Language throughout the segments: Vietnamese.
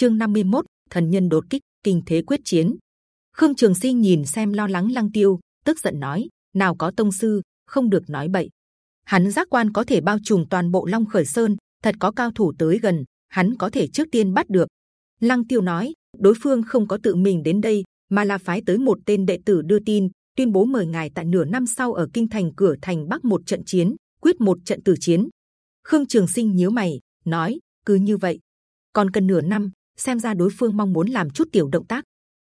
chương 51, thần nhân đột kích kinh thế quyết chiến. Khương trường sinh nhìn xem lo lắng lăng tiêu tức giận nói nào có tông sư không được nói bậy. Hắn giác quan có thể bao trùm toàn bộ long khởi sơn thật có cao thủ tới gần hắn có thể trước tiên bắt được. Lăng tiêu nói đối phương không có tự mình đến đây mà là phái tới một tên đệ tử đưa tin tuyên bố mời ngài tại nửa năm sau ở kinh thành cửa thành bắc một trận chiến quyết một trận tử chiến. Khương trường sinh nhíu mày nói cứ như vậy còn cần nửa năm xem ra đối phương mong muốn làm chút tiểu động tác.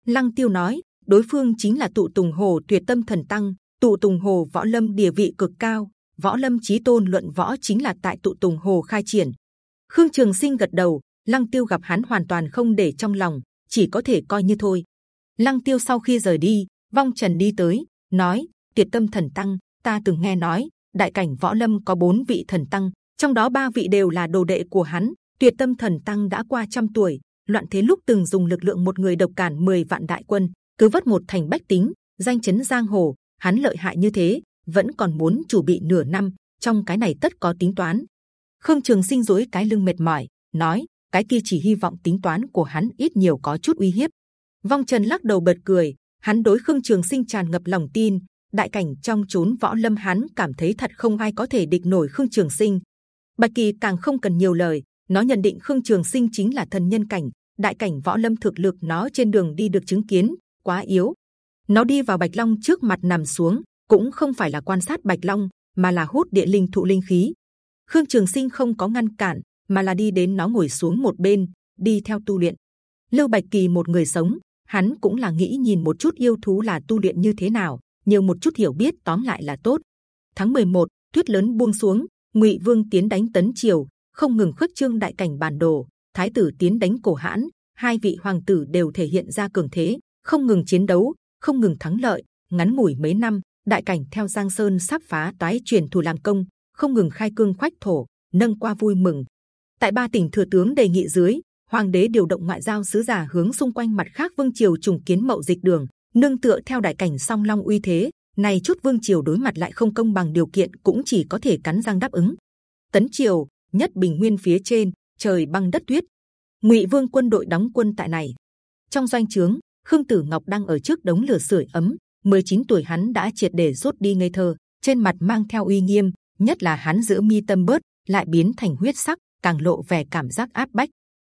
Lăng tiêu nói, đối phương chính là tụ tùng hồ tuyệt tâm thần tăng, tụ tùng hồ võ lâm địa vị cực cao, võ lâm chí tôn luận võ chính là tại tụ tùng hồ khai triển. Khương trường sinh gật đầu, lăng tiêu gặp hắn hoàn toàn không để trong lòng, chỉ có thể coi như thôi. Lăng tiêu sau khi rời đi, vong trần đi tới, nói tuyệt tâm thần tăng, ta từng nghe nói, đại cảnh võ lâm có bốn vị thần tăng, trong đó ba vị đều là đồ đệ của hắn tuyệt tâm thần tăng đã qua trăm tuổi loạn thế lúc từng dùng lực lượng một người độc cản 10 vạn đại quân, cứ vớt một thành bách tính, danh chấn giang hồ. Hắn lợi hại như thế, vẫn còn muốn chủ bị nửa năm, trong cái này tất có tính toán. Khương trường sinh dối cái lưng mệt mỏi, nói, cái kia chỉ hy vọng tính toán của hắn ít nhiều có chút uy hiếp. Vong trần lắc đầu bật cười, hắn đối khương trường sinh tràn ngập lòng tin. Đại cảnh trong chốn võ lâm hắn cảm thấy thật không ai có thể địch nổi khương trường sinh. Bạch kỳ càng không cần nhiều lời, nó nhận định khương trường sinh chính là thần nhân cảnh đại cảnh võ lâm thực lực nó trên đường đi được chứng kiến quá yếu. Nó đi vào bạch long trước mặt nằm xuống cũng không phải là quan sát bạch long mà là hút địa linh thụ linh khí. Khương trường sinh không có ngăn cản mà là đi đến nó ngồi xuống một bên đi theo tu luyện. Lưu bạch kỳ một người sống hắn cũng là nghĩ nhìn một chút yêu thú là tu luyện như thế nào nhiều một chút hiểu biết tóm lại là tốt. Tháng 11, tuyết lớn buông xuống ngụy vương tiến đánh tấn triều không ngừng khuất trương đại cảnh bản đồ thái tử tiến đánh cổ hãn, hai vị hoàng tử đều thể hiện ra cường thế, không ngừng chiến đấu, không ngừng thắng lợi, ngắn ngủi mấy năm, đại cảnh theo giang sơn sắp phá toái truyền thủ làm công, không ngừng khai cương khoách thổ, nâng qua vui mừng. Tại ba tỉnh thừa tướng đề nghị dưới, hoàng đế điều động ngoại giao sứ giả hướng xung quanh mặt khác vương triều trùng kiến mậu dịch đường, nương tựa theo đại cảnh song long uy thế này chút vương triều đối mặt lại không công bằng điều kiện cũng chỉ có thể cắn răng đáp ứng. Tấn triều, nhất bình nguyên phía trên trời băng đất tuyết. Ngụy vương quân đội đóng quân tại này. Trong doanh trướng, khương tử ngọc đang ở trước đống lửa sưởi ấm. 19 tuổi hắn đã triệt để rút đi ngây thơ, trên mặt mang theo uy nghiêm, nhất là hắn giữa mi tâm bớt, lại biến thành huyết sắc, càng lộ vẻ cảm giác áp bách.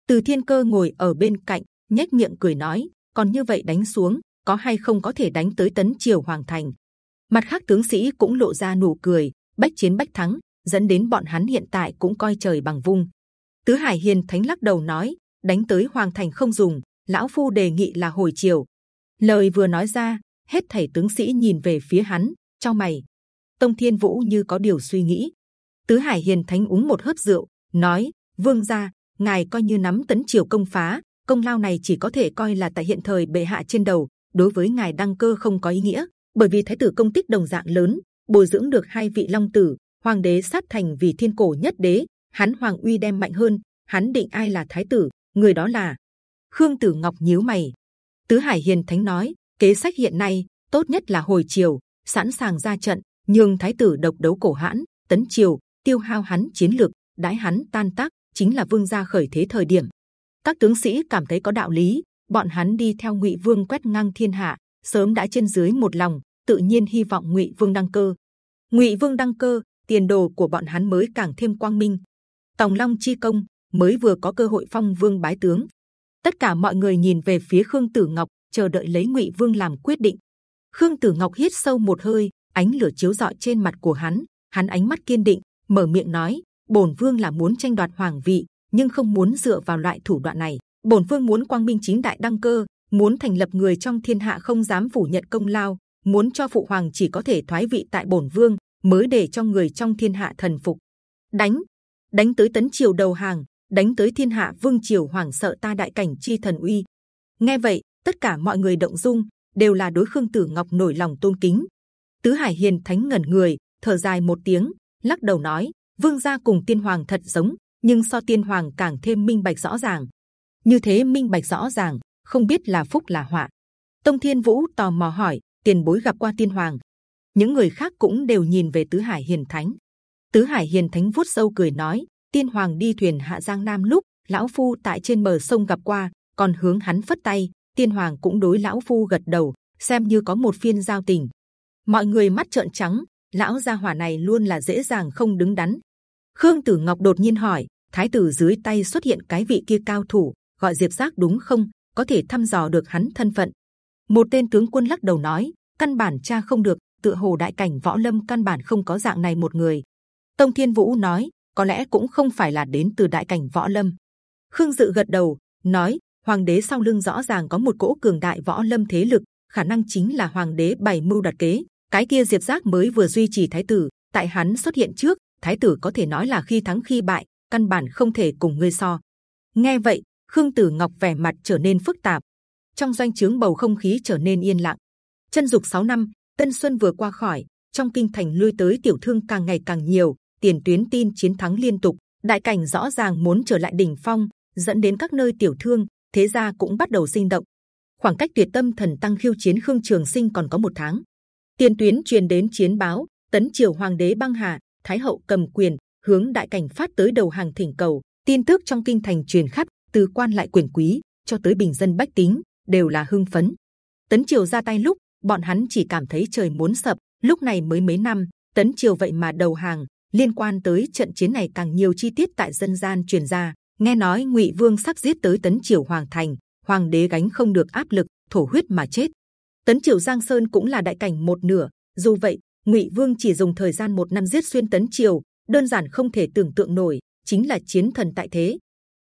Từ thiên cơ ngồi ở bên cạnh, nhếch miệng cười nói, còn như vậy đánh xuống, có hay không có thể đánh tới tấn triều hoàng thành? Mặt khác tướng sĩ cũng lộ ra nụ cười, bách chiến bách thắng, dẫn đến bọn hắn hiện tại cũng coi trời bằng vung tứ hải hiền thánh lắc đầu nói, đánh tới hoàng thành không dùng, lão phu đề nghị là hồi chiều lời vừa nói ra, hết thảy tướng sĩ nhìn về phía hắn cho mày. Tông thiên vũ như có điều suy nghĩ. Tứ hải hiền thánh uống một hớp rượu, nói, vương gia, ngài coi như nắm tấn triều công phá, công lao này chỉ có thể coi là tại hiện thời bệ hạ trên đầu, đối với ngài đăng cơ không có ý nghĩa, bởi vì thái tử công tích đồng dạng lớn, bồi dưỡng được hai vị long tử, hoàng đế sát thành vì thiên cổ nhất đế hắn hoàng uy đem mạnh hơn, hắn định ai là thái tử, người đó là khương tử ngọc nhíu mày. Tứ hải hiền thánh nói, kế sách hiện nay, tốt nhất là hồi chiều sẵn sàng ra trận nhưng thái tử độc đấu cổ hãn, tấn triều, tiêu hao hắn chiến lược đãi hắn tan tác, chính là vương gia khởi thế thời điểm. Các tướng sĩ cảm thấy có đạo lý, bọn hắn đi theo ngụy vương quét ngang thiên hạ, sớm đã trên dưới một lòng, tự nhiên hy vọng ngụy vương đăng cơ. Ngụy vương đăng cơ, tiền đồ của bọn hắn mới càng thêm quang minh tòng long chi công mới vừa có cơ hội phong vương bái tướng. Tất cả mọi người nhìn về phía khương tử ngọc, chờ đợi lấy ngụy vương làm quyết định. Khương tử ngọc hít sâu một hơi, ánh lửa chiếu rọi trên mặt của hắn hắn ánh mắt kiên định, mở miệng nói, bổn vương là muốn tranh đoạt hoàng vị, nhưng không muốn dựa vào loại thủ đoạn này. Bổn vương muốn quang minh chính đại đăng cơ, muốn thành lập người trong thiên hạ không dám phủ nhận công lao, muốn cho phụ hoàng chỉ có thể thoái vị tại bổn vương, mới để cho người trong thiên hạ thần phục. Đánh đánh tới tấn triều đầu hàng, đánh tới thiên hạ vương triều hoàng sợ ta đại cảnh chi thần uy. Nghe vậy, tất cả mọi người động dung, đều là đối khương tử ngọc nổi lòng tôn kính. Tứ hải hiền thánh ngẩn người, thở dài một tiếng, lắc đầu nói, vương gia cùng tiên hoàng thật giống, nhưng so tiên hoàng càng thêm minh bạch rõ ràng. Như thế minh bạch rõ ràng, không biết là phúc là họa. Tông thiên vũ tò mò hỏi, tiền bối gặp qua tiên hoàng? Những người khác cũng đều nhìn về tứ hải hiền thánh tứ hải hiền thánh vuốt sâu cười nói tiên hoàng đi thuyền hạ giang nam lúc lão phu tại trên bờ sông gặp qua, còn hướng hắn phất tay. Tiên hoàng cũng đối lão phu gật đầu, xem như có một phiên giao tình. Mọi người mắt trợn trắng, lão gia hỏa này luôn là dễ dàng không đứng đắn. Khương Tử Ngọc đột nhiên hỏi, thái tử dưới tay xuất hiện cái vị kia cao thủ, gọi Diệp Giác đúng không? Có thể thăm dò được hắn thân phận? Một tên tướng quân lắc đầu nói, căn bản cha không được, tựa hồ đại cảnh võ lâm căn bản không có dạng này một người. Tông Thiên Vũ nói, có lẽ cũng không phải là đến từ đại cảnh võ lâm. Khương Dự gật đầu, nói, hoàng đế sau lưng rõ ràng có một cỗ cường đại võ lâm thế lực, khả năng chính là hoàng đế bày mưu đặt kế. Cái kia Diệp Giác mới vừa duy trì thái tử, tại hắn xuất hiện trước, thái tử có thể nói là khi thắng khi bại, căn bản không thể cùng ngươi so. Nghe vậy, Khương Tử Ngọc vẻ mặt trở nên phức tạp. Trong doanh trướng bầu không khí trở nên yên lặng. Chân dục 6 năm, Tân Xuân vừa qua khỏi, trong kinh thành lui tới tiểu thương càng ngày càng nhiều, tiền tuyến tin chiến thắng liên tục, đại cảnh rõ ràng muốn trở lại đỉnh phong, dẫn đến các nơi tiểu thương, thế gia cũng bắt đầu sinh động. Khoảng cách tuyệt tâm thần tăng khiêu chiến khương trường sinh còn có một tháng. Tiền tuyến truyền đến chiến báo, tấn triều hoàng đế băng hà, thái hậu cầm quyền, hướng đại cảnh phát tới đầu hàng thỉnh cầu. Tin tức trong kinh thành truyền khắp, từ quan lại quyền quý cho tới bình dân bách tính đều là hưng phấn. Tấn triều ra tay lúc bọn hắn chỉ cảm thấy trời muốn sập. Lúc này mới mấy năm, tấn triều vậy mà đầu hàng. Liên quan tới trận chiến này càng nhiều chi tiết tại dân gian truyền ra. Nghe nói Ngụy Vương sắp giết tới tấn triều hoàng thành, hoàng đế gánh không được áp lực, thổ huyết mà chết. Tấn triều Giang Sơn cũng là đại cảnh một nửa. Dù vậy, Ngụy Vương chỉ dùng thời gian một năm giết xuyên tấn triều, đơn giản không thể tưởng tượng nổi. Chính là chiến thần tại thế.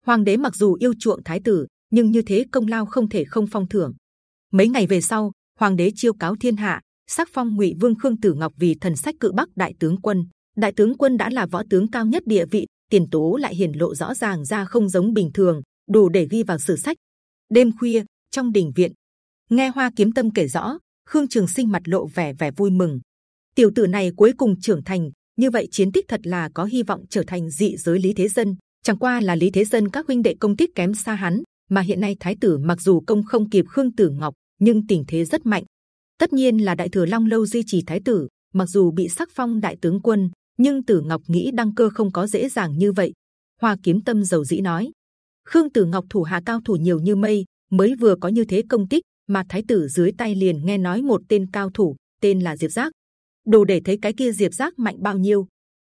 Hoàng đế mặc dù yêu chuộng thái tử, nhưng như thế công lao không thể không phong thưởng. Mấy ngày về sau, hoàng đế chiêu cáo thiên hạ, sắc phong ngụy vương khương tử ngọc vì thần sách cự bắc đại tướng quân. Đại tướng quân đã là võ tướng cao nhất địa vị, tiền tố lại hiển lộ rõ ràng ra không giống bình thường, đủ để ghi vào sử sách. Đêm khuya trong đình viện, nghe hoa kiếm tâm kể rõ, khương trường sinh mặt lộ vẻ vẻ vui mừng. Tiểu tử này cuối cùng trưởng thành, như vậy chiến tích thật là có hy vọng trở thành dị giới lý thế dân. Chẳng qua là lý thế dân các huynh đệ công tích kém xa hắn, mà hiện nay thái tử mặc dù công không kịp khương tử ngọc, nhưng tình thế rất mạnh. Tất nhiên là đại thừa long lâu duy trì thái tử, mặc dù bị sắc phong đại tướng quân, nhưng Tử Ngọc nghĩ đăng cơ không có dễ dàng như vậy. Hoa Kiếm Tâm dầu dĩ nói, Khương Tử Ngọc thủ hạ cao thủ nhiều như mây, mới vừa có như thế công tích, mà thái tử dưới tay liền nghe nói một tên cao thủ, tên là Diệp Giác. Đủ để thấy cái kia Diệp Giác mạnh bao nhiêu.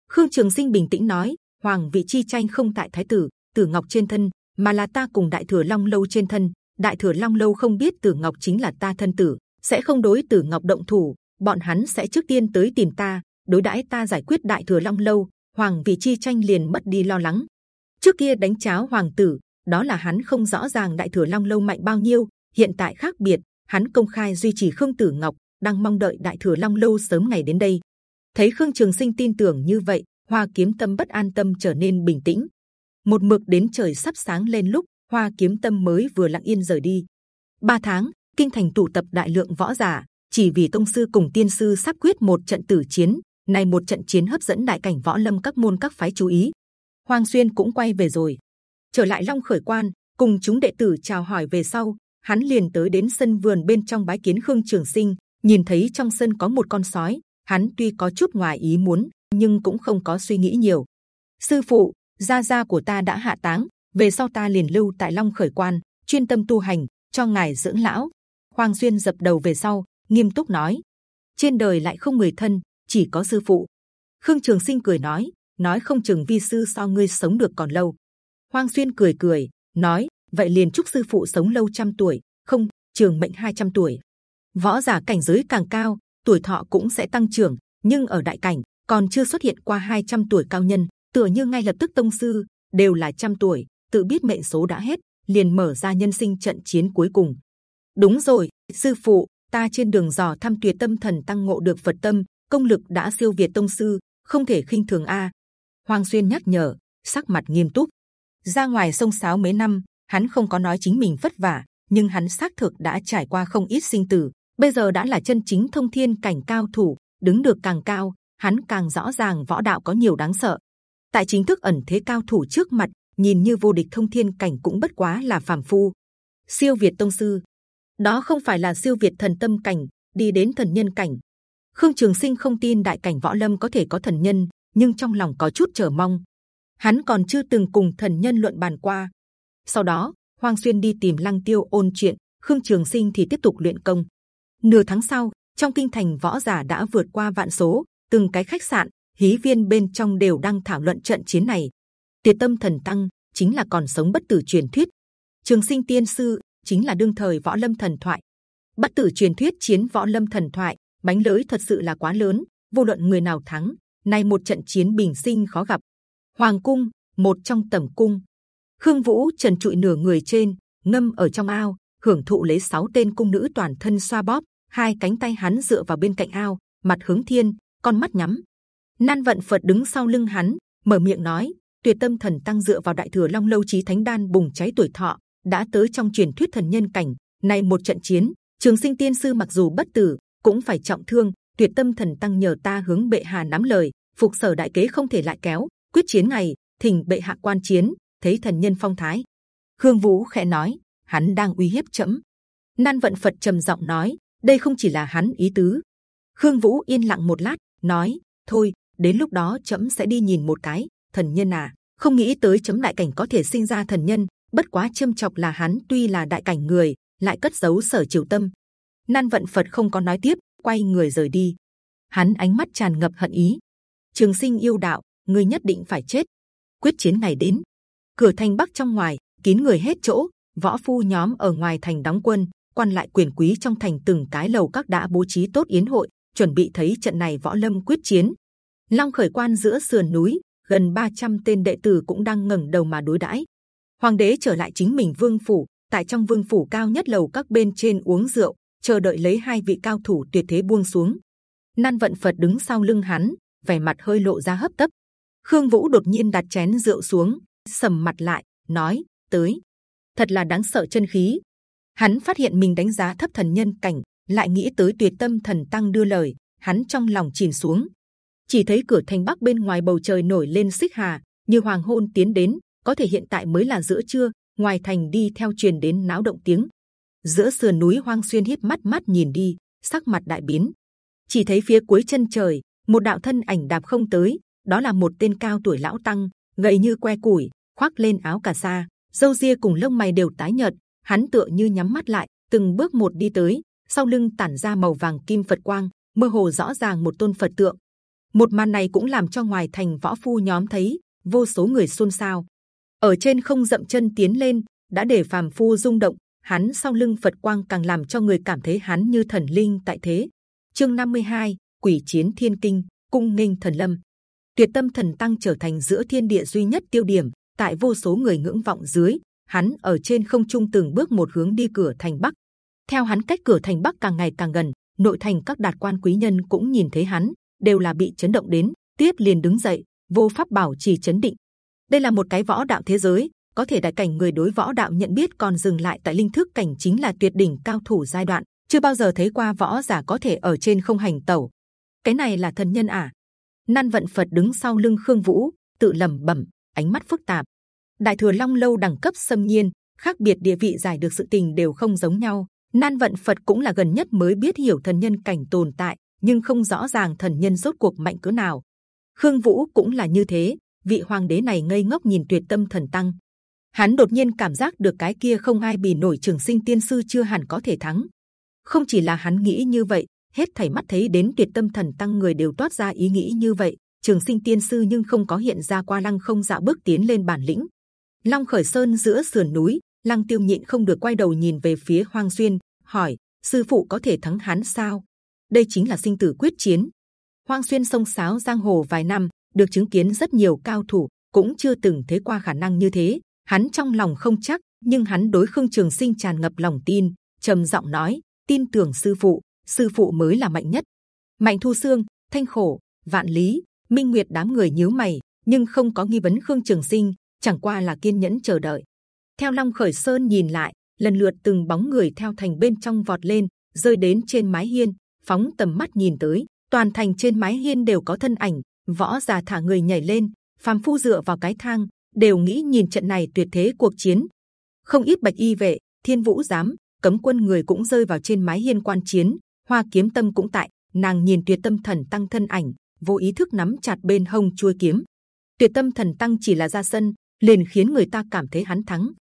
Khương Trường Sinh bình tĩnh nói, Hoàng vị chi tranh không tại thái tử, Tử Ngọc trên thân, mà là ta cùng Đại thừa Long lâu trên thân. Đại thừa Long lâu không biết Tử Ngọc chính là ta thân tử, sẽ không đối Tử Ngọc động thủ, bọn hắn sẽ trước tiên tới tìm ta, đối đãi ta giải quyết Đại thừa Long lâu, Hoàng vì chi tranh liền mất đi lo lắng. Trước kia đánh cháo Hoàng tử, đó là hắn không rõ ràng Đại thừa Long lâu mạnh bao nhiêu. Hiện tại khác biệt, hắn công khai duy trì Khương Tử Ngọc, đang mong đợi Đại thừa Long lâu sớm ngày đến đây. Thấy Khương Trường Sinh tin tưởng như vậy, Hoa Kiếm Tâm bất an tâm trở nên bình tĩnh. Một mực đến trời sắp sáng lên lúc Hoa Kiếm Tâm mới vừa lặng yên rời đi. Ba tháng, kinh thành tụ tập đại lượng võ giả, chỉ vì tông sư cùng tiên sư sắp quyết một trận tử chiến. Này một trận chiến hấp dẫn đại cảnh võ lâm các môn các phái chú ý. Hoàng Xuyên cũng quay về rồi, trở lại Long Khởi Quan cùng chúng đệ tử chào hỏi về sau, hắn liền tới đến sân vườn bên trong bái kiến Khương Trường Sinh, nhìn thấy trong sân có một con sói, hắn tuy có chút ngoài ý muốn, nhưng cũng không có suy nghĩ nhiều. Sư phụ, gia gia của ta đã hạ táng, về sau ta liền lưu tại Long Khởi Quan, chuyên tâm tu hành, cho ngài dưỡng lão. Hoàng Xuyên dập đầu về sau, nghiêm túc nói: trên đời lại không người thân, chỉ có sư phụ. Khương Trường Sinh cười nói: nói không chừng vi sư so ngươi sống được còn lâu. hoang Xuyên cười cười nói: vậy liền chúc sư phụ sống lâu trăm tuổi, không trường mệnh 200 tuổi. Võ giả cảnh giới càng cao, tuổi thọ cũng sẽ tăng trưởng, nhưng ở đại cảnh còn chưa xuất hiện qua 200 tuổi cao nhân, tựa như ngay lập tức tông sư đều là trăm tuổi, tự biết mệnh số đã hết, liền mở ra nhân sinh trận chiến cuối cùng. Đúng rồi, sư phụ, ta trên đường dò thăm tuyệt tâm thần tăng ngộ được Phật tâm, công lực đã siêu việt tông sư, không thể khinh thường a. Hoàng xuyên nhắc nhở, sắc mặt nghiêm túc. Ra ngoài sông sáo mấy năm, hắn không có nói chính mình vất vả, nhưng hắn xác thực đã trải qua không ít sinh tử. Bây giờ đã là chân chính thông thiên cảnh cao thủ, đứng được càng cao, hắn càng rõ ràng võ đạo có nhiều đáng sợ. Tại chính thức ẩn thế cao thủ trước mặt, nhìn như vô địch thông thiên cảnh cũng bất quá là phàm phu. Siêu việt tông sư, đó không phải là siêu việt thần tâm cảnh, đi đến thần nhân cảnh. Khương Trường Sinh không tin đại cảnh võ lâm có thể có thần nhân, nhưng trong lòng có chút chờ mong. Hắn còn chưa từng cùng thần nhân luận bàn qua, sau đó Hoàng Xuyên đi tìm Lăng Tiêu ôn chuyện, Khương Trường Sinh thì tiếp tục luyện công. Nửa tháng sau, trong kinh thành võ giả đã vượt qua vạn số, từng cái khách sạn, hí viên bên trong đều đang thảo luận trận chiến này. Tiệt tâm thần tăng chính là còn sống bất tử truyền thuyết, Trường Sinh Tiên sư chính là đương thời võ lâm thần thoại. Bất tử truyền thuyết chiến võ lâm thần thoại, bánh lưới thật sự là quá lớn, vô luận người nào thắng, nay một trận chiến bình sinh khó gặp. Hoàng cung, một trong tầm cung, Khương Vũ trần trụi nửa người trên, ngâm ở trong ao, hưởng thụ lấy sáu tên cung nữ toàn thân xoa bóp, hai cánh tay hắn dựa vào bên cạnh ao, mặt hướng thiên, con mắt nhắm. Nan vận Phật đứng sau lưng hắn, mở miệng nói: Tuyệt tâm thần tăng dựa vào đại thừa long lâu trí thánh đan bùng cháy tuổi thọ, đã tới trong truyền thuyết thần nhân cảnh. Này một trận chiến, trường sinh tiên sư mặc dù bất tử, cũng phải trọng thương. Tuyệt tâm thần tăng nhờ ta hướng bệ hạ nắm lời, phục sở đại kế không thể lại kéo. Quyết chiến ngày, thỉnh bệ hạ quan chiến, thấy thần nhân phong thái. Khương Vũ khẽ nói, hắn đang uy hiếp chấm. Nan vận Phật trầm giọng nói, đây không chỉ là hắn ý tứ. Khương Vũ yên lặng một lát, nói, thôi, đến lúc đó chấm sẽ đi nhìn một cái. Thần nhân à, không nghĩ tới chấm đại cảnh có thể sinh ra thần nhân. Bất quá châm chọc là hắn tuy là đại cảnh người, lại cất giấu sở triều tâm. Nan vận Phật không có nói tiếp, quay người rời đi. Hắn ánh mắt tràn ngập hận ý. Trường sinh yêu đạo, người nhất định phải chết. Quyết chiến ngày đến, cửa thành bắc trong ngoài kín người hết chỗ võ phu nhóm ở ngoài thành đóng quân quan lại quyền quý trong thành từng cái lầu các đã bố trí tốt yến hội chuẩn bị thấy trận này võ lâm quyết chiến long khởi quan giữa sườn núi gần 300 tên đệ tử cũng đang ngẩng đầu mà đối đãi hoàng đế trở lại chính mình vương phủ tại trong vương phủ cao nhất lầu các bên trên uống rượu chờ đợi lấy hai vị cao thủ tuyệt thế buông xuống. Nan vận phật đứng sau lưng hắn, vẻ mặt hơi lộ ra hấp tấp. Khương vũ đột nhiên đặt chén rượu xuống, sầm mặt lại, nói, tới. Thật là đáng sợ chân khí. Hắn phát hiện mình đánh giá thấp thần nhân cảnh, lại nghĩ tới tuyệt tâm thần tăng đưa lời, hắn trong lòng chìm xuống. Chỉ thấy cửa thành bắc bên ngoài bầu trời nổi lên xích hà, như hoàng hôn tiến đến, có thể hiện tại mới là giữa trưa, ngoài thành đi theo truyền đến náo động tiếng giữa sườn núi hoang xuyên hít mắt mắt nhìn đi sắc mặt đại biến chỉ thấy phía cuối chân trời một đạo thân ảnh đạp không tới đó là một tên cao tuổi lão tăng gầy như que củi, khoác lên áo cà sa, râu ria cùng lông mày đều tái nhợt. Hắn tựa như nhắm mắt lại, từng bước một đi tới, sau lưng tản ra màu vàng kim Phật quang, mơ hồ rõ ràng một tôn Phật tượng. Một màn này cũng làm cho ngoài thành võ phu nhóm thấy, vô số người xôn xao. Ở trên không dậm chân tiến lên, đã để phàm phu rung động. Hắn sau lưng Phật quang càng làm cho người cảm thấy hắn như thần linh tại thế. Chương 52, quỷ chiến thiên kinh, cung ninh thần lâm. Tuyệt tâm thần tăng trở thành giữa thiên địa duy nhất tiêu điểm tại vô số người ngưỡng vọng dưới hắn ở trên không trung từng bước một hướng đi cửa thành bắc. Theo hắn cách cửa thành bắc càng ngày càng gần nội thành các đạt quan quý nhân cũng nhìn thấy hắn đều là bị chấn động đến tiếp liền đứng dậy vô pháp bảo trì chấn định. Đây là một cái võ đạo thế giới có thể đại cảnh người đối võ đạo nhận biết còn dừng lại tại linh thức cảnh chính là tuyệt đỉnh cao thủ giai đoạn chưa bao giờ thấy qua võ giả có thể ở trên không hành tẩu cái này là thần nhân à Nan vận Phật đứng sau lưng Khương Vũ, tự lẩm bẩm, ánh mắt phức tạp. Đại thừa Long lâu đẳng cấp xâm nhiên, khác biệt địa vị giải được sự tình đều không giống nhau. Nan vận Phật cũng là gần nhất mới biết hiểu thần nhân cảnh tồn tại, nhưng không rõ ràng thần nhân rốt cuộc mạnh cỡ nào. Khương Vũ cũng là như thế, vị hoàng đế này ngây ngốc nhìn tuyệt tâm thần tăng. Hắn đột nhiên cảm giác được cái kia không ai bì nổi trường sinh tiên sư chưa hẳn có thể thắng. Không chỉ là hắn nghĩ như vậy, hết thảy mắt thấy đến tuyệt tâm thần tăng người đều toát ra ý nghĩ như vậy. Trường sinh tiên sư nhưng không có hiện ra qua lăng không dạo bước tiến lên bản lĩnh. Long khởi sơn giữa sườn núi lăng tiêu nhịn không được quay đầu nhìn về phía hoang xuyên hỏi sư phụ có thể thắng hắn sao? Đây chính là sinh tử quyết chiến. Hoang xuyên sông sáo giang hồ vài năm được chứng kiến rất nhiều cao thủ cũng chưa từng thấy qua khả năng như thế hắn trong lòng không chắc nhưng hắn đối khương trường sinh tràn ngập lòng tin trầm giọng nói tin tưởng sư phụ sư phụ mới là mạnh nhất. Mạnh Thu xương Thanh Khổ, Vạn Lý, Minh Nguyệt đám người nhíu mày, nhưng không có nghi vấn Khương Trường Sinh, chẳng qua là kiên nhẫn chờ đợi. Theo Long Khởi Sơn nhìn lại, lần lượt từng bóng người theo thành bên trong vọt lên, rơi đến trên mái hiên, phóng tầm mắt nhìn tới, toàn thành trên mái hiên đều có thân ảnh, võ già thả người nhảy lên, phàm phu dựa vào cái thang, đều nghĩ nhìn trận này tuyệt thế cuộc chiến. Không ít bạch y vệ, thiên vũ giám, cấm quân người cũng rơi vào trên mái hiên quan chiến, Hoa kiếm tâm cũng tại, nàng nhìn tuyệt tâm thần tăng thân ảnh, vô ý thức nắm chặt bên hông chuôi kiếm. Tuyệt tâm thần tăng chỉ là ra sân, liền khiến người ta cảm thấy hắn thắng.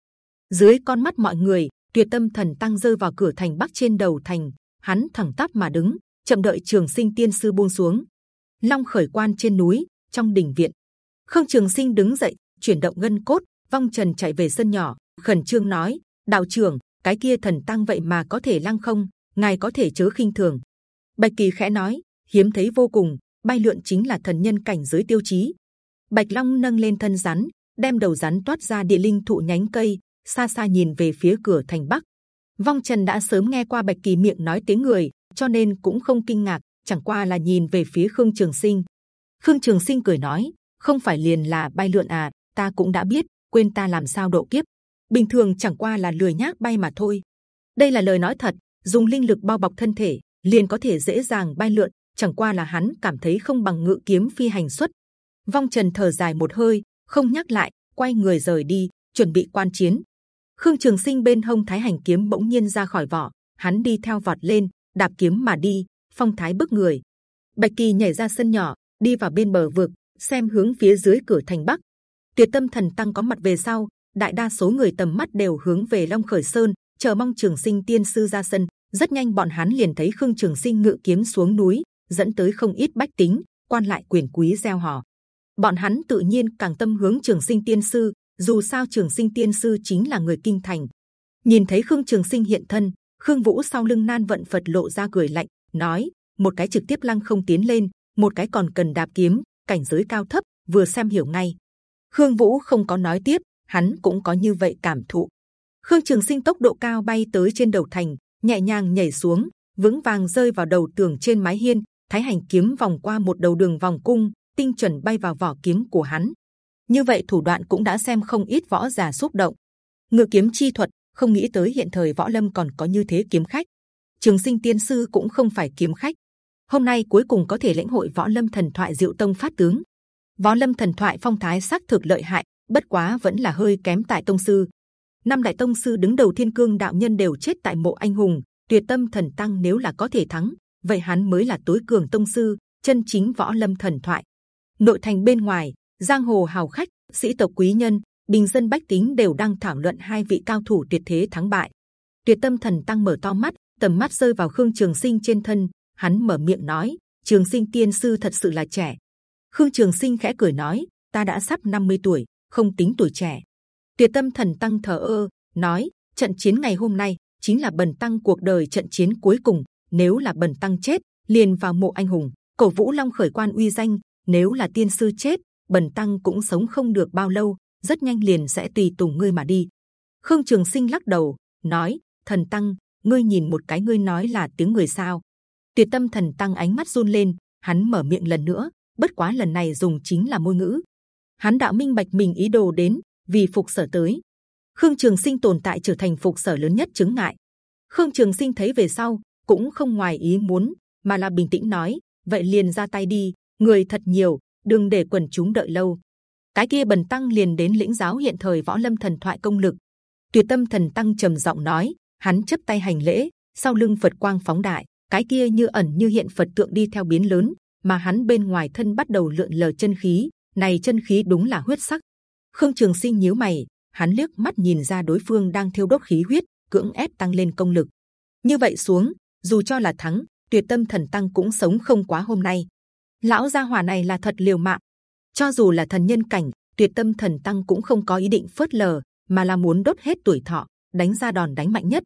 dưới con mắt mọi người tuyệt tâm thần tăng rơi vào cửa thành bắc trên đầu thành hắn thẳng tắp mà đứng chậm đợi trường sinh tiên sư buông xuống long khởi quan trên núi trong đình viện khương trường sinh đứng dậy chuyển động ngân cốt, vong trần chạy về sân nhỏ. Khẩn trương nói, đạo trưởng, cái kia thần tăng vậy mà có thể lăng không? Ngài có thể chớ khinh thường. Bạch kỳ khẽ nói, hiếm thấy vô cùng, bay lượn chính là thần nhân cảnh giới tiêu chí. Bạch long nâng lên thân rắn, đem đầu rắn toát ra địa linh thụ nhánh cây, xa xa nhìn về phía cửa thành bắc. Vong trần đã sớm nghe qua bạch kỳ miệng nói tiếng người, cho nên cũng không kinh ngạc, chẳng qua là nhìn về phía khương trường sinh. Khương trường sinh cười nói, không phải liền là bay lượn à ta cũng đã biết, quên ta làm sao độ kiếp. Bình thường chẳng qua là lười nhác bay mà thôi. Đây là lời nói thật, dùng linh lực bao bọc thân thể, liền có thể dễ dàng bay lượn, chẳng qua là hắn cảm thấy không bằng ngự kiếm phi hành xuất. Vong trần thở dài một hơi, không nhắc lại, quay người rời đi, chuẩn bị quan chiến. Khương trường sinh bên hông thái hành kiếm bỗng nhiên ra khỏi vỏ, hắn đi theo vọt lên, đạp kiếm mà đi, phong thái bước người. Bạch kỳ nhảy ra sân nhỏ, đi vào bên bờ vực, xem hướng phía dưới cửa thành bắc tuyệt tâm thần tăng có mặt về sau, đại đa số người tầm mắt đều hướng về long khởi sơn, chờ mong trường sinh tiên sư ra sân. Rất nhanh bọn hắn liền thấy khương trường sinh ngự kiếm xuống núi, dẫn tới không ít bách tính, quan lại quyền quý gieo hò bọn hắn tự nhiên càng tâm hướng trường sinh tiên sư, dù sao trường sinh tiên sư chính là người kinh thành. Nhìn thấy khương trường sinh hiện thân, khương vũ sau lưng nan vận phật lộ ra cười lạnh, nói, một cái trực tiếp lăng không tiến lên, một cái còn cần đạp kiếm, cảnh giới cao thấp, vừa xem hiểu ngay khương vũ không có nói tiếp, hắn cũng có như vậy cảm thụ. Khương trường sinh tốc độ cao bay tới trên đầu thành, nhẹ nhàng nhảy xuống, vững vàng rơi vào đầu tường trên mái hiên, thái hành kiếm vòng qua một đầu đường vòng cung, tinh chuẩn bay vào vỏ kiếm của hắn. Như vậy thủ đoạn cũng đã xem không ít võ giả xúc động. Ngự kiếm chi thuật, không nghĩ tới hiện thời võ lâm còn có như thế kiếm khách. Trường sinh tiên sư cũng không phải kiếm khách. Hôm nay cuối cùng có thể lĩnh hội võ lâm thần thoại diệu tông phát tướng võ lâm thần thoại phong thái xác thực lợi hại, bất quá vẫn là hơi kém tại tông sư. Năm đại tông sư đứng đầu thiên cương đạo nhân đều chết tại mộ anh hùng, tuyệt tâm thần tăng nếu là có thể thắng, vậy hắn mới là tối cường tông sư, chân chính võ lâm thần thoại. Nội thành bên ngoài, giang hồ hào khách, sĩ tộc quý nhân, bình dân bách tính đều đang thảo luận hai vị cao thủ tuyệt thế thắng bại. Tuyệt tâm thần tăng mở to mắt, tầm mắt rơi vào khương trường sinh trên thân, hắn mở miệng nói, trường sinh tiên sư thật sự là trẻ khương trường sinh khẽ cười nói, ta đã sắp 50 tuổi, không tính tuổi trẻ. Tuyệt tâm thần tăng thở ơ nói, trận chiến ngày hôm nay chính là bần tăng cuộc đời trận chiến cuối cùng. Nếu là bần tăng chết, liền vào mộ anh hùng. Cổ vũ long khởi quan uy danh, nếu là tiên sư chết, bần tăng cũng sống không được bao lâu, rất nhanh liền sẽ tùy tùng ngươi mà đi. Khương trường sinh lắc đầu, nói, thần tăng, ngươi nhìn một cái ngươi nói là tiếng người sao? Tuyệt tâm thần tăng ánh mắt run lên, hắn mở miệng lần nữa bất quá lần này dùng chính là môi ngữ. Hắn đã minh bạch mình ý đồ đến, vì phục sở tới. Khương trường sinh tồn tại trở thành phục sở lớn nhất chứng ngại. Khương trường sinh thấy về sau, cũng không ngoài ý muốn, mà là bình tĩnh nói, vậy liền ra tay đi, người thật nhiều, đừng để quần chúng đợi lâu. Cái kia bần tăng liền đến lĩnh giáo hiện thời võ lâm thần thoại công lực. Tuyệt tâm thần tăng trầm giọng nói, hắn chấp tay hành lễ, sau lưng phật quang phóng đại, cái kia như ẩn như hiện phật tượng đi theo biến lớn mà hắn bên ngoài thân bắt đầu lượn lờ chân khí. Này chân khí đúng là huyết sắc. Khương trường sinh nhíu mày, hắn liếc mắt nhìn ra đối phương đang thiêu đốt khí huyết, cưỡng ép tăng lên công lực. Như vậy xuống, dù cho là thắng, tuyệt tâm thần tăng cũng sống không quá hôm nay. Lão gia hỏa này là thật liều mạng. Cho dù là thần nhân cảnh, tuyệt tâm thần tăng cũng không có ý định phớt lờ, mà là muốn đốt hết tuổi thọ, đánh ra đòn đánh mạnh nhất.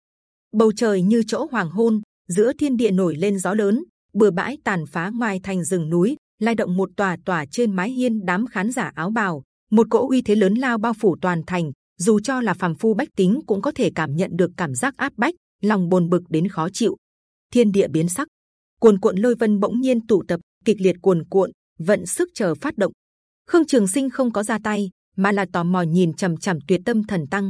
Bầu trời như chỗ hoàng hôn, giữa thiên địa nổi lên gió lớn bừa bãi tàn phá ngoài thành rừng núi, lai động một tòa tòa trên mái hiên đám khán giả áo bào. Một cỗ uy thế lớn lao bao phủ toàn thành, dù cho là phàm phu bách tính cũng có thể cảm nhận được cảm giác áp bách, lòng bồn bực đến khó chịu. Thiên địa biến sắc. Cuồn cuộn lôi vân bỗng nhiên tụ tập, kịch liệt cuồn cuộn, vận sức chờ phát động. Khương trường sinh không có ra tay, mà là tò mò nhìn c h ầ m c h ầ m tuyệt tâm thần tăng.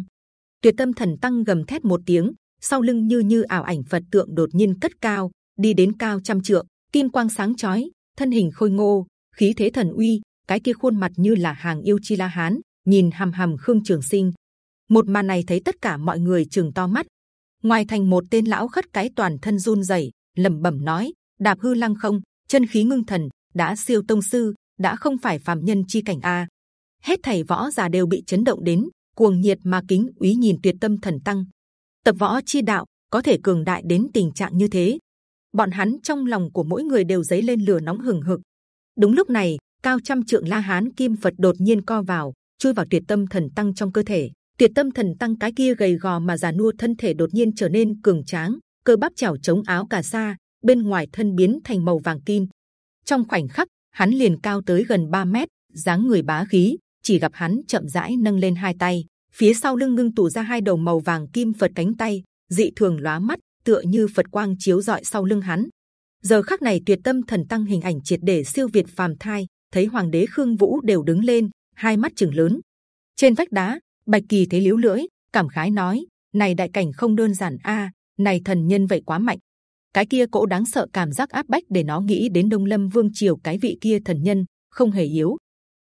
Tuyệt tâm thần tăng gầm thét một tiếng, sau lưng như như ảo ảnh phật tượng đột nhiên cất cao đi đến cao trăm trượng kim quang sáng chói thân hình khôi ngô khí thế thần uy cái kia khuôn mặt như là hàng yêu chi la hán nhìn hầm hầm khương trường sinh. Một màn này thấy tất cả mọi người trường to mắt. Ngoài thành một tên lão khất cái toàn thân run rẩy lẩm bẩm nói đạp hư lăng không chân khí ngưng thần đã siêu tông sư đã không phải phàm nhân chi cảnh a. Hết thầy võ già đều bị chấn động đến cuồng nhiệt mà kính úy nhìn tuyệt tâm thần tăng. Tập võ chi đạo có thể cường đại đến tình trạng như thế, bọn hắn trong lòng của mỗi người đều dấy lên lửa nóng hừng hực. Đúng lúc này, cao trăm trượng la hán kim Phật đột nhiên co vào, chui vào tuyệt tâm thần tăng trong cơ thể. Tuyệt tâm thần tăng cái kia gầy gò mà già nua thân thể đột nhiên trở nên cường tráng, cơ bắp chảo chống áo cà sa, bên ngoài thân biến thành màu vàng kim. Trong khoảnh khắc, hắn liền cao tới gần 3 mét, dáng người bá khí. Chỉ gặp hắn chậm rãi nâng lên hai tay, phía sau lưng ngưng tụ ra hai đầu màu vàng kim Phật cánh tay, dị thường lóa mắt, tựa như Phật quang chiếu rọi sau lưng hắn. Giờ khắc này tuyệt tâm thần tăng hình ảnh triệt để siêu việt phàm thai, thấy hoàng đế khương vũ đều đứng lên, hai mắt chừng lớn. Trên vách đá, bạch kỳ thấy liếu lưỡi, cảm khái nói: này đại cảnh không đơn giản a, này thần nhân vậy quá mạnh. Cái kia cỗ đáng sợ cảm giác áp bách để nó nghĩ đến đông lâm vương triều cái vị kia thần nhân không hề yếu.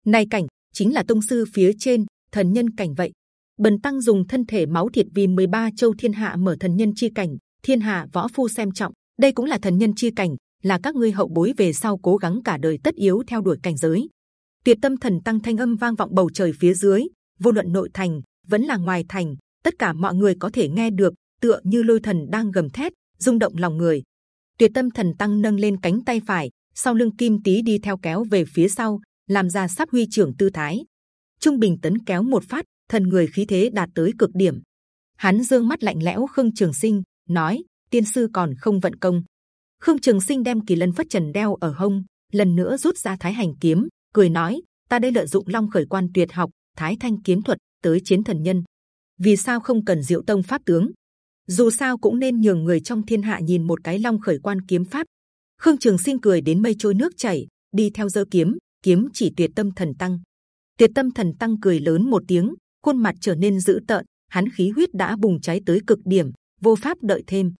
Này cảnh chính là tông sư phía trên thần nhân cảnh vậy. Bần tăng dùng thân thể máu thịt vì 13 châu thiên hạ mở thần nhân chi cảnh, thiên hạ võ phu xem trọng. Đây cũng là thần nhân chi cảnh, là các ngươi hậu bối về sau cố gắng cả đời tất yếu theo đuổi cảnh giới. Tuyệt tâm thần tăng thanh âm vang vọng bầu trời phía dưới, vô luận nội thành vẫn là ngoài thành, tất cả mọi người có thể nghe được, tựa như lôi thần đang gầm thét, rung động lòng người. Tuyệt tâm thần tăng nâng lên cánh tay phải, sau lưng kim tý đi theo kéo về phía sau, làm ra sắp huy trưởng tư thái. Trung bình tấn kéo một phát, thần người khí thế đạt tới cực điểm. Hắn dương mắt lạnh lẽo khương trường sinh, nói: tiên sư còn không vận công. Khương Trường Sinh đem kỳ lân phất trần đeo ở hông, lần nữa rút ra thái hành kiếm, cười nói: ta đây lợi dụng long khởi quan tuyệt học, thái thanh kiếm thuật tới chiến thần nhân. Vì sao không cần diệu tông pháp tướng? Dù sao cũng nên nhường người trong thiên hạ nhìn một cái long khởi quan kiếm pháp. Khương Trường Sinh cười đến mây trôi nước chảy, đi theo dơ kiếm, kiếm chỉ tuyệt tâm thần tăng. Tuyệt tâm thần tăng cười lớn một tiếng, khuôn mặt trở nên dữ tợn, hắn khí huyết đã bùng cháy tới cực điểm, vô pháp đợi thêm.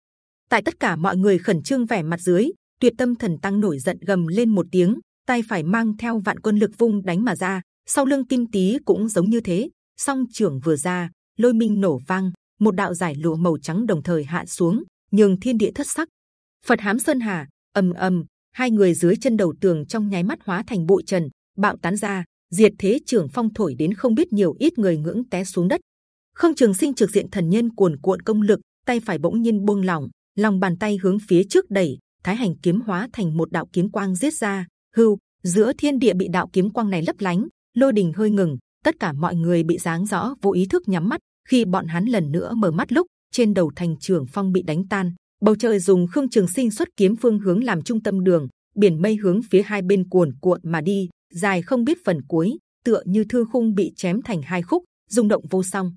Tại tất cả mọi người khẩn trương vẻ mặt dưới, tuyệt tâm thần tăng nổi giận gầm lên một tiếng, tay phải mang theo vạn quân lực vung đánh mà ra, sau lưng kim tý cũng giống như thế. Song trưởng vừa ra, lôi minh nổ vang, một đạo giải lụa màu trắng đồng thời hạ xuống, nhường thiên địa thất sắc. Phật hám sơn hà, ầm ầm, hai người dưới chân đầu tường trong nháy mắt hóa thành bụi trần, bạo tán ra, diệt thế trưởng phong thổi đến không biết nhiều ít người ngưỡng té xuống đất. Không trường sinh trực diện thần nhân cuồn cuộn công lực tay phải bỗng nhiên buông lỏng lòng bàn tay hướng phía trước đẩy, thái hành kiếm hóa thành một đạo kiếm quang giết ra. Hưu, giữa thiên địa bị đạo kiếm quang này lấp lánh, lôi đình hơi ngừng, tất cả mọi người bị dáng rõ vô ý thức nhắm mắt. Khi bọn hắn lần nữa mở mắt lúc trên đầu thành trường phong bị đánh tan, bầu trời dùng khương trường sinh xuất kiếm phương hướng làm trung tâm đường, biển mây hướng phía hai bên cuồn cuộn mà đi, dài không biết phần cuối, tựa như thư khung bị chém thành hai khúc, rung động vô song.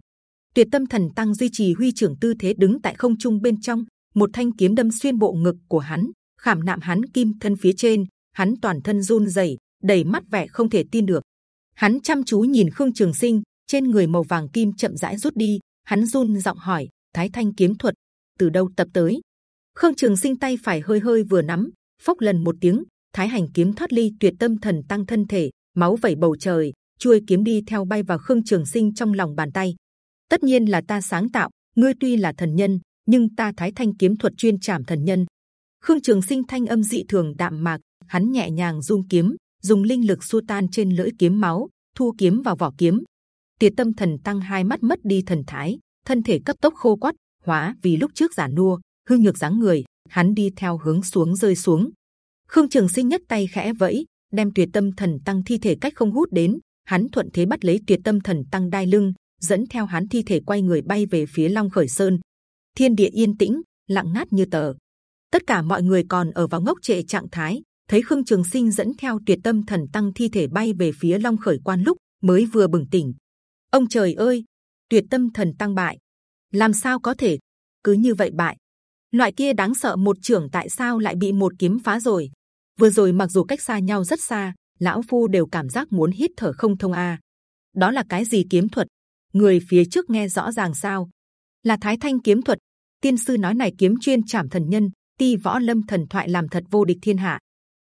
Tuyệt tâm thần tăng duy trì huy trưởng tư thế đứng tại không trung bên trong, một thanh kiếm đâm xuyên bộ ngực của hắn, khảm nạm hắn kim thân phía trên, hắn toàn thân run rẩy, đầy mắt vẻ không thể tin được. Hắn chăm chú nhìn Khương Trường Sinh, trên người màu vàng kim chậm rãi rút đi, hắn run giọng hỏi: Thái Thanh kiếm thuật từ đâu tập tới? Khương Trường Sinh tay phải hơi hơi vừa nắm, phốc lần một tiếng, Thái Hành kiếm thoát ly tuyệt tâm thần tăng thân thể, máu vẩy bầu trời, chuôi kiếm đi theo bay vào Khương Trường Sinh trong lòng bàn tay. Tất nhiên là ta sáng tạo, ngươi tuy là thần nhân, nhưng ta thái thanh kiếm thuật chuyên chạm thần nhân. Khương Trường Sinh thanh âm dị thường đạm mạc, hắn nhẹ nhàng dung kiếm, dùng linh lực xua tan trên lưỡi kiếm máu, thu kiếm vào vỏ kiếm. Tiệt tâm thần tăng hai mắt mất đi thần thái, thân thể cấp tốc khô quắt, hóa vì lúc trước giả nua, hư nhược dáng người, hắn đi theo hướng xuống rơi xuống. Khương Trường Sinh nhất tay khẽ vẫy, đem tuyệt tâm thần tăng thi thể cách không hút đến, hắn thuận thế bắt lấy tuyệt tâm thần tăng đai lưng, dẫn theo hắn thi thể quay người bay về phía Long Khởi Sơn. Thiên địa yên tĩnh, lặng ngắt như tờ. Tất cả mọi người còn ở vào ngốc trệ trạng thái, thấy khương trường sinh dẫn theo tuyệt tâm thần tăng thi thể bay về phía long khởi quan lúc mới vừa bừng tỉnh. Ông trời ơi! Tuyệt tâm thần tăng bại. Làm sao có thể? Cứ như vậy bại. Loại kia đáng sợ một trưởng tại sao lại bị một kiếm phá rồi? Vừa rồi mặc dù cách xa nhau rất xa, lão phu đều cảm giác muốn hít thở không thông a. Đó là cái gì kiếm thuật? Người phía trước nghe rõ ràng sao? Là thái thanh kiếm thuật. Tiên sư nói này kiếm chuyên chạm thần nhân, ti võ lâm thần thoại làm thật vô địch thiên hạ.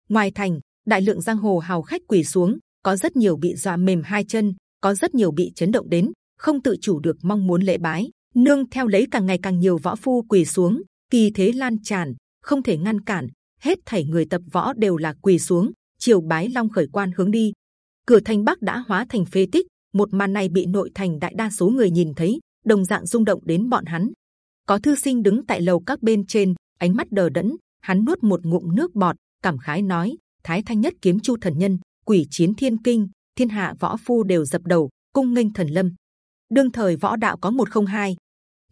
Ngoài thành, đại lượng giang hồ hào khách quỳ xuống, có rất nhiều bị dọa mềm hai chân, có rất nhiều bị chấn động đến, không tự chủ được mong muốn lễ bái. Nương theo lấy càng ngày càng nhiều võ phu quỳ xuống, kỳ thế lan tràn, không thể ngăn cản. Hết thảy người tập võ đều là quỳ xuống chiều bái long khởi quan hướng đi. Cửa thành bắc đã hóa thành phế tích một màn này bị nội thành đại đa số người nhìn thấy, đồng dạng rung động đến bọn hắn. Có thư sinh đứng tại lầu các bên trên, ánh mắt đờ đẫn, hắn nuốt một ngụm nước bọt, cảm khái nói, thái thanh nhất kiếm chu thần nhân, quỷ chiến thiên kinh, thiên hạ võ phu đều dập đầu, cung nghênh thần lâm. Đương thời võ đạo có một không hai.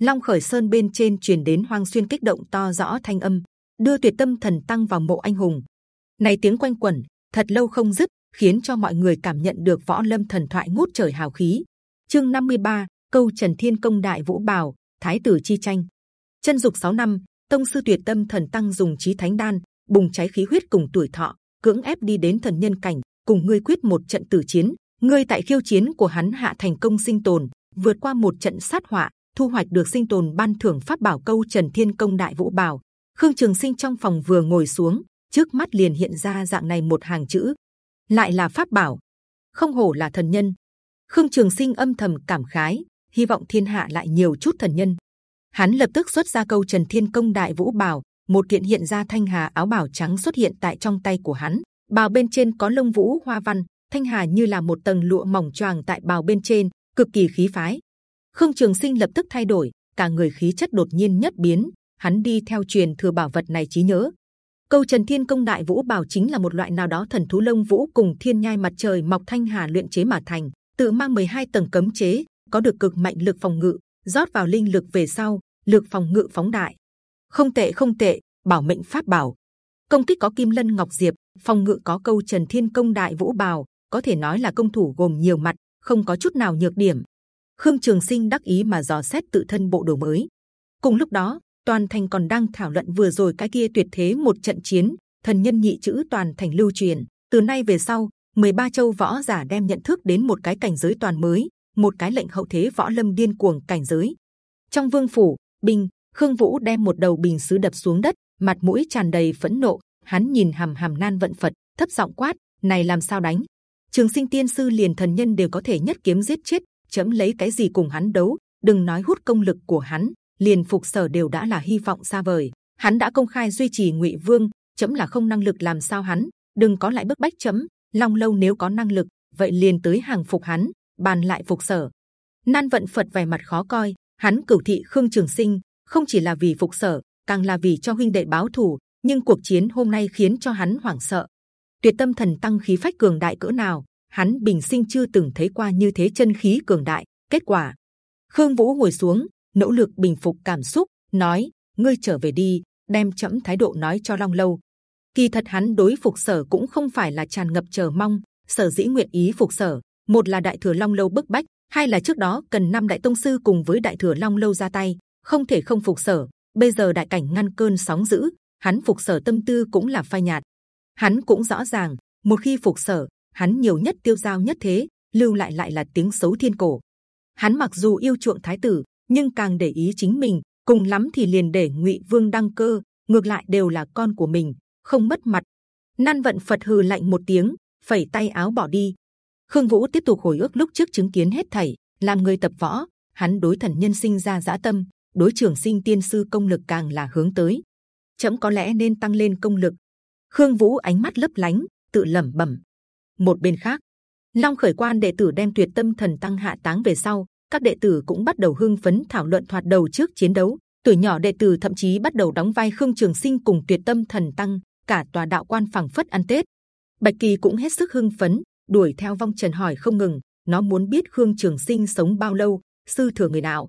Long khởi sơn bên trên truyền đến hoang xuyên kích động to rõ thanh âm, đưa tuyệt tâm thần tăng vào mộ anh hùng. Này tiếng quanh quẩn, thật lâu không dứt khiến cho mọi người cảm nhận được võ lâm thần thoại ngút trời hào khí. Chương 53, câu trần thiên công đại vũ bảo thái tử chi tranh. Chân dục 6 năm tông sư tuyệt tâm thần tăng dùng trí thánh đan bùng cháy khí huyết cùng tuổi thọ cưỡng ép đi đến thần nhân cảnh cùng ngươi quyết một trận tử chiến. Ngươi tại khiêu chiến của hắn hạ thành công sinh tồn vượt qua một trận sát họa thu hoạch được sinh tồn ban thưởng pháp bảo câu trần thiên công đại vũ bảo khương trường sinh trong phòng vừa ngồi xuống trước mắt liền hiện ra dạng này một hàng chữ lại là pháp bảo, không hổ là thần nhân. Khương trường sinh âm thầm cảm khái, hy vọng thiên hạ lại nhiều chút thần nhân. Hắn lập tức xuất ra câu trần thiên công đại vũ bảo, một kiện hiện ra thanh hà áo bảo trắng xuất hiện tại trong tay của hắn. Bào bên trên có lông vũ hoa văn, thanh hà như là một tầng lụa mỏng choàng tại bào bên trên, cực kỳ khí phái. Khương trường sinh lập tức thay đổi, cả người khí chất đột nhiên nhất biến. Hắn đi theo truyền thừa bảo vật này trí nhớ câu trần thiên công đại vũ bảo chính là một loại nào đó thần thú lông vũ cùng thiên nhai mặt trời mọc thanh hà luyện chế mà thành, tự mang 12 tầng cấm chế, có được cực mạnh lực phòng ngự, rót vào linh lực về sau, lực phòng ngự phóng đại. Không tệ không tệ, bảo mệnh pháp bảo. Công kích có kim lân ngọc diệp, phòng ngự có câu trần thiên công đại vũ bào có thể nói là công thủ gồm nhiều mặt, không có chút nào nhược điểm. Khương trường sinh đắc ý mà dò xét tự thân bộ đồ mới. Cùng lúc đó toàn thành còn đang thảo luận vừa rồi cái kia tuyệt thế một trận chiến, thần nhân nhị chữ toàn thành lưu truyền. Từ nay về sau 13 châu võ giả đem nhận thức đến một cái cảnh giới toàn mới, một cái lệnh hậu thế võ lâm điên cuồng cảnh giới. Trong vương phủ, bình, khương vũ đem một đầu bình sứ đập xuống đất, mặt mũi tràn đầy phẫn nộ, hắn nhìn hàm hàm nan vận phật, thấp giọng quát, này làm sao đánh? Trường sinh tiên sư liền thần nhân đều có thể nhất kiếm giết chết, chấm lấy cái gì cùng hắn đấu, đừng nói hút công lực của hắn liền phục sở đều đã là hy vọng xa vời. Hắn đã công khai duy trì ngụy vương, chấm là không năng lực làm sao hắn, đừng có lại bức bách chấm. Long lâu nếu có năng lực, vậy liền tới hàng phục hắn, bàn lại phục sở. Nan vận phật vẻ mặt khó coi, hắn cửu thị khương trường sinh, không chỉ là vì phục sở, càng là vì cho huynh đệ báo thù, nhưng cuộc chiến hôm nay khiến cho hắn hoảng sợ. Tuyệt tâm thần tăng khí phách cường đại cỡ nào, hắn bình sinh chưa từng thấy qua như thế chân khí cường đại. Kết quả, khương vũ ngồi xuống nỗ lực bình phục cảm xúc, nói, ngươi trở về đi, đem chậm thái độ nói cho long lâu. Kỳ thật hắn đối phục sở cũng không phải là tràn ngập chờ mong. Sở dĩ nguyện ý phục sở, một là đại thừa long lâu bức bách, hai là trước đó cần năm đại tông sư cùng với đại thừa long lâu ra tay, không thể không phục sở. Bây giờ đại cảnh ngăn cơn sóng dữ, hắn phục sở tâm tư cũng là phai nhạt. Hắn cũng rõ ràng, một khi phục sở, hắn nhiều nhất tiêu giao nhất thế, lưu lại lại là tiếng xấu thiên cổ. Hắn mặc dù yêu chuộng thái tử nhưng càng để ý chính mình, cùng lắm thì liền để ngụy vương đăng cơ, ngược lại đều là con của mình, không mất mặt. Nan vận phật hừ lạnh một tiếng, phẩy tay áo bỏ đi. Khương vũ tiếp tục hồi ức lúc trước chứng kiến hết thảy, làm người tập võ, hắn đối thần nhân sinh ra dã tâm, đối trường sinh tiên sư công lực càng là hướng tới. Chấm có lẽ nên tăng lên công lực. Khương vũ ánh mắt lấp lánh, tự lẩm bẩm. Một bên khác, long khởi quan đệ tử đem tuyệt tâm thần tăng hạ táng về sau các đệ tử cũng bắt đầu hưng phấn thảo luận thoạt đầu trước chiến đấu. Tuổi nhỏ đệ tử thậm chí bắt đầu đóng vai khương trường sinh cùng tuyệt tâm thần tăng, cả tòa đạo quan phẳng phất ăn tết. Bạch kỳ cũng hết sức hưng phấn, đuổi theo vong trần hỏi không ngừng, nó muốn biết khương trường sinh sống bao lâu, sư thừa người nào.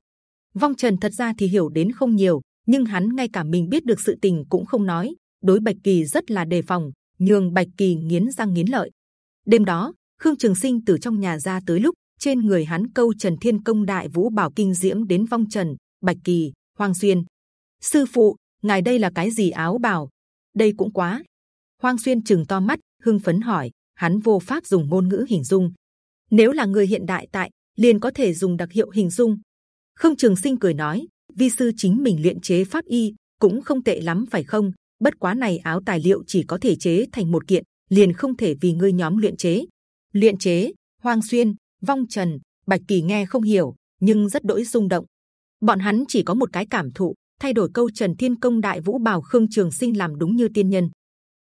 Vong trần thật ra thì hiểu đến không nhiều, nhưng hắn ngay cả mình biết được sự tình cũng không nói. Đối bạch kỳ rất là đề phòng, nhường bạch kỳ nghiến răng nghiến lợi. Đêm đó, khương trường sinh từ trong nhà ra tới lúc trên người hắn câu trần thiên công đại vũ bảo kinh diễm đến vong trần, bạch kỳ, hoang xuyên. Sư phụ, ngài đây là cái gì áo bào? Đây cũng quá. Hoang xuyên chừng to mắt, hưng phấn hỏi, hắn vô pháp dùng ngôn ngữ hình dung. Nếu là người hiện đại tại, liền có thể dùng đặc hiệu hình dung. Không trường sinh cười nói, vi sư chính mình luyện chế pháp y, cũng không tệ lắm phải không? Bất quá này áo tài liệu chỉ có thể chế thành một kiện, liền không thể vì ngươi nhóm luyện chế. Luyện chế, hoang xuyên vong trần bạch kỳ nghe không hiểu nhưng rất đỗi rung động bọn hắn chỉ có một cái cảm thụ thay đổi câu trần thiên công đại vũ bào khương trường sinh làm đúng như tiên nhân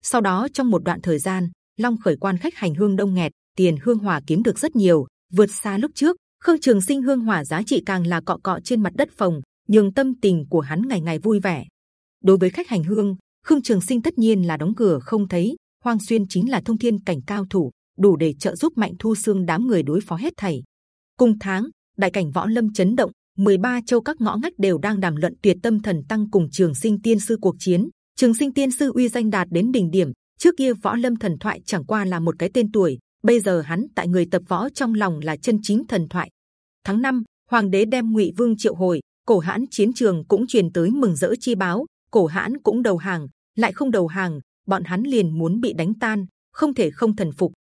sau đó trong một đoạn thời gian long khởi quan khách hành hương đông nghẹt tiền hương hòa kiếm được rất nhiều vượt xa lúc trước. Khương Trường Sinh hương hỏa giá trị càng là cọ cọ trên mặt đất phòng, nhưng tâm tình của hắn ngày ngày vui vẻ. Đối với khách hành hương, Khương Trường Sinh tất nhiên là đóng cửa không thấy. Hoang Xuyên chính là thông thiên cảnh cao thủ, đủ để trợ giúp Mạnh Thu Xương đám người đối phó hết thảy. Cùng tháng, đại cảnh võ lâm chấn động, 13 châu các ngõ ngách đều đang đàm luận tuyệt tâm thần tăng cùng Trường Sinh Tiên sư cuộc chiến. Trường Sinh Tiên sư uy danh đạt đến đỉnh điểm. Trước kia võ lâm thần thoại chẳng qua là một cái tên tuổi, bây giờ hắn tại người tập võ trong lòng là chân chính thần thoại. Tháng 5, Hoàng đế đem Ngụy Vương triệu hồi, cổ hãn chiến trường cũng truyền tới mừng rỡ chi báo. Cổ hãn cũng đầu hàng, lại không đầu hàng, bọn hắn liền muốn bị đánh tan, không thể không thần phục.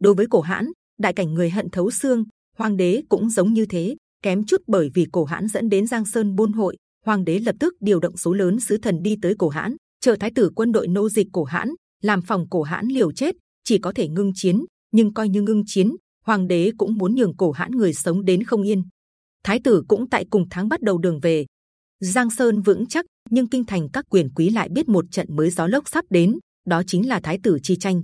Đối với cổ hãn, đại cảnh người hận thấu xương, hoàng đế cũng giống như thế, kém chút bởi vì cổ hãn dẫn đến giang sơn buôn hội, hoàng đế lập tức điều động số lớn sứ thần đi tới cổ hãn, trợ thái tử quân đội nô dịch cổ hãn, làm phòng cổ hãn liều chết, chỉ có thể ngưng chiến, nhưng coi như ngưng chiến, hoàng đế cũng muốn nhường cổ hãn người sống đến không yên. Thái tử cũng tại cùng tháng bắt đầu đường về, Giang Sơn vững chắc, nhưng kinh thành các quyền quý lại biết một trận mới gió lốc sắp đến, đó chính là thái tử chi tranh.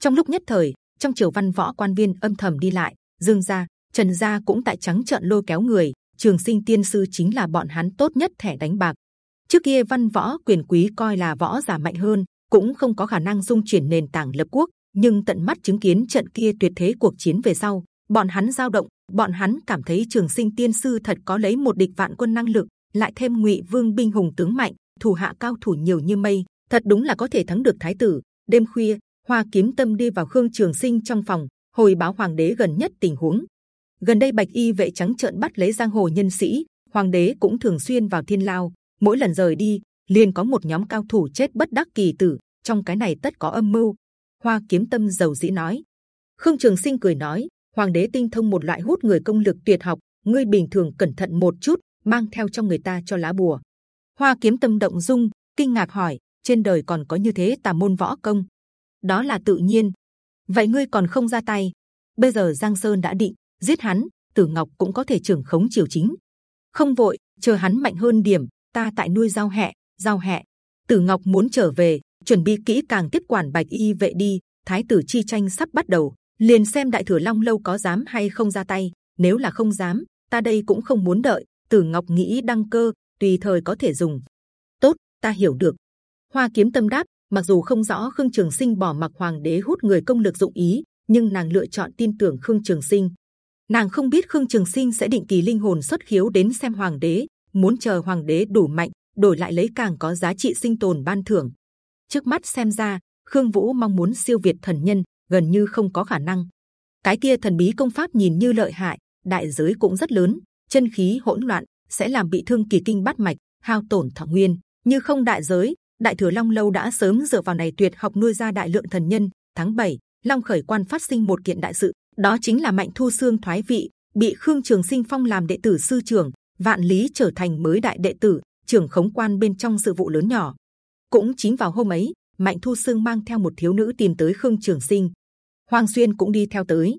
Trong lúc nhất thời, trong triều văn võ quan viên âm thầm đi lại, Dương gia, Trần gia cũng tại trắng trợn lôi kéo người. Trường sinh tiên sư chính là bọn hắn tốt nhất thẻ đánh bạc. Trước kia văn võ quyền quý coi là võ giả mạnh hơn, cũng không có khả năng dung chuyển nền tảng lập quốc. Nhưng tận mắt chứng kiến trận kia tuyệt thế cuộc chiến về sau, bọn hắn dao động, bọn hắn cảm thấy trường sinh tiên sư thật có lấy một địch vạn quân năng lực, lại thêm ngụy vương binh hùng tướng mạnh, thủ hạ cao thủ nhiều như mây, thật đúng là có thể thắng được thái tử. Đêm khuya, Hoa Kiếm Tâm đi vào Khương Trường Sinh trong phòng, hồi báo hoàng đế gần nhất tình huống. Gần đây bạch y vệ trắng trợn bắt lấy giang hồ nhân sĩ, hoàng đế cũng thường xuyên vào thiên lao. Mỗi lần rời đi, liền có một nhóm cao thủ chết bất đắc kỳ tử. Trong cái này tất có âm mưu. Hoa Kiếm Tâm giàu dĩ nói. Khương Trường Sinh cười nói, hoàng đế tinh thông một loại hút người công lực tuyệt học, ngươi bình thường cẩn thận một chút, mang theo cho người ta cho lá bùa. Hoa kiếm tâm động dung, kinh ngạc hỏi: trên đời còn có như thế tà môn võ công? Đó là tự nhiên. Vậy ngươi còn không ra tay? Bây giờ Giang Sơn đã định, giết hắn, Tử Ngọc cũng có thể trưởng khống triều chính. Không vội, chờ hắn mạnh hơn điểm, ta tại nuôi giao hẹ, giao hẹ. Tử Ngọc muốn trở về, chuẩn bị kỹ càng tiếp quản bạch y vệ đi. Thái tử chi tranh sắp bắt đầu, liền xem đại thừa long lâu có dám hay không ra tay. Nếu là không dám, ta đây cũng không muốn đợi, Tử Ngọc nghĩ đăng cơ, tùy thời có thể dùng. Tốt, ta hiểu được. Hoa Kiếm Tâm đáp, mặc dù không rõ Khương Trường Sinh bỏ mặc Hoàng đế hút người công lực dụng ý, nhưng nàng lựa chọn tin tưởng Khương Trường Sinh. Nàng không biết Khương Trường Sinh sẽ định kỳ linh hồn xuất khiếu đến xem Hoàng đế, muốn chờ Hoàng đế đủ mạnh, đổi lại lấy càng có giá trị sinh tồn ban thưởng. Trước mắt xem ra, Khương Vũ mong muốn siêu việt thần nhân gần như không có khả năng. Cái kia thần bí công pháp nhìn như lợi hại, đại giới cũng rất lớn, chân khí hỗn loạn sẽ làm bị thương kỳ kinh bát mạch, hao tổn thọ nguyên. Như không đại giới, đại thừa long lâu đã sớm dựa vào này tuyệt học nuôi ra đại lượng thần nhân. Tháng 7, long khởi quan phát sinh một kiện đại sự, đó chính là mạnh thu xương thoái vị, bị khương trường sinh phong làm đệ tử sư trưởng, vạn lý trở thành mới đại đệ tử, trưởng khống quan bên trong sự vụ lớn nhỏ. cũng chính vào hôm ấy, mạnh thu xương mang theo một thiếu nữ tìm tới khương trường sinh, hoàng xuyên cũng đi theo tới.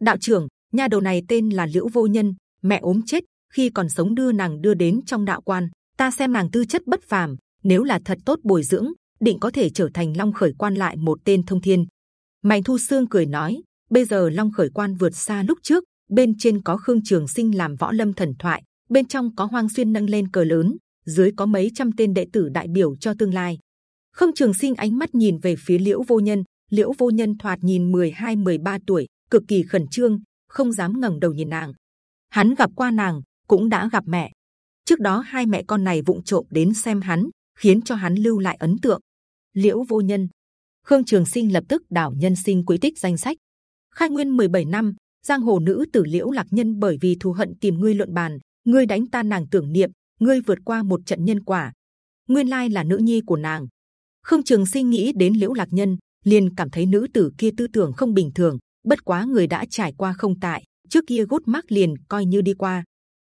đạo trưởng, nhà đầu này tên là liễu vô nhân, mẹ ốm chết khi còn sống đưa nàng đưa đến trong đạo quan ta xem nàng tư chất bất phàm nếu là thật tốt bồi dưỡng, định có thể trở thành long khởi quan lại một tên thông thiên. Mạnh thu xương cười nói, bây giờ long khởi quan vượt xa lúc trước, bên trên có khương trường sinh làm võ lâm thần thoại, bên trong có hoang xuyên nâng lên cờ lớn, dưới có mấy trăm tên đệ tử đại biểu cho tương lai. Khương trường sinh ánh mắt nhìn về phía liễu vô nhân, liễu vô nhân thoạt nhìn 12-13 tuổi, cực kỳ khẩn trương, không dám ngẩng đầu nhìn nàng. Hắn gặp qua nàng, cũng đã gặp mẹ. Trước đó hai mẹ con này vụng trộm đến xem hắn khiến cho hắn lưu lại ấn tượng. Liễu vô nhân. Khương trường sinh lập tức đảo nhân sinh quý tích danh sách. Khai nguyên 17 năm giang hồ nữ tử liễu lạc nhân bởi vì thù hận tìm ngươi luận bàn ngươi đánh tan nàng tưởng niệm ngươi vượt qua một trận nhân quả. Nguyên lai là nữ nhi của nàng. Khương trường sinh nghĩ đến liễu lạc nhân liền cảm thấy nữ tử kia tư tưởng không bình thường bất quá người đã trải qua không tại trước kia gút mắc liền coi như đi qua.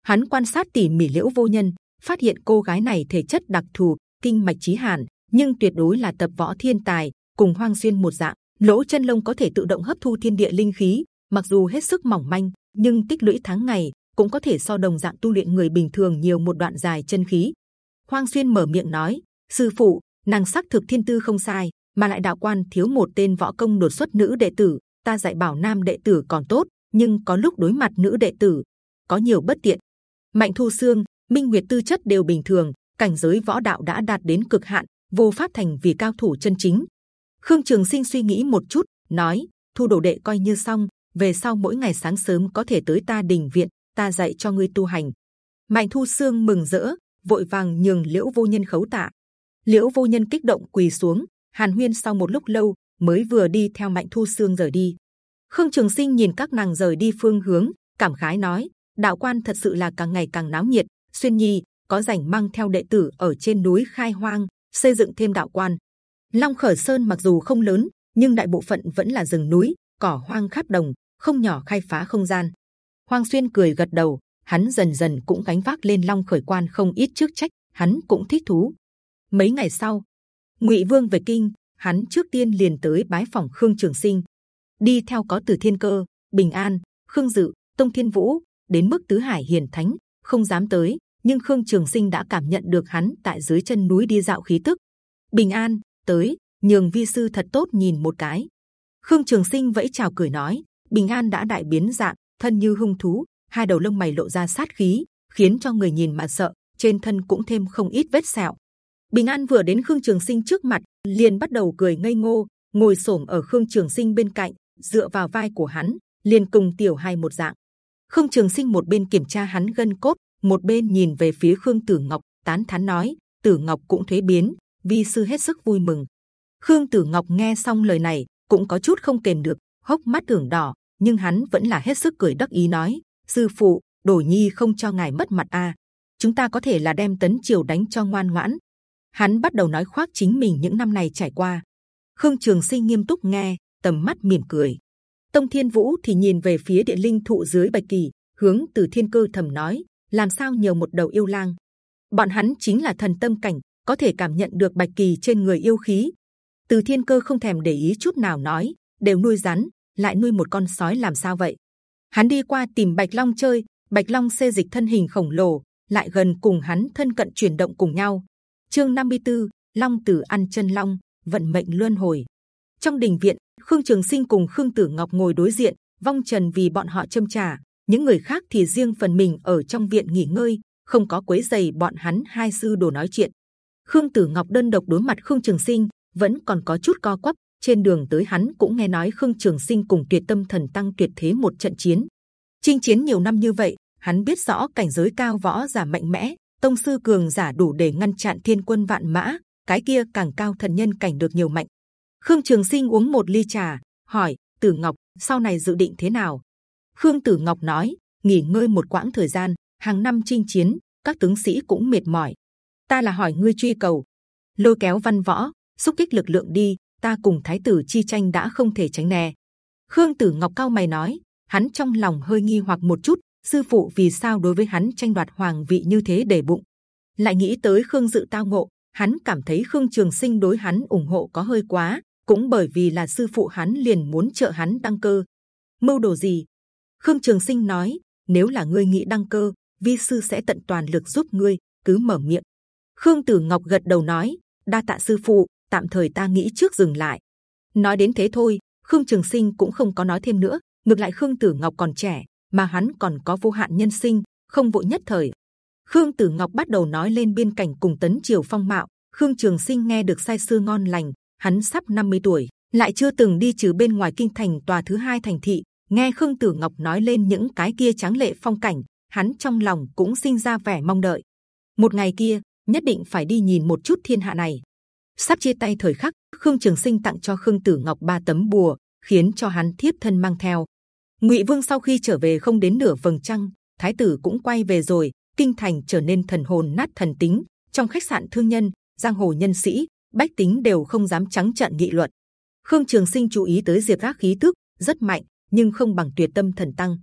Hắn quan sát tỉ mỉ liễu vô nhân, phát hiện cô gái này thể chất đặc thù, kinh mạch trí hàn, nhưng tuyệt đối là tập võ thiên tài, cùng hoang xuyên một dạng. Lỗ chân lông có thể tự động hấp thu thiên địa linh khí, mặc dù hết sức mỏng manh, nhưng tích lũy tháng ngày cũng có thể so đồng dạng tu luyện người bình thường nhiều một đoạn dài chân khí. Hoang xuyên mở miệng nói: sư phụ, nàng sắc thực thiên tư không sai, mà lại đạo quan thiếu một tên võ công đột xuất nữ đệ tử, ta dạy bảo nam đệ tử còn tốt, nhưng có lúc đối mặt nữ đệ tử có nhiều bất tiện. Mạnh Thu xương Minh Nguyệt tư chất đều bình thường, cảnh giới võ đạo đã đạt đến cực hạn, vô pháp thành vì cao thủ chân chính. Khương Trường Sinh suy nghĩ một chút, nói: thu đồ đệ coi như xong, về sau mỗi ngày sáng sớm có thể tới ta đình viện, ta dạy cho ngươi tu hành. Mạnh Thu Sương mừng rỡ, vội vàng nhường Liễu Vô Nhân khấu tạ. Liễu Vô Nhân kích động quỳ xuống. Hàn Huyên sau một lúc lâu mới vừa đi theo Mạnh Thu Sương rời đi. Khương Trường Sinh nhìn các nàng rời đi phương hướng, cảm khái nói: đạo quan thật sự là càng ngày càng náo nhiệt. Xuyên Nhi có rảnh mang theo đệ tử ở trên núi khai hoang xây dựng thêm đạo quan. Long Khởi Sơn mặc dù không lớn, nhưng đại bộ phận vẫn là rừng núi, cỏ hoang khắp đồng, không nhỏ khai phá không gian. Hoàng Xuyên cười gật đầu, hắn dần dần cũng gánh vác lên Long Khởi Quan không ít chức trách, hắn cũng thích thú. Mấy ngày sau, Ngụy Vương về kinh, hắn trước tiên liền tới bái phòng Khương Trường Sinh, đi theo có Từ Thiên Cơ, Bình An, Khương Dự, Tông Thiên Vũ, đến mức tứ hải hiền thánh không dám tới, nhưng Khương Trường Sinh đã cảm nhận được hắn tại dưới chân núi đi dạo khí tức. Bình An tới, nhường vi sư thật tốt nhìn một cái. Khương Trường Sinh vẫy chào cười nói, Bình An đã đại biến dạng, thân như hung thú, hai đầu lông mày lộ ra sát khí, khiến cho người nhìn mà sợ. Trên thân cũng thêm không ít vết sẹo. Bình An vừa đến Khương Trường Sinh trước mặt, liền bắt đầu cười ngây ngô, ngồi xổm ở Khương Trường Sinh bên cạnh, dựa vào vai của hắn, liền cùng tiểu hai một dạng. Khương Trường Sinh một bên kiểm tra hắn gân cốt, một bên nhìn về phía Khương Tử Ngọc, tán thán nói: Tử Ngọc cũng thuế biến, vi sư hết sức vui mừng. Khương Tử Ngọc nghe xong lời này cũng có chút không kềm được, hốc mắt tưởng đỏ, nhưng hắn vẫn là hết sức cười đắc ý nói: sư phụ, đổ Nhi không cho ngài mất mặt a. Chúng ta có thể là đem tấn triều đánh cho ngoan ngoãn. Hắn bắt đầu nói khoác chính mình những năm này trải qua. Khương Trường Sinh nghiêm túc nghe, tầm mắt mỉm cười. Tông Thiên Vũ thì nhìn về phía địa linh thụ dưới bạch kỳ, hướng từ Thiên Cơ thầm nói: làm sao nhiều một đầu yêu lang? Bọn hắn chính là thần tâm cảnh, có thể cảm nhận được bạch kỳ trên người yêu khí. Từ Thiên Cơ không thèm để ý chút nào nói: đều nuôi rắn, lại nuôi một con sói làm sao vậy? Hắn đi qua tìm Bạch Long chơi, Bạch Long xê dịch thân hình khổng lồ, lại gần cùng hắn thân cận chuyển động cùng nhau. Chương 54, Long Tử ăn chân long, vận mệnh luân hồi. Trong đình viện, Khương Trường Sinh cùng Khương Tử Ngọc ngồi đối diện, vong trần vì bọn họ châm trà, những người khác thì riêng phần mình ở trong viện nghỉ ngơi, không có quấy giày bọn hắn hai sư đồ nói chuyện. Khương Tử Ngọc đơn độc đối mặt Khương Trường Sinh vẫn còn có chút co quắp. Trên đường tới hắn cũng nghe nói Khương Trường Sinh cùng Tuyệt Tâm Thần Tăng tuyệt thế một trận chiến. Chinh chiến nhiều năm như vậy, hắn biết rõ cảnh giới cao võ giả mạnh mẽ, tông sư cường giả đủ để ngăn chặn thiên quân vạn mã. Cái kia càng cao thần nhân cảnh được nhiều mạnh. Khương Trường Sinh uống một ly trà, hỏi Tử Ngọc sau này dự định thế nào? Khương Tử Ngọc nói nghỉ ngơi một quãng thời gian, hàng năm chinh chiến, các tướng sĩ cũng mệt mỏi. Ta là hỏi ngươi truy cầu, lôi kéo văn võ, xúc kích lực lượng đi. Ta cùng Thái tử chi tranh đã không thể tránh né. Khương Tử Ngọc cao mày nói, hắn trong lòng hơi nghi hoặc một chút, sư phụ vì sao đối với hắn tranh đoạt hoàng vị như thế để bụng, lại nghĩ tới Khương Dự tao ngộ, hắn cảm thấy Khương Trường Sinh đối hắn ủng hộ có hơi quá, cũng bởi vì là sư phụ hắn liền muốn trợ hắn tăng cơ. Mưu đồ gì? Khương Trường Sinh nói, nếu là ngươi nghĩ đăng cơ, vi sư sẽ tận toàn lực giúp ngươi, cứ mở miệng. Khương Tử Ngọc gật đầu nói, đa tạ sư phụ, tạm thời ta nghĩ trước dừng lại. Nói đến thế thôi, Khương Trường Sinh cũng không có nói thêm nữa. Ngược lại Khương Tử Ngọc còn trẻ, mà hắn còn có vô hạn nhân sinh, không vội nhất thời. Khương Tử Ngọc bắt đầu nói lên biên cảnh cùng tấn triều phong mạo. Khương Trường Sinh nghe được say sưa ngon lành, hắn sắp 50 tuổi, lại chưa từng đi trừ bên ngoài kinh thành tòa thứ hai thành thị. Nghe Khương Tử Ngọc nói lên những cái kia tráng lệ phong cảnh, hắn trong lòng cũng sinh ra vẻ mong đợi. Một ngày kia, nhất định phải đi nhìn một chút thiên hạ này. Sắp chia tay thời khắc, Khương Trường Sinh tặng cho Khương Tử Ngọc ba tấm bùa, khiến cho hắn thiếp thân mang theo. Ngụy Vương sau khi trở về không đến nửa vầng trăng, Thái tử cũng quay về rồi, kinh thành trở nên thần hồn nát thần tính. Trong khách sạn thương nhân, giang hồ nhân sĩ, bách tính đều không dám trắng trợn nghị luận. Khương Trường Sinh chú ý tới Diệp Giác khí tức rất mạnh, nhưng không bằng Tuyệt Tâm Thần Tăng.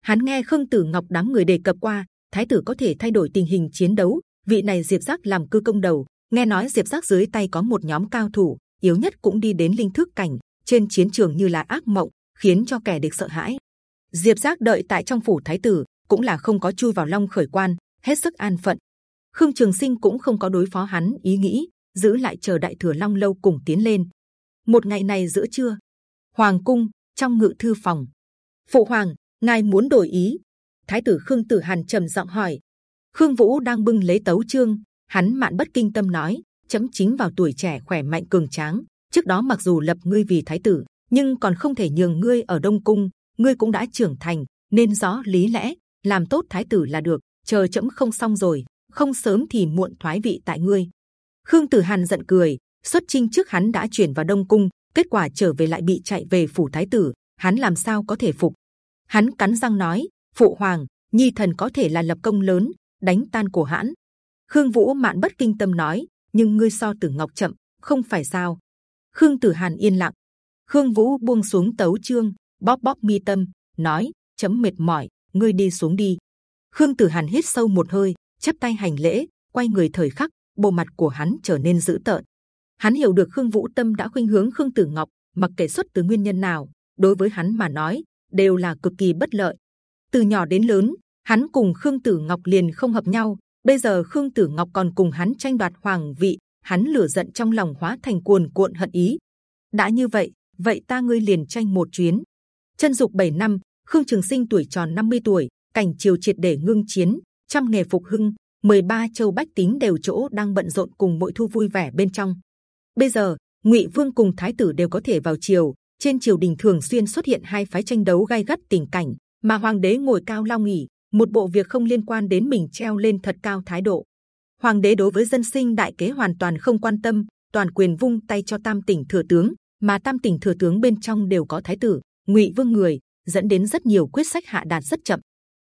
Hắn nghe Khương Tử Ngọc đám người đề cập qua, Thái tử có thể thay đổi tình hình chiến đấu. Vị này Diệp Giác làm cư công đầu, nghe nói Diệp Giác dưới tay có một nhóm cao thủ, yếu nhất cũng đi đến linh thức cảnh, trên chiến trường như là ác mộng, khiến cho kẻ địch sợ hãi. Diệp Giác đợi tại trong phủ Thái tử cũng là không có chui vào Long khởi quan, hết sức an phận. Khương Trường Sinh cũng không có đối phó hắn ý nghĩ, giữ lại chờ Đại Thừa Long lâu cùng tiến lên. Một ngày này giữa trưa, Hoàng cung trong ngự thư phòng, phụ hoàng ngài muốn đổi ý. Thái tử khương tử hàn trầm giọng hỏi. Khương vũ đang bưng lấy tấu chương hắn mạn bất kinh tâm nói chấm chính vào tuổi trẻ khỏe mạnh cường tráng. Trước đó mặc dù lập ngươi vì thái tử nhưng còn không thể nhường ngươi ở đông cung ngươi cũng đã trưởng thành nên rõ lý lẽ làm tốt thái tử là được chờ chấm không xong rồi không sớm thì muộn thoái vị tại ngươi. Khương tử hàn giận cười xuất chinh trước hắn đã chuyển vào đông cung kết quả trở về lại bị chạy về phủ thái tử, hắn làm sao có thể phục? Hắn cắn răng nói, phụ hoàng, nhi thần có thể là lập công lớn, đánh tan của hãn. Khương vũ mạn bất kinh tâm nói, nhưng ngươi so tử ngọc chậm, không phải sao? Khương tử hàn yên lặng. Khương vũ buông xuống tấu chương, bóp bóp mi tâm, nói, chấm mệt mỏi, ngươi đi xuống đi. Khương tử hàn hít sâu một hơi, chắp tay hành lễ, quay người thời khắc, bộ mặt của hắn trở nên dữ tợn hắn hiểu được khương vũ tâm đã khuynh hướng khương tử ngọc, mặc kể xuất từ nguyên nhân nào, đối với hắn mà nói, đều là cực kỳ bất lợi. Từ nhỏ đến lớn, hắn cùng khương tử ngọc liền không hợp nhau, bây giờ khương tử ngọc còn cùng hắn tranh đoạt hoàng vị, hắn lửa giận trong lòng hóa thành cuồn cuộn hận ý. Đã như vậy vậy ta ngươi liền tranh một chuyến. Chân dục 7 năm, khương trường sinh tuổi tròn 50 tuổi, cảnh triều triệt để ngưng chiến, trăm nghề phục hưng 13 châu bách tính đều chỗ đang bận rộn cùng mỗi thu vui vẻ bên trong bây giờ, ngụy vương cùng thái tử đều có thể vào triều. Trên triều đình thường xuyên xuất hiện hai phái tranh đấu gai gắt tình cảnh, mà hoàng đế ngồi cao lao nghỉ, một bộ việc không liên quan đến mình treo lên thật cao thái độ. Hoàng đế đối với dân sinh đại kế hoàn toàn không quan tâm, toàn quyền vung tay cho tam tỉnh thừa tướng, mà tam tỉnh thừa tướng bên trong đều có thái tử, ngụy vương người, dẫn đến rất nhiều quyết sách hạ đạt rất chậm.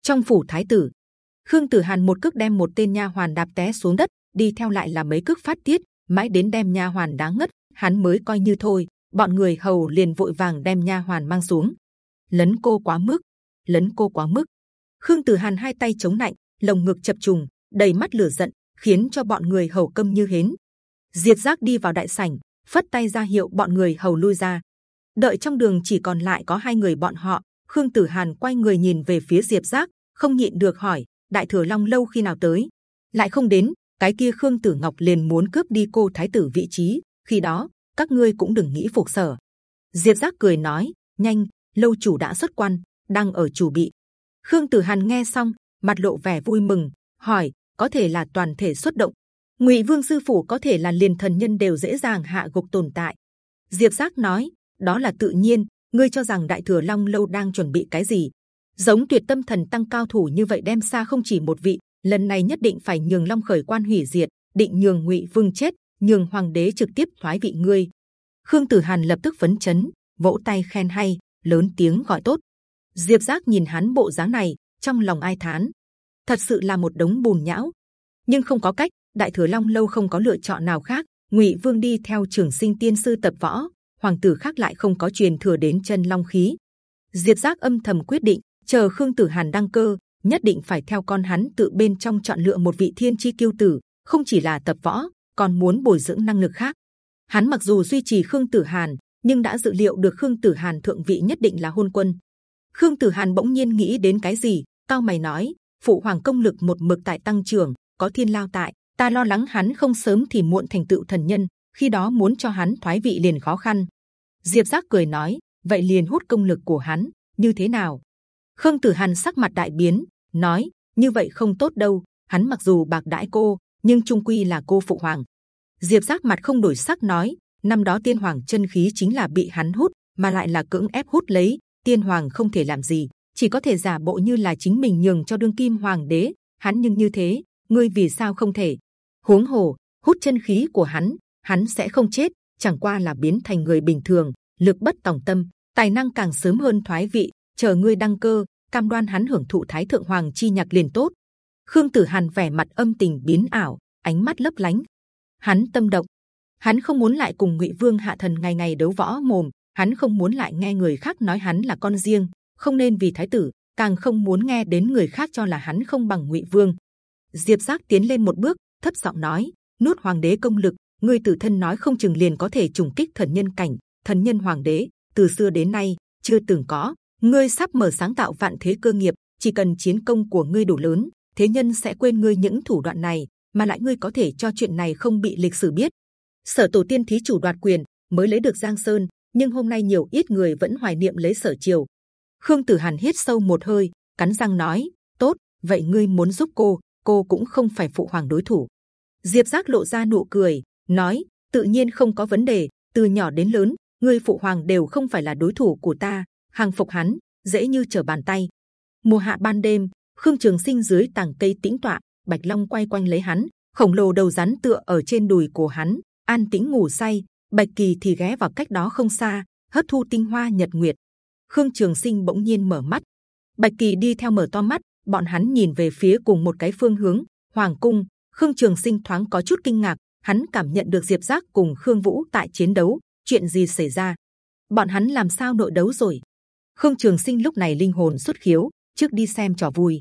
Trong phủ thái tử, khương tử hàn một cước đem một tên nha hoàn đạp té xuống đất, đi theo lại là mấy cước phát tiết mãi đến đem nha hoàn đáng ngất, hắn mới coi như thôi. Bọn người hầu liền vội vàng đem nha hoàn mang xuống. Lấn cô quá mức, lấn cô quá mức. Khương tử hàn hai tay chống lạnh lồng ngực chập trùng, đầy mắt lửa giận, khiến cho bọn người hầu câm như hến. Diệt giác đi vào đại sảnh, phất tay ra hiệu bọn người hầu lui ra. Đợi trong đường chỉ còn lại có hai người bọn họ, khương tử hàn quay người nhìn về phía diệp giác, không nhịn được hỏi, đại thừa long lâu khi nào tới? Lại không đến cái kia khương tử ngọc liền muốn cướp đi cô thái tử vị trí, khi đó, các ngươi cũng đừng nghĩ phục sở. Diệp giác cười nói, nhanh, lâu chủ đã xuất quan, đang ở chủ bị. Khương tử hàn nghe xong, mặt lộ vẻ vui mừng, hỏi, có thể là toàn thể xuất động, ngụy vương sư phủ có thể là liền thần nhân đều dễ dàng hạ gục tồn tại. Diệp giác nói, đó là tự nhiên, ngươi cho rằng đại thừa long lâu đang chuẩn bị cái gì? Giống tuyệt tâm thần tăng cao thủ như vậy đem xa không chỉ một vị lần này nhất định phải nhường long khởi quan hủy diệt, định nhường ngụy vương chết, nhường hoàng đế trực tiếp thoái vị ngươi. Khương tử hàn lập tức phấn chấn, vỗ tay khen hay, lớn tiếng gọi tốt. Diệp giác nhìn hắn bộ dáng này, trong lòng ai thán. Thật sự là một đống bùn nhão. Nhưng không có cách, đại thừa long lâu không có lựa chọn nào khác, ngụy vương đi theo trường sinh tiên sư tập võ, hoàng tử khác lại không có truyền thừa đến chân long khí. Diệp giác âm thầm quyết định, chờ khương tử hàn đăng cơ nhất định phải theo con hắn tự bên trong chọn lựa một vị thiên chi kiêu tử, không chỉ là tập võ, còn muốn bồi dưỡng năng lực khác. Hắn mặc dù duy trì khương tử hàn, nhưng đã dự liệu được khương tử hàn thượng vị nhất định là hôn quân. Khương tử hàn bỗng nhiên nghĩ đến cái gì, cao mày nói, phụ hoàng công lực một mực tại tăng trưởng, có thiên lao tại, ta lo lắng hắn không sớm thì muộn thành tựu thần nhân, khi đó muốn cho hắn thoái vị liền khó khăn. Diệp giác cười nói, vậy liền hút công lực của hắn, như thế nào? Khương tử hàn sắc mặt đại biến nói, như vậy không tốt đâu, hắn mặc dù bạc đãi cô, nhưng trung quy là cô phụ hoàng. Diệp giác mặt không đổi sắc nói, năm đó tiên hoàng chân khí chính là bị hắn hút, mà lại là cưỡng ép hút lấy, tiên hoàng không thể làm gì, chỉ có thể giả bộ như là chính mình nhường cho đương kim hoàng đế, hắn nhưng như thế, ngươi vì sao không thể? Huống hồ, hút chân khí của hắn hắn sẽ không chết, chẳng qua là biến thành người bình thường, lực bất tòng tâm, tài năng càng sớm hơn thoái vị, chờ ngươi đăng cơ cam đoan hắn hưởng thụ thái thượng hoàng chi nhạc liền tốt. Khương tử hàn vẻ mặt âm tình biến ảo, ánh mắt lấp lánh. Hắn tâm động. Hắn không muốn lại cùng ngụy vương hạ thần ngày ngày đấu võ mồm, hắn không muốn lại nghe người khác nói hắn là con riêng, không nên vì thái tử, càng không muốn nghe đến người khác cho là hắn không bằng ngụy vương. Diệp giác tiến lên một bước, thấp giọng nói nuốt hoàng đế công lực, ngươi tử thân nói không chừng liền có thể trùng kích thần nhân cảnh, thần nhân hoàng đế, từ xưa đến nay, chưa từng có ngươi sắp mở sáng tạo vạn thế cơ nghiệp chỉ cần chiến công của ngươi đủ lớn thế nhân sẽ quên ngươi những thủ đoạn này mà lại ngươi có thể cho chuyện này không bị lịch sử biết sở tổ tiên thí chủ đoạt quyền mới lấy được giang sơn nhưng hôm nay nhiều ít người vẫn hoài niệm lấy sở triều Khương Tử Hàn hít sâu một hơi, cắn răng nói: tốt, vậy ngươi muốn giúp cô, cô cũng không phải phụ hoàng đối thủ. Diệp Giác lộ ra nụ cười, nói: tự nhiên không có vấn đề. Từ nhỏ đến lớn, ngươi phụ hoàng đều không phải là đối thủ của ta. Hàng phục hắn dễ như trở bàn tay. Mùa hạ ban đêm, Khương Trường Sinh dưới tàng cây tĩnh tọa, Bạch Long quay quanh lấy hắn, khổng lồ đầu rắn tựa ở trên đùi của hắn, an tĩnh ngủ say. Bạch Kỳ thì ghé vào cách đó không xa, hấp thu tinh hoa nhật nguyệt. Khương Trường Sinh bỗng nhiên mở mắt, Bạch Kỳ đi theo mở to mắt, bọn hắn nhìn về phía cùng một cái phương hướng, Hoàng cung. Khương Trường Sinh thoáng có chút kinh ngạc, hắn cảm nhận được Diệp Giác cùng Khương Vũ tại chiến đấu, chuyện gì xảy ra? Bọn hắn làm sao nội đấu rồi? Khương Trường Sinh lúc này linh hồn xuất khiếu, trước đi xem trò vui.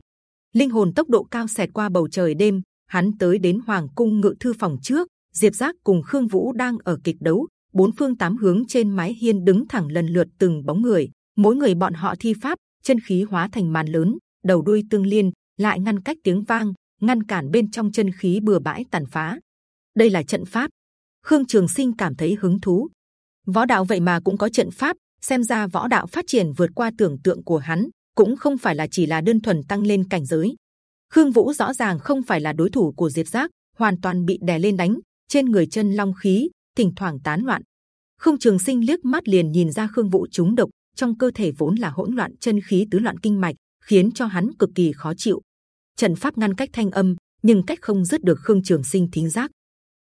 Linh hồn tốc độ cao xẹt qua bầu trời đêm, hắn tới đến Hoàng cung ngự thư phòng trước. Diệp Giác cùng Khương Vũ đang ở kịch đấu, bốn phương tám hướng trên mái hiên đứng thẳng lần lượt từng bóng người, mỗi người bọn họ thi pháp, chân khí hóa thành màn lớn, đầu đuôi tương liên, lại ngăn cách tiếng vang, ngăn cản bên trong chân khí bừa bãi tàn phá. Đây là trận pháp. Khương Trường Sinh cảm thấy hứng thú. Võ đạo vậy mà cũng có trận pháp, xem ra võ đạo phát triển vượt qua tưởng tượng của hắn, cũng không phải là chỉ là đơn thuần tăng lên cảnh giới. Khương Vũ rõ ràng không phải là đối thủ của Diệp Giác, hoàn toàn bị đè lên đánh, trên người chân long khí, thỉnh thoảng tán loạn. Khương Trường Sinh liếc mắt liền nhìn ra Khương Vũ trúng độc, trong cơ thể vốn là hỗn loạn chân khí tứ loạn kinh mạch, khiến cho hắn cực kỳ khó chịu. Trận pháp ngăn cách thanh âm, nhưng cách không dứt được Khương Trường Sinh thính giác.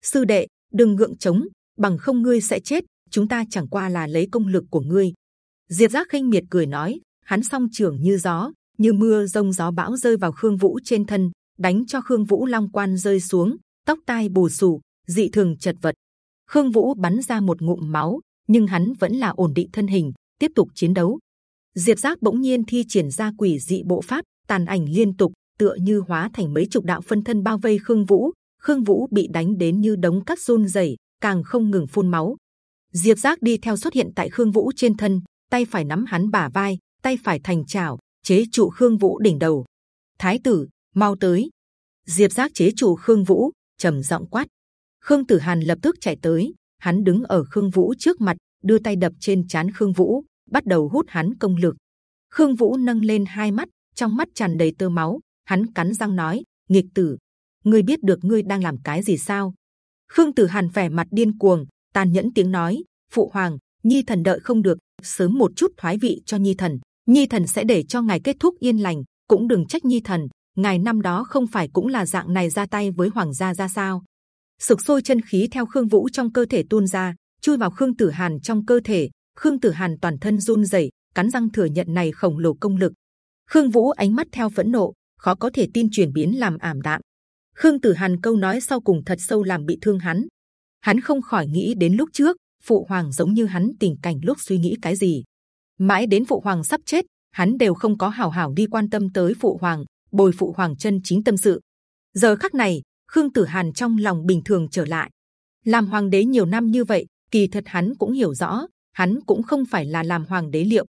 Sư đệ, đừng ngượng chống, bằng không ngươi sẽ chết. Chúng ta chẳng qua là lấy công lực của ngươi. Diệp Giác khinh miệt cười nói, hắn song trưởng như gió, như mưa rông gió bão rơi vào Khương Vũ trên thân, đánh cho Khương Vũ long quan rơi xuống, tóc tai bù sù, dị thường chật vật. Khương Vũ bắn ra một ngụm máu, nhưng hắn vẫn là ổn định thân hình, tiếp tục chiến đấu. Diệp Giác bỗng nhiên thi triển ra quỷ dị bộ pháp, tàn ảnh liên tục, tựa như hóa thành mấy chục đạo phân thân bao vây Khương Vũ. Khương Vũ bị đánh đến như đống cát run rẩy, càng không ngừng phun máu. Diệp Giác đi theo xuất hiện tại Khương Vũ trên thân, tay phải nắm hắn bả vai, tay phải thành chảo, chế trụ Khương Vũ đỉnh đầu. Thái tử, mau tới! Diệp Giác chế trụ Khương Vũ, trầm giọng quát. Khương Tử Hàn lập tức chạy tới, hắn đứng ở Khương Vũ trước mặt, đưa tay đập trên chán Khương Vũ, bắt đầu hút hắn công lực. Khương Vũ nâng lên hai mắt, trong mắt tràn đầy tơ máu, hắn cắn răng nói: nghịch tử, ngươi biết được ngươi đang làm cái gì sao? Khương Tử Hàn vẻ mặt điên cuồng, tàn nhẫn tiếng nói: phụ hoàng, Nhi thần đợi không được, sớm một chút thoái vị cho Nhi thần, Nhi thần sẽ để cho ngài kết thúc yên lành, cũng đừng trách Nhi thần. Ngài năm đó không phải cũng là dạng này ra tay với hoàng gia ra sao? sực sôi chân khí theo Khương Vũ trong cơ thể tuôn ra, chui vào Khương Tử Hàn trong cơ thể. Khương Tử Hàn toàn thân run rẩy, cắn răng thừa nhận này khổng lồ công lực. Khương Vũ ánh mắt theo phẫn nộ, khó có thể tin chuyển biến làm ảm đạm. Khương Tử Hàn câu nói sau cùng thật sâu làm bị thương hắn. Hắn không khỏi nghĩ đến lúc trước, phụ hoàng giống như hắn tình cảnh lúc suy nghĩ cái gì. Mãi đến phụ hoàng sắp chết, hắn đều không có hảo hảo đi quan tâm tới phụ hoàng, bồi phụ hoàng chân chính tâm sự. Giờ khắc này, Khương Tử Hàn trong lòng bình thường trở lại. Làm hoàng đế nhiều năm như vậy, kỳ thật hắn cũng hiểu rõ, hắn cũng không phải là làm hoàng đế liệu,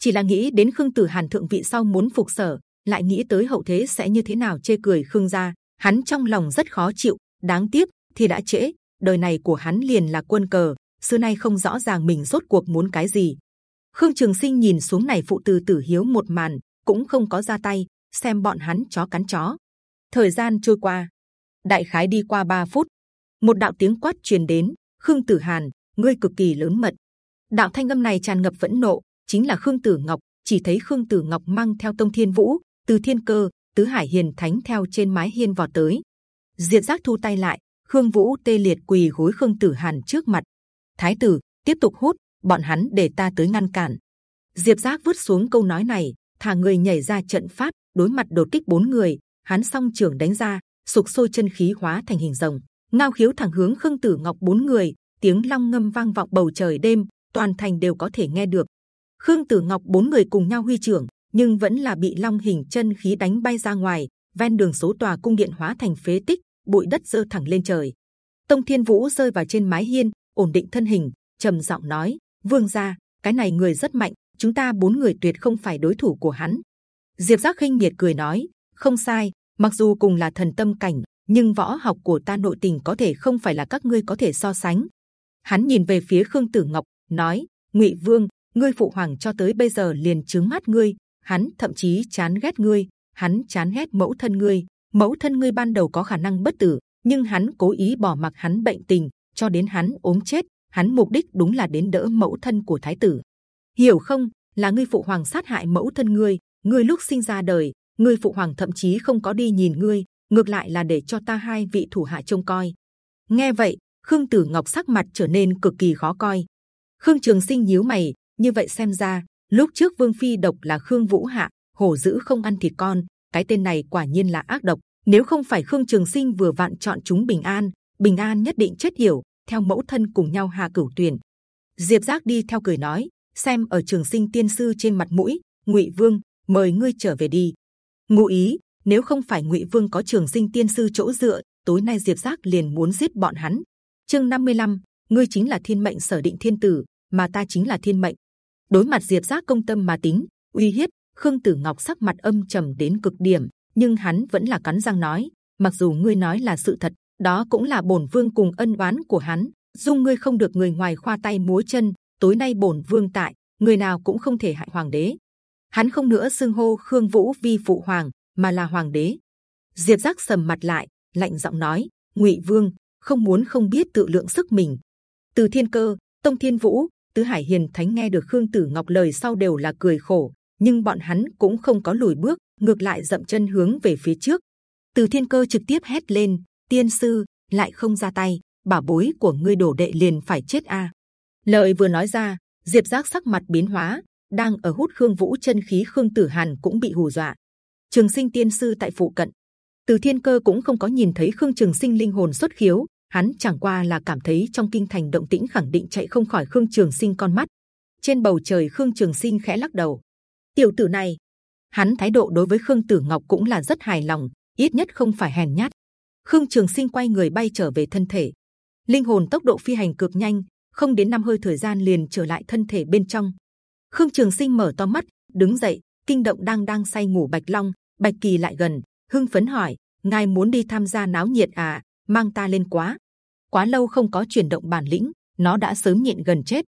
chỉ là nghĩ đến Khương Tử Hàn thượng vị sau muốn phục sở, lại nghĩ tới hậu thế sẽ như thế nào chê cười Khương gia, hắn trong lòng rất khó chịu. Đáng tiếc thì đã trễ, đời này của hắn liền là quân cờ, xưa nay không rõ ràng mình rốt cuộc muốn cái gì. Khương Trường Sinh nhìn xuống này phụ tử tử hiếu một màn, cũng không có ra tay, xem bọn hắn chó cắn chó. Thời gian trôi qua, đại khái đi qua 3 phút, một đạo tiếng quát truyền đến. Khương Tử Hàn, ngươi cực kỳ lớn mật. Đạo thanh âm này tràn ngập vẫn nộ, chính là Khương Tử Ngọc. Chỉ thấy Khương Tử Ngọc mang theo Tông Thiên Vũ, Từ Thiên Cơ, Tứ Hải Hiền Thánh theo trên mái hiên vào tới. Diệt giác thu tay lại, Khương Vũ tê liệt quỳ gối Khương Tử Hàn trước mặt. Thái tử tiếp tục hút, bọn hắn để ta tới ngăn cản. Diệp Giác vứt xuống câu nói này, thả người nhảy ra trận pháp, đối mặt đột kích bốn người, hắn song trưởng đánh ra, sục sôi chân khí hóa thành hình rồng, ngao khiếu thẳng hướng Khương Tử Ngọc bốn người, tiếng long ngâm vang vọng bầu trời đêm, toàn thành đều có thể nghe được. Khương Tử Ngọc bốn người cùng nhau huy trưởng, nhưng vẫn là bị long hình chân khí đánh bay ra ngoài. Ven đường số tòa cung điện hóa thành phế tích, bụi đất dơ thẳng lên trời. Tông Thiên Vũ rơi vào trên mái hiên, ổn định thân hình, trầm giọng nói: Vương gia, cái này người rất mạnh, chúng ta bốn người tuyệt không phải đối thủ của hắn. Diệp Giác khinh miệt cười nói: Không sai, mặc dù cùng là thần tâm cảnh, nhưng võ học của ta nội tình có thể không phải là các ngươi có thể so sánh. Hắn nhìn về phía Khương Tử Ngọc, nói: Ngụy Vương, ngươi phụ hoàng cho tới bây giờ liền trướng mắt ngươi, hắn thậm chí chán ghét ngươi, hắn chán ghét mẫu thân ngươi. Mẫu thân ngươi ban đầu có khả năng bất tử, nhưng hắn cố ý bỏ mặc hắn bệnh tình, cho đến hắn ốm chết. Hắn mục đích đúng là đến đỡ mẫu thân của thái tử. Hiểu không? Là ngươi phụ hoàng sát hại mẫu thân ngươi. Ngươi lúc sinh ra đời, ngươi phụ hoàng thậm chí không có đi nhìn ngươi, ngược lại là để cho ta hai vị thủ hạ trông coi. Nghe vậy, Khương Tử Ngọc sắc mặt trở nên cực kỳ khó coi. Khương Trường Sinh nhíu mày, như vậy xem ra lúc trước Vương Phi độc là Khương Vũ Hạ, hổ dữ không ăn thịt con, cái tên này quả nhiên là ác độc. Nếu không phải Khương Trường Sinh vừa vặn chọn chúng bình an, bình an nhất định chết hiểu. Theo mẫu thân cùng nhau hạ cửu tuyển. Diệp Giác đi theo cười nói, xem ở Trường Sinh tiên sư trên mặt mũi, Ngụy Vương mời ngươi trở về đi. Ngụ ý nếu không phải Ngụy Vương có Trường Sinh tiên sư chỗ dựa, tối nay Diệp Giác liền muốn giết bọn hắn. Chương 55, ngươi chính là thiên mệnh sở định thiên tử, mà ta chính là thiên mệnh. Đối mặt Diệp Giác công tâm mà tính, uy hiếp, Khương Tử Ngọc sắc mặt âm trầm đến cực điểm, nhưng hắn vẫn là cắn răng nói: mặc dù ngươi nói là sự thật, đó cũng là bổn vương cùng ân oán của hắn. Dung ngươi không được người ngoài khoa tay múa chân. Tối nay bổn vương tại, người nào cũng không thể hại hoàng đế. Hắn không nữa xưng hô Khương Vũ vi phụ hoàng, mà là hoàng đế. Diệp Giác sầm mặt lại, lạnh giọng nói: Ngụy Vương không muốn không biết tự lượng sức mình. Từ Thiên Cơ, Tông Thiên Vũ, Tứ Hải Hiền Thánh nghe được Khương Tử Ngọc lời sau đều là cười khổ, nhưng bọn hắn cũng không có lùi bước, ngược lại dậm chân hướng về phía trước. Từ Thiên Cơ trực tiếp hét lên: Tiên sư lại không ra tay, bảo bối của ngươi đổ đệ liền phải chết a. Lời vừa nói ra, Diệp Giác sắc mặt biến hóa, đang ở hút Khương Vũ chân khí Khương Tử Hàn cũng bị hù dọa. Trường Sinh Tiên sư tại phụ cận, Từ Thiên Cơ cũng không có nhìn thấy Khương Trường Sinh linh hồn xuất khiếu, hắn chẳng qua là cảm thấy trong kinh thành động tĩnh khẳng định chạy không khỏi Khương Trường Sinh con mắt. Trên bầu trời Khương Trường Sinh khẽ lắc đầu, tiểu tử này, hắn thái độ đối với Khương Tử Ngọc cũng là rất hài lòng, ít nhất không phải hèn nhát. Khương Trường Sinh quay người bay trở về thân thể, linh hồn tốc độ phi hành cực nhanh, không đến năm hơi thời gian liền trở lại thân thể bên trong. Khương Trường Sinh mở to mắt, đứng dậy, kinh động đang đang say ngủ Bạch Long, Bạch Kỳ lại gần, hưng phấn hỏi: ngài muốn đi tham gia náo nhiệt à? mang ta lên quá quá lâu không có chuyển động bản lĩnh nó đã sớm nhịn gần chết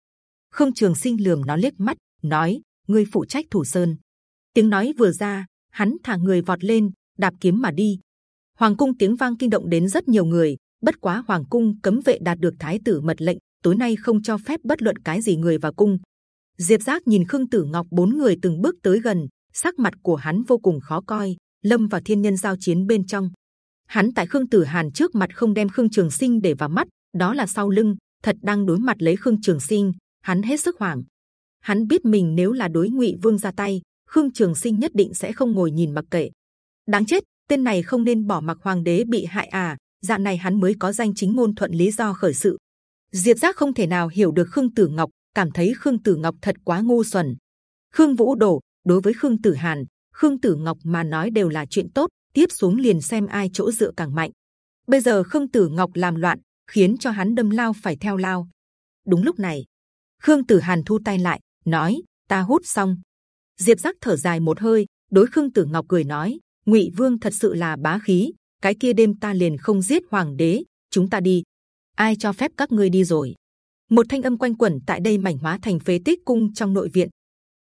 khương trường sinh lườm nó liếc mắt nói ngươi phụ trách thủ sơn. Tiếng nói vừa ra, hắn thả người vọt lên, đạp kiếm mà đi. Hoàng cung tiếng vang kinh động đến rất nhiều người, bất quá hoàng cung cấm vệ đạt được thái tử mật lệnh, tối nay không cho phép bất luận cái gì người vào cung. Diệp giác nhìn khương tử ngọc bốn người từng bước tới gần, sắc mặt của hắn vô cùng khó coi, lâm và thiên nhân giao chiến bên trong. Hắn tại khương tử hàn trước mặt không đem khương trường sinh để vào mắt, đó là sau lưng, thật đang đối mặt lấy khương trường sinh, hắn hết sức hoảng hắn biết mình nếu là đối ngụy vương ra tay khương trường sinh nhất định sẽ không ngồi nhìn mặc kệ đáng chết tên này không nên bỏ mặc hoàng đế bị hại à dạng này hắn mới có danh chính ngôn thuận lý do khởi sự diệp giác không thể nào hiểu được khương tử ngọc cảm thấy khương tử ngọc thật quá ngu xuẩn khương vũ đổ đối với khương tử hàn khương tử ngọc mà nói đều là chuyện tốt tiếp xuống liền xem ai chỗ dựa càng mạnh. Bây giờ Khương Tử Ngọc làm loạn, khiến cho hắn đâm lao phải theo lao. Đúng lúc này, Khương Tử Hàn thu tay lại, nói: Ta hút xong. Diệp Giác thở dài một hơi, đối Khương Tử Ngọc cười nói: Ngụy Vương thật sự là bá khí. Cái kia đêm ta liền không giết hoàng đế, chúng ta đi. Ai cho phép các ngươi đi rồi? Một thanh âm quanh quẩn tại đây mảnh hóa thành phế tích cung trong nội viện.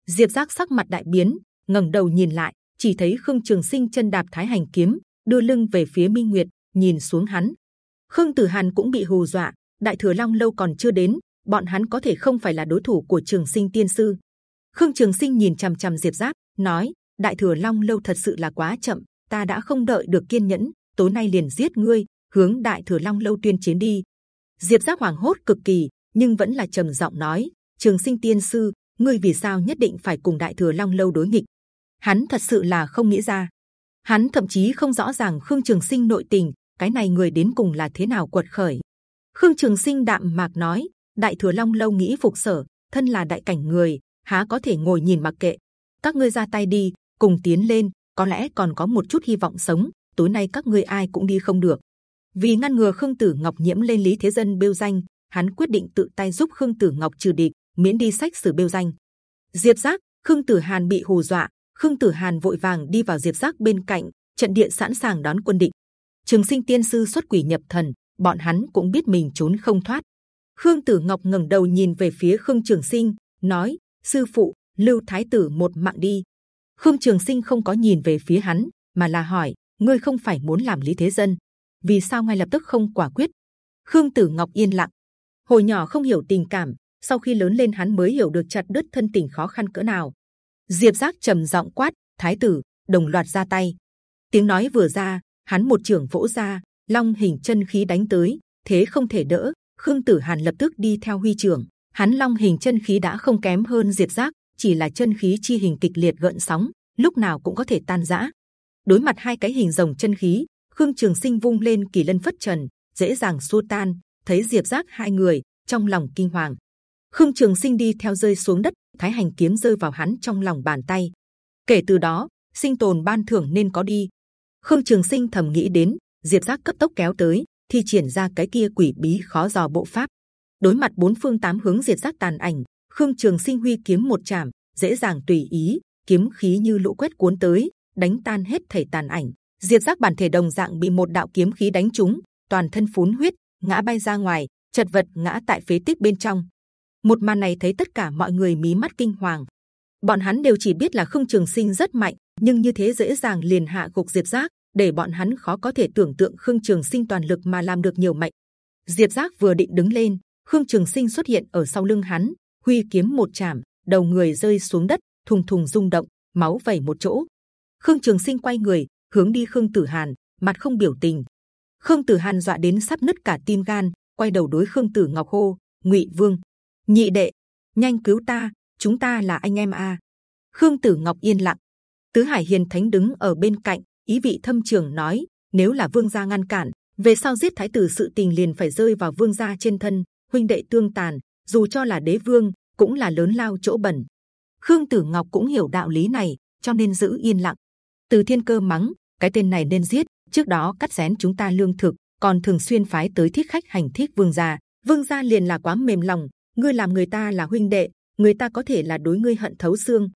Diệp Giác sắc mặt đại biến, ngẩng đầu nhìn lại, chỉ thấy khương trường sinh chân đạp thái hành kiếm đưa lưng về phía minh nguyệt nhìn xuống hắn khương tử hàn cũng bị hù dọa đại thừa long lâu còn chưa đến bọn hắn có thể không phải là đối thủ của trường sinh tiên sư khương trường sinh nhìn c h ầ m c h ầ m diệp giáp nói đại thừa long lâu thật sự là quá chậm ta đã không đợi được kiên nhẫn tối nay liền giết ngươi hướng đại thừa long lâu tuyên chiến đi diệp giáp hoảng hốt cực kỳ nhưng vẫn là trầm giọng nói trường sinh tiên sư ngươi vì sao nhất định phải cùng đại thừa long lâu đối nghịch hắn thật sự là không nghĩ ra. Hắn thậm chí không rõ ràng Khương Trường Sinh nội tình, cái này người đến cùng là thế nào quật khởi. Khương Trường Sinh đạm mạc nói: Đại thừa Long lâu nghĩ phục sở, thân là đại cảnh người, há có thể ngồi nhìn mặc kệ. Các ngươi ra tay đi, cùng tiến lên, có lẽ còn có một chút hy vọng sống. Tối nay các ngươi ai cũng đi không được. Vì ngăn ngừa Khương Tử Ngọc nhiễm lên Lý Thế Dân bêu danh, hắn quyết định tự tay giúp Khương Tử Ngọc trừ địch, miễn đi sách sử bêu danh. Diệp Giác, Khương Tử Hàn bị hù dọa, Khương Tử Hàn vội vàng đi vào Diệp Giác bên cạnh, trận địa sẵn sàng đón quân địch. Trường Sinh Tiên sư xuất quỷ nhập thần, bọn hắn cũng biết mình trốn không thoát. Khương Tử Ngọc ngẩng đầu nhìn về phía Khương Trường Sinh, nói: sư phụ lưu thái tử một mạng đi. Khương trường sinh không có nhìn về phía hắn mà là hỏi ngươi không phải muốn làm lý thế dân? Vì sao ngay lập tức không quả quyết? Khương tử ngọc yên lặng. Hồi nhỏ không hiểu tình cảm sau khi lớn lên hắn mới hiểu được chặt đứt thân tình khó khăn cỡ nào. Diệp giác trầm giọng quát thái tử đồng loạt ra tay. Tiếng nói vừa ra hắn một trưởng vỗ ra long hình chân khí đánh tới thế không thể đỡ khương tử hàn lập tức đi theo huy trưởng. Hắn long hình chân khí đã không kém hơn diệt giác, chỉ là chân khí chi hình kịch liệt gợn sóng, lúc nào cũng có thể tan rã. Đối mặt hai cái hình rồng chân khí, khương trường sinh vung lên kỳ lân phất trần, dễ dàng xua tan, thấy diệp giác hai người, trong lòng kinh hoàng. Khương trường sinh đi theo rơi xuống đất, thái hành kiếm rơi vào hắn trong lòng bàn tay. Kể từ đó, sinh tồn ban thưởng nên có đi. Khương trường sinh thầm nghĩ đến, diệp giác cấp tốc kéo tới thi triển ra cái kia quỷ bí khó dò bộ pháp. Đối mặt bốn phương tám hướng diệt giác tàn ảnh, khương trường sinh huy kiếm một chạm dễ dàng tùy ý, kiếm khí như lũ quét cuốn tới, đánh tan hết thể tàn ảnh. Diệt giác bản thể đồng dạng bị một đạo kiếm khí đánh trúng, toàn thân phún huyết, ngã bay ra ngoài, chật vật ngã tại phế tích bên trong. Một màn này thấy tất cả mọi người mí mắt kinh hoàng. Bọn hắn đều chỉ biết là khương trường sinh rất mạnh, nhưng như thế dễ dàng liền hạ gục diệt giác để bọn hắn khó có thể tưởng tượng khương trường sinh toàn lực mà làm được nhiều mạnh. Diệp giác vừa định đứng lên, khương trường sinh xuất hiện ở sau lưng hắn, huy kiếm một chạm, đầu người rơi xuống đất, thùng thùng rung động, máu vẩy một chỗ. Khương trường sinh quay người, hướng đi khương tử hàn, mặt không biểu tình. Khương tử hàn dọa đến sắp nứt cả tim gan, quay đầu đối khương tử ngọc hô, ngụy vương, nhị đệ, nhanh cứu ta, chúng ta là anh em a. Khương tử ngọc yên lặng. Tứ hải hiền thánh đứng ở bên cạnh ý vị thâm trường nói, nếu là vương gia ngăn cản, về sau giết thái tử sự tình liền phải rơi vào vương gia trên thân, huynh đệ tương tàn, dù cho là đế vương, cũng là lớn lao chỗ bẩn. Khương tử ngọc cũng hiểu đạo lý này, cho nên giữ yên lặng. Từ thiên cơ mắng, cái tên này nên giết, trước đó cắt xén chúng ta lương thực, còn thường xuyên phái tới thiết khách hành thiết vương gia. Vương gia liền là quá mềm lòng, ngươi làm người ta là huynh đệ, người ta có thể là đối ngươi hận thấu xương.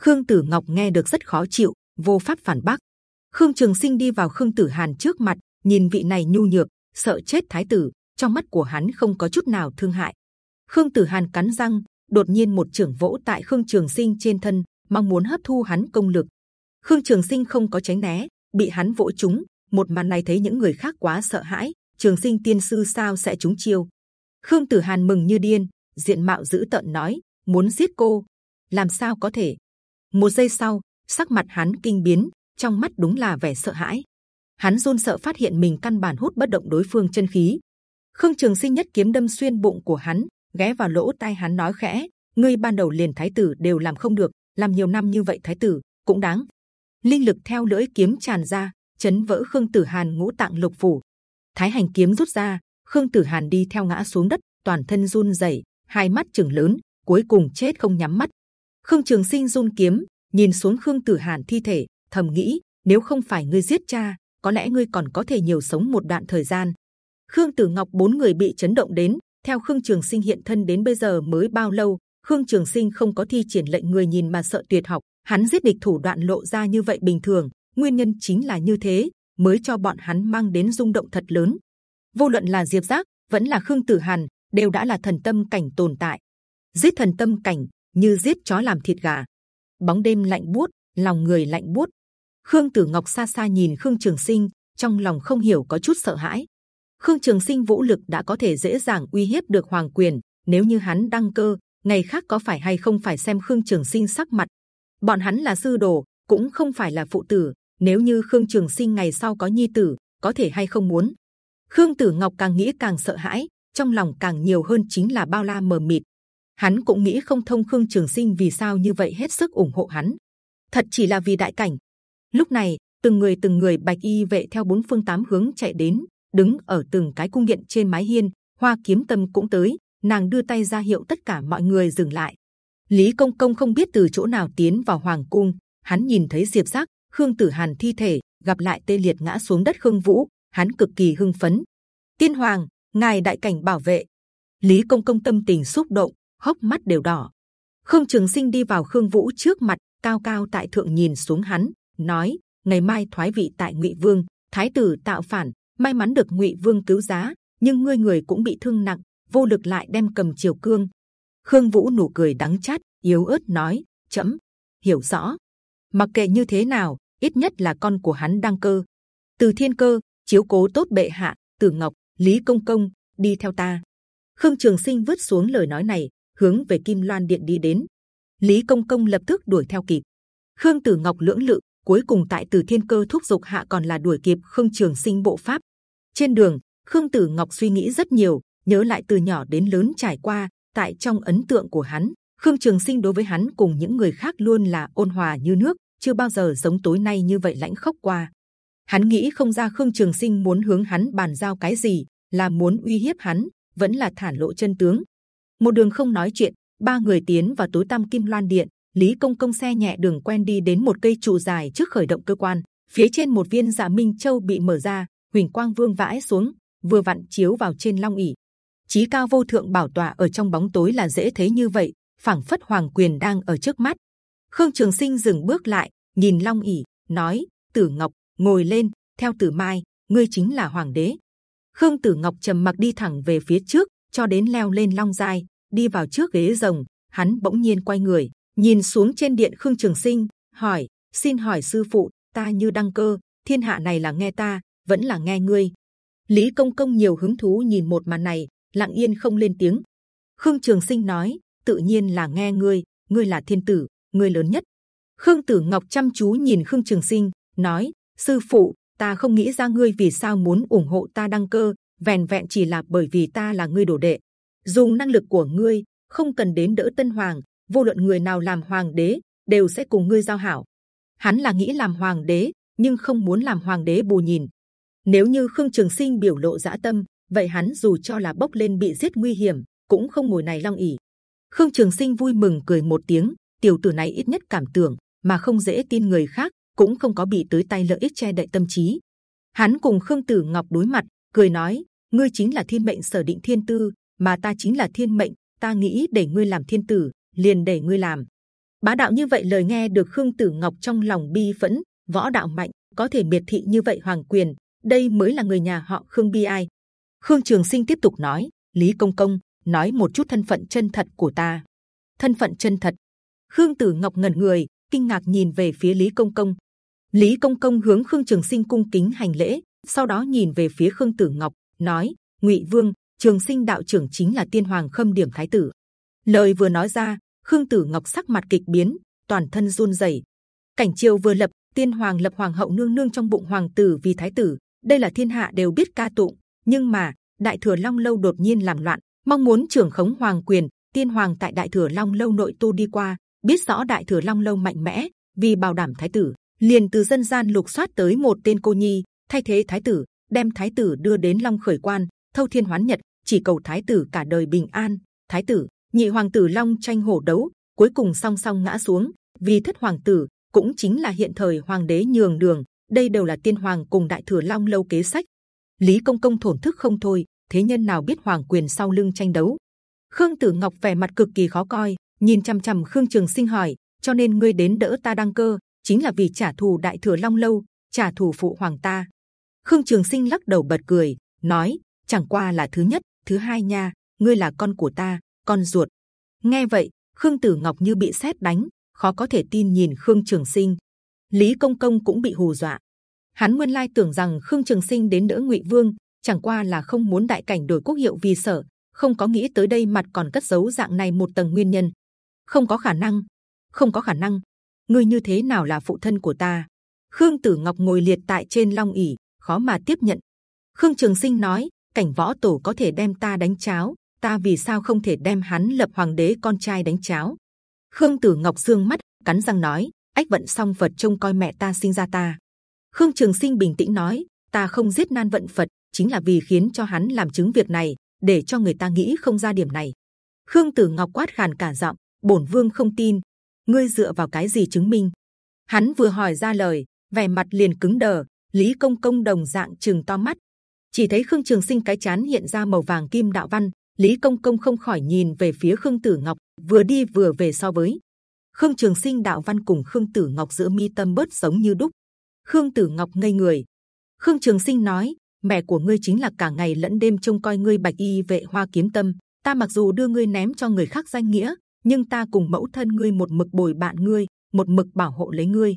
Khương tử ngọc nghe được rất khó chịu, vô pháp phản bác khương trường sinh đi vào khương tử hàn trước mặt, nhìn vị này nhu nhược, sợ chết thái tử, trong mắt của hắn không có chút nào thương hại. Khương tử hàn cắn răng, đột nhiên một trưởng vỗ tại khương trường sinh trên thân, mong muốn hấp thu hắn công lực. Khương trường sinh không có tránh né, bị hắn vỗ trúng, một màn này thấy những người khác quá sợ hãi, trường sinh tiên sư sao sẽ trúng chiêu? Khương tử hàn mừng như điên, diện mạo dữ tợn nói, muốn giết cô, làm sao có thể? Một giây sau, sắc mặt hắn kinh biến trong mắt đúng là vẻ sợ hãi. Hắn run sợ phát hiện mình căn bản hút bất động đối phương chân khí. Khương trường sinh nhất kiếm đâm xuyên bụng của hắn, ghé vào lỗ tai hắn nói khẽ, ngươi ban đầu liền thái tử đều làm không được, làm nhiều năm như vậy thái tử, cũng đáng. Linh lực theo lưỡi kiếm tràn ra, chấn vỡ khương tử hàn ngũ tạng lục phủ. Thái hành kiếm rút ra, khương tử hàn đi theo ngã xuống đất, toàn thân run rẩy, hai mắt chừng lớn, cuối cùng chết không nhắm mắt. Khương trường sinh run kiếm, nhìn xuống khương tử hàn thi thể thầm nghĩ, nếu không phải ngươi giết cha, có lẽ ngươi còn có thể nhiều sống một đoạn thời gian. Khương tử ngọc bốn người bị chấn động đến, theo khương trường sinh hiện thân đến bây giờ mới bao lâu, khương trường sinh không có thi triển lệnh người nhìn mà sợ tuyệt học, hắn giết địch thủ đoạn lộ ra như vậy bình thường, nguyên nhân chính là như thế, mới cho bọn hắn mang đến rung động thật lớn. Vô luận là diệp giác, vẫn là khương tử hàn, đều đã là thần tâm cảnh tồn tại. Giết thần tâm cảnh, như giết chó làm thịt gà. Bóng đêm lạnh buốt, lòng người lạnh buốt khương tử ngọc xa xa nhìn khương trường sinh, trong lòng không hiểu có chút sợ hãi. Khương trường sinh vũ lực đã có thể dễ dàng uy hiếp được hoàng quyền, nếu như hắn đăng cơ, ngày khác có phải hay không phải xem khương trường sinh sắc mặt. Bọn hắn là sư đồ, cũng không phải là phụ tử, nếu như khương trường sinh ngày sau có nhi tử, có thể hay không muốn. Khương tử ngọc càng nghĩ càng sợ hãi, trong lòng càng nhiều hơn chính là bao la mờ mịt. Hắn cũng nghĩ không thông khương trường sinh vì sao như vậy hết sức ủng hộ hắn. Thật chỉ là vì đại cảnh lúc này, từng người từng người bạch y vệ theo bốn phương tám hướng chạy đến, đứng ở từng cái cung điện trên mái hiên, hoa kiếm tâm cũng tới, nàng đưa tay ra hiệu tất cả mọi người dừng lại. Lý công công không biết từ chỗ nào tiến vào hoàng cung, hắn nhìn thấy diệp giác, khương tử hàn thi thể, gặp lại tê liệt ngã xuống đất khương vũ, hắn cực kỳ hưng phấn. Tiên hoàng, ngài đại cảnh bảo vệ. Lý công công tâm tình xúc động, hốc mắt đều đỏ. Khương trường sinh đi vào khương vũ trước mặt, cao cao tại thượng nhìn xuống hắn nói ngày mai thoái vị tại ngụy vương thái tử tạo phản may mắn được ngụy vương cứu giá nhưng ngươi người cũng bị thương nặng vô lực lại đem cầm triều cương khương vũ nụ cười đắng chát yếu ớt nói: chậm hiểu rõ. Mặc kệ như thế nào, ít nhất là con của hắn đăng cơ. Từ Thiên Cơ chiếu cố tốt bệ hạ, Tử Ngọc, Lý Công Công đi theo ta. Khương Trường Sinh vứt xuống lời nói này, hướng về Kim Loan Điện đi đến. Lý Công Công lập tức đuổi theo kịp. Khương Tử Ngọc lưỡng lự, cuối cùng tại Từ Thiên Cơ thúc giục hạ còn là đuổi kịp Khương Trường Sinh bộ pháp. Trên đường, Khương Tử Ngọc suy nghĩ rất nhiều, nhớ lại từ nhỏ đến lớn trải qua. Tại trong ấn tượng của hắn, Khương Trường Sinh đối với hắn cùng những người khác luôn là ôn hòa như nước, chưa bao giờ giống tối nay như vậy lãnh khốc qua. Hắn nghĩ không ra Khương Trường Sinh muốn hướng hắn bàn giao cái gì, là muốn uy hiếp hắn, vẫn là thản lộ chân tướng. Một đường không nói chuyện, ba người tiến vào tối tăm kim loan điện. Lý Công Công xe nhẹ đường quen đi đến một cây trụ dài trước khởi động cơ quan. Phía trên một viên dạ minh châu bị mở ra, huỳnh quang vương vãi xuống, vừa vặn chiếu vào trên long ỷ. Chí cao vô thượng bảo tọa ở trong bóng tối là dễ thấy như vậy, phảng phất hoàng quyền đang ở trước mắt. Khương Trường Sinh dừng bước lại, nhìn long ỷ, nói: Tử Ngọc ngồi lên, theo Tử Mai, ngươi chính là hoàng đế. Khương Tử Ngọc trầm mặc đi thẳng về phía trước, cho đến leo lên long dài đi vào trước ghế rồng. Hắn bỗng nhiên quay người, nhìn xuống trên điện Khương Trường Sinh, hỏi: xin hỏi sư phụ, ta như đăng cơ, thiên hạ này là nghe ta, vẫn là nghe ngươi? Lý Công Công nhiều hứng thú nhìn một màn này, lặng yên không lên tiếng. Khương Trường Sinh nói: tự nhiên là nghe ngươi, ngươi là thiên tử, ngươi lớn nhất. Khương Tử Ngọc chăm chú nhìn Khương Trường Sinh, nói: sư phụ, ta không nghĩ ra ngươi vì sao muốn ủng hộ ta đăng cơ, vẹn vẹn chỉ là bởi vì ta là ngươi đồ đệ. Dùng năng lực của ngươi, không cần đến đỡ Tân Hoàng, vô luận người nào làm hoàng đế đều sẽ cùng ngươi giao hảo. Hắn là nghĩ làm hoàng đế, nhưng không muốn làm hoàng đế bù nhìn. Nếu như Khương Trường Sinh biểu lộ dã tâm, vậy hắn dù cho là bốc lên bị giết nguy hiểm, cũng không ngồi này long ỉ. Khương Trường Sinh vui mừng cười một tiếng, tiểu tử này ít nhất cảm tưởng, mà không dễ tin người khác, cũng không có bị tới tay lợi ích che đậy tâm trí. Hắn cùng Khương Tử Ngọc đối mặt, cười nói: ngươi chính là thiên mệnh sở định thiên tư, mà ta chính là thiên mệnh. Ta nghĩ để ngươi làm thiên tử, liền để ngươi làm. Bá đạo như vậy lời nghe được Khương Tử Ngọc trong lòng bi phẫn. Võ đạo mạnh có thể biệt thị như vậy hoàng quyền, đây mới là người nhà họ Khương bi ai. Khương Trường Sinh tiếp tục nói: Lý Công Công nói một chút thân phận chân thật của ta. Thân phận chân thật. Khương Tử Ngọc ngẩn người, kinh ngạc nhìn về phía Lý Công Công. Lý Công Công hướng Khương Trường Sinh cung kính hành lễ, sau đó nhìn về phía Khương Tử Ngọc, nói: Ngụy Vương, Trường Sinh đạo trưởng chính là Tiên Hoàng Khâm Điểm Thái tử. Lời vừa nói ra, Khương Tử Ngọc sắc mặt kịch biến, toàn thân run rẩy. Cảnh triều vừa lập, Tiên Hoàng lập Hoàng hậu nương nương trong bụng Hoàng tử vì Thái tử, đây là thiên hạ đều biết ca tụng. Nhưng mà Đại Thừa Long lâu đột nhiên làm loạn, mong muốn trưởng khống hoàng quyền. Tiên Hoàng tại Đại Thừa Long lâu nội tu đi qua, biết rõ Đại Thừa Long lâu mạnh mẽ, vì bảo đảm Thái tử, liền từ dân gian lục soát tới một tên cô nhi thay thế Thái tử, đem Thái tử đưa đến Long khởi quan, thâu thiên hoán nhật, chỉ cầu Thái tử cả đời bình an. Thái tử, nhị hoàng tử Long tranh hổ đấu, cuối cùng song song ngã xuống. Vì thất hoàng tử cũng chính là hiện thời hoàng đế nhường đường, đây đều là tiên hoàng cùng đại thừa Long lâu kế sách. Lý công công thổn thức không thôi, thế nhân nào biết hoàng quyền sau lưng tranh đấu. Khương Tử Ngọc vẻ mặt cực kỳ khó coi, nhìn chăm chăm Khương Trường Sinh hỏi, cho nên ngươi đến đỡ ta đăng cơ, chính là vì trả thù đại thừa Long lâu, trả thù phụ hoàng ta. Khương Trường Sinh lắc đầu bật cười, nói: chẳng qua là thứ nhất, thứ hai nha, ngươi là con của ta, con ruột. Nghe vậy, Khương Tử Ngọc như bị sét đánh, khó có thể tin nhìn Khương Trường Sinh. Lý Công Công cũng bị hù dọa. Hắn nguyên lai tưởng rằng Khương Trường Sinh đến đỡ Ngụy Vương, chẳng qua là không muốn đại cảnh đổi quốc hiệu vì sợ, không có nghĩ tới đây mặt còn cất giấu dạng này một tầng nguyên nhân. Không có khả năng, không có khả năng. Ngươi như thế nào là phụ thân của ta? Khương Tử Ngọc ngồi liệt tại trên long ỷ, khó mà tiếp nhận. Khương Trường Sinh nói, cảnh võ tổ có thể đem ta đánh cháo, ta vì sao không thể đem hắn lập hoàng đế con trai đánh cháo? Khương Tử Ngọc dương mắt, cắn răng nói, ách vận song Phật trông coi mẹ ta sinh ra ta. Khương Trường Sinh bình tĩnh nói, ta không giết nan vận Phật, chính là vì khiến cho hắn làm chứng việc này, để cho người ta nghĩ không ra điểm này. Khương Tử Ngọc quát khàn cả giọng, bổn vương không tin, ngươi dựa vào cái gì chứng minh? Hắn vừa hỏi ra lời, vẻ mặt liền cứng đờ. Lý Công Công đồng dạng trừng to mắt, chỉ thấy Khương Trường Sinh cái chán hiện ra màu vàng kim đạo văn. Lý Công Công không khỏi nhìn về phía Khương Tử Ngọc, vừa đi vừa về so với Khương Trường Sinh đạo văn cùng Khương Tử Ngọc giữa mi tâm bớt giống như đúc. Khương Tử Ngọc ngây người. Khương Trường Sinh nói: mẹ của ngươi chính là cả ngày lẫn đêm trông coi ngươi bạch y vệ hoa kiếm tâm. Ta mặc dù đưa ngươi ném cho người khác danh nghĩa, nhưng ta cùng mẫu thân ngươi một mực bồi bạn ngươi, một mực bảo hộ lấy ngươi.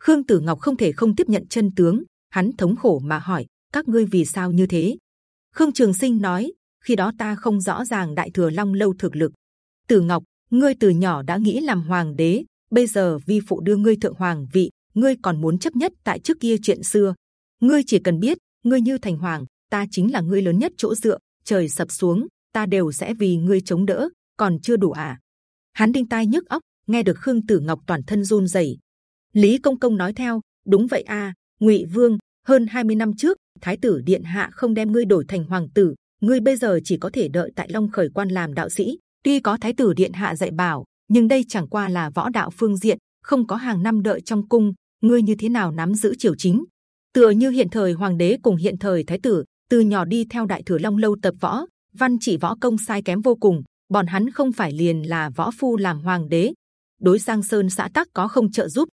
Khương Tử Ngọc không thể không tiếp nhận chân tướng, hắn thống khổ mà hỏi: các ngươi vì sao như thế? Khương Trường Sinh nói: khi đó ta không rõ ràng đại thừa long lâu thực lực. Tử Ngọc, ngươi từ nhỏ đã nghĩ làm hoàng đế, bây giờ vi phụ đưa ngươi thượng hoàng vị, ngươi còn muốn chấp nhất tại trước kia chuyện xưa? Ngươi chỉ cần biết, ngươi như thành hoàng, ta chính là ngươi lớn nhất chỗ dựa. Trời sập xuống, ta đều sẽ vì ngươi chống đỡ. Còn chưa đủ à? Hắn đinh tai nhức óc, nghe được Khương Tử Ngọc toàn thân run rẩy. Lý Công Công nói theo, đúng vậy a, à, Ngụy Vương, hơn 20 năm trước, Thái tử điện hạ không đem ngươi đổi thành hoàng tử, ngươi bây giờ chỉ có thể đợi tại Long Khởi quan làm đạo sĩ. Tuy có Thái tử điện hạ dạy bảo, nhưng đây chẳng qua là võ đạo phương diện, không có hàng năm đợi trong cung. Ngươi như thế nào nắm giữ triều chính? Tựa như hiện thời hoàng đế cùng hiện thời thái tử, từ nhỏ đi theo đại thừa Long lâu tập võ, văn chỉ võ công sai kém vô cùng. Bọn hắn không phải liền là võ phu làm hoàng đế, đối Giang Sơn xã tắc có không trợ giúp.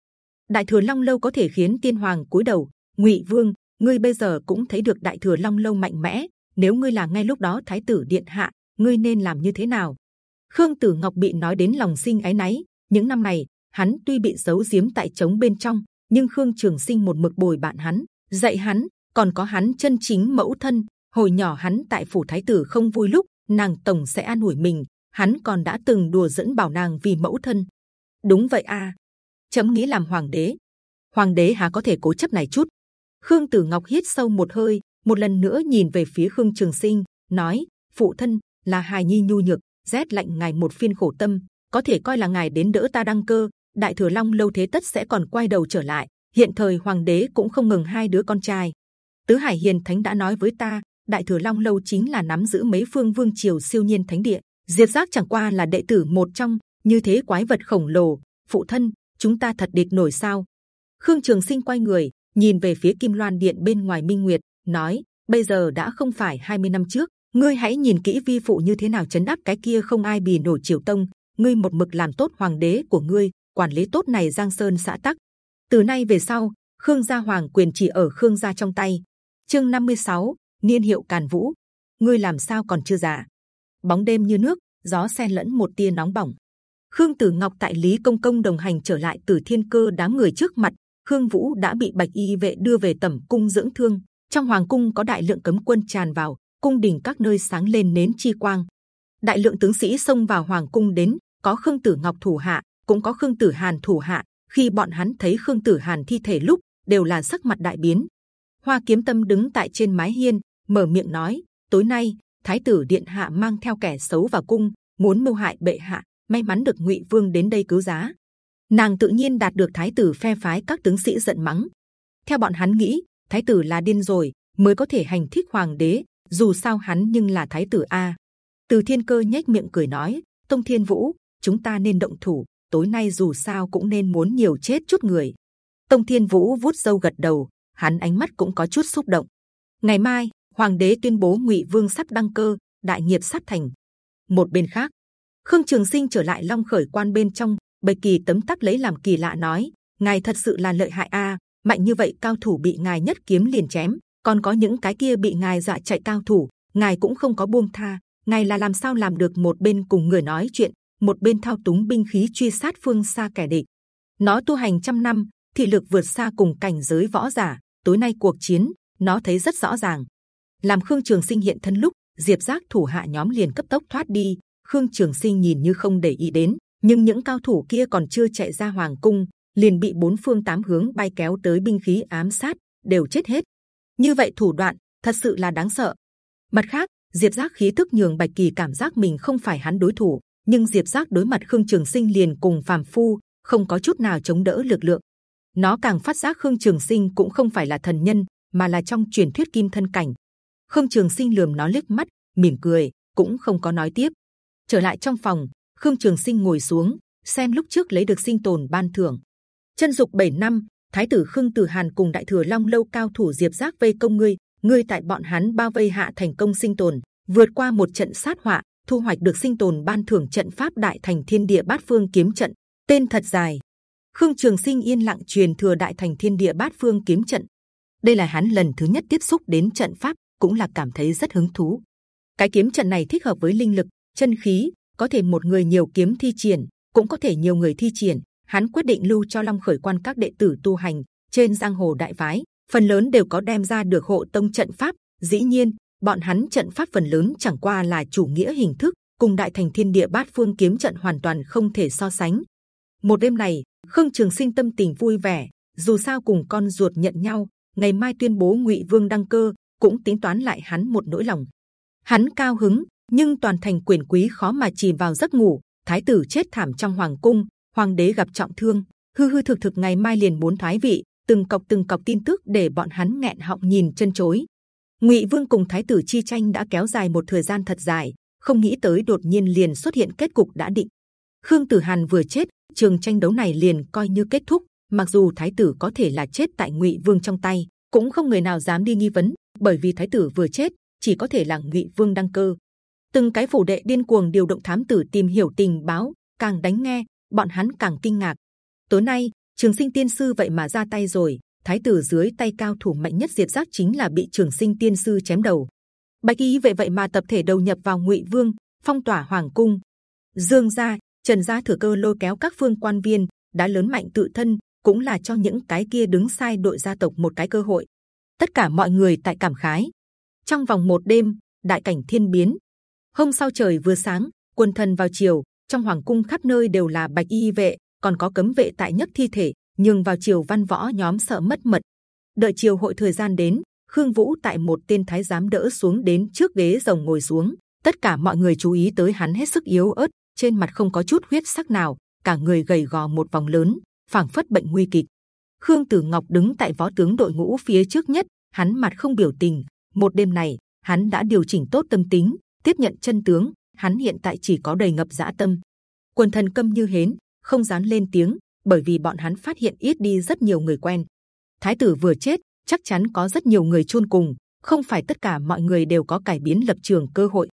Đại thừa Long lâu có thể khiến tiên hoàng cúi đầu. Ngụy Vương, ngươi bây giờ cũng thấy được Đại thừa Long lâu mạnh mẽ. Nếu ngươi là ngay lúc đó Thái tử điện hạ, ngươi nên làm như thế nào? Khương Tử Ngọc bị nói đến lòng sinh ái náy. Những năm này, hắn tuy bị giấu giếm tại trống bên trong, nhưng Khương Trường Sinh một mực bồi bạn hắn, dạy hắn, còn có hắn chân chính mẫu thân. Hồi nhỏ hắn tại phủ Thái tử không vui lúc, nàng tổng sẽ an ủi mình. Hắn còn đã từng đùa dẫn bảo nàng vì mẫu thân, đúng vậy a à. chấm nghĩ làm hoàng đế hoàng đế hà có thể cố chấp này chút khương tử ngọc hít sâu một hơi một lần nữa nhìn về phía khương trường sinh, nói, phụ thân, là hài nhi nhu nhược, rét lạnh ngài một phiên khổ tâm, có thể coi là ngài đến đỡ ta đăng cơ, đại thừa long lâu thế tất sẽ còn quay đầu trở lại, hiện thời hoàng đế cũng không ngừng hai đứa con trai. Tứ hải hiền thánh đã nói với ta, đại thừa long lâu chính là nắm giữ mấy phương vương triều siêu nhiên thánh địa, diệt giác chẳng qua là đệ tử một trong, như thế quái vật khổng lồ. Phụ thân, chúng ta thật địch nổi sao? Khương trường sinh quay người, nhìn về phía kim loan điện bên ngoài minh nguyệt nói bây giờ đã không phải 20 năm trước ngươi hãy nhìn kỹ vi phụ như thế nào chấn áp cái kia không ai bì nổi triều tông ngươi một mực làm tốt hoàng đế của ngươi quản lý tốt này giang sơn xã tắc từ nay về sau khương gia hoàng quyền chỉ ở khương gia trong tay chương 56, niên hiệu càn vũ ngươi làm sao còn chưa già bóng đêm như nước gió xen lẫn một tia nóng bỏng Khương Tử Ngọc tại Lý Công Công đồng hành trở lại từ Thiên Cơ đám người trước mặt. Khương Vũ đã bị Bạch Y vệ đưa về tẩm cung dưỡng thương. Trong hoàng cung có đại lượng cấm quân tràn vào, cung đình các nơi sáng lên nến chi quang. Đại lượng tướng sĩ xông vào hoàng cung đến, có Khương Tử Ngọc thủ hạ, cũng có Khương Tử Hàn thủ hạ. Khi bọn hắn thấy Khương Tử Hàn thi thể lúc, đều là sắc mặt đại biến. Hoa Kiếm Tâm đứng tại trên mái hiên, mở miệng nói: tối nay Thái tử điện hạ mang theo kẻ xấu vào cung, muốn mưu hại bệ hạ may mắn được ngụy vương đến đây cứu giá nàng tự nhiên đạt được thái tử phe phái các tướng sĩ giận mắng theo bọn hắn nghĩ thái tử là điên rồi mới có thể hành thích hoàng đế dù sao hắn nhưng là thái tử a. Từ thiên cơ nhếch miệng cười nói tông thiên vũ chúng ta nên động thủ tối nay dù sao cũng nên muốn nhiều chết chút người. Tông thiên vũ vuốt râu gật đầu hắn ánh mắt cũng có chút xúc động. Ngày mai hoàng đế tuyên bố ngụy vương sắp đăng cơ đại nghiệp sắp thành. Một bên khác Khương Trường Sinh trở lại Long Khởi Quan bên trong, Bạch Kỳ tấm tắc lấy làm kỳ lạ nói: ngài thật sự là lợi hại a, mạnh như vậy cao thủ bị ngài nhất kiếm liền chém, còn có những cái kia bị ngài dọa chạy cao thủ, ngài cũng không có buông tha. ngài là làm sao làm được một bên cùng người nói chuyện, một bên thao túng binh khí truy sát phương xa kẻ địch. Nó tu hành trăm năm, thị lực vượt xa cùng cảnh giới võ giả. Tối nay cuộc chiến, nó thấy rất rõ ràng. Làm Khương Trường Sinh hiện thân lúc, Diệp Giác thủ hạ nhóm liền cấp tốc thoát đi, Khương Trường Sinh nhìn như không để ý đến, nhưng những cao thủ kia còn chưa chạy ra hoàng cung, liền bị bốn phương tám hướng bay kéo tới binh khí ám sát, đều chết hết. Như vậy thủ đoạn thật sự là đáng sợ. Mặt khác, Diệp Giác khí tức nhường Bạch Kỳ cảm giác mình không phải hắn đối thủ, nhưng Diệp Giác đối mặt Khương Trường Sinh liền cùng phàm phu, không có chút nào chống đỡ lực lượng. Nó càng phát giác Khương Trường Sinh cũng không phải là thần nhân, mà là trong truyền thuyết kim thân cảnh. Khương Trường Sinh lườm nó liếc mắt, mỉm cười, cũng không có nói tiếp trở lại trong phòng khương trường sinh ngồi xuống xem lúc trước lấy được sinh tồn ban thưởng chân dục 7 năm thái tử khương tử hàn cùng đại thừa long lâu cao thủ diệp giác vây công ngươi ngươi tại bọn hắn bao vây hạ thành công sinh tồn vượt qua một trận sát họa thu hoạch được sinh tồn ban thưởng trận pháp đại thành thiên địa bát phương kiếm trận tên thật dài. Khương trường sinh yên lặng truyền thừa đại thành thiên địa bát phương kiếm trận. Đây là hắn lần thứ nhất tiếp xúc đến trận pháp cũng là cảm thấy rất hứng thú. Cái kiếm trận này thích hợp với linh lực chân khí có thể một người nhiều kiếm thi triển, cũng có thể nhiều người thi triển. Hắn quyết định lưu cho Long Khởi Quan các đệ tử tu hành trên giang hồ đại phái, phần lớn đều có đem ra được hộ tông trận pháp. Dĩ nhiên, bọn hắn trận pháp phần lớn chẳng qua là chủ nghĩa hình thức, cùng đại thành thiên địa bát phương kiếm trận hoàn toàn không thể so sánh. Một đêm này, Khương Trường Sinh tâm tình vui vẻ, dù sao cùng con ruột nhận nhau, ngày mai tuyên bố Ngụy Vương đăng cơ, cũng tính toán lại hắn một nỗi lòng. Hắn cao hứng, nhưng toàn thành quyền quý khó mà chìm vào giấc ngủ. Thái tử chết thảm trong hoàng cung, hoàng đế gặp trọng thương, hư hư thực thực ngày mai liền muốn thoái vị. Từng cọc từng cọc tin tức để bọn hắn nghẹn họng nhìn chân chối. Ngụy Vương cùng Thái tử chi tranh đã kéo dài một thời gian thật dài, không nghĩ tới đột nhiên liền xuất hiện kết cục đã định. Khương Tử Hàn vừa chết, trường tranh đấu này liền coi như kết thúc. Mặc dù Thái tử có thể là chết tại Ngụy Vương trong tay, cũng không người nào dám đi nghi vấn, bởi vì Thái tử vừa chết, chỉ có thể là Ngụy Vương đăng cơ. Từng cái phủ đệ điên cuồng điều động thám tử tìm hiểu tình báo, càng đánh nghe, bọn hắn càng kinh ngạc. Tối nay, Trường Sinh Tiên sư vậy mà ra tay rồi. Thái tử dưới tay cao thủ mạnh nhất diệt giác chính là bị Trường Sinh Tiên sư chém đầu. Bạch Y vậy vậy mà tập thể đầu nhập vào Ngụy Vương, phong tỏa hoàng cung. Dương gia, Trần gia thừa cơ lôi kéo các phương quan viên, đã lớn mạnh tự thân, cũng là cho những cái kia đứng sai đội gia tộc một cái cơ hội. Tất cả mọi người tại cảm khái. Trong vòng một đêm, đại cảnh thiên biến. Hôm sau trời vừa sáng, quân thần vào chiều, trong hoàng cung khắp nơi đều là bạch y vệ, còn có cấm vệ tại nhất thi thể. Nhưng vào chiều văn võ nhóm sợ mất mật. Đợi chiều hội thời gian đến, Khương Vũ tại một tên thái giám đỡ xuống đến trước ghế rồng ngồi xuống. Tất cả mọi người chú ý tới hắn hết sức yếu ớt, trên mặt không có chút huyết sắc nào, cả người gầy gò một vòng lớn, phảng phất bệnh nguy kịch. Khương Tử Ngọc đứng tại võ tướng đội ngũ phía trước nhất, hắn mặt không biểu tình. Một đêm này, hắn đã điều chỉnh tốt tâm tính, tiếp nhận chân tướng. Hắn hiện tại chỉ có đầy ngập dã tâm. Quần thần câm như hến, không dám lên tiếng, bởi vì bọn hắn phát hiện ít đi rất nhiều người quen. Thái tử vừa chết, chắc chắn có rất nhiều người chôn cùng. Không phải tất cả mọi người đều có cải biến lập trường cơ hội.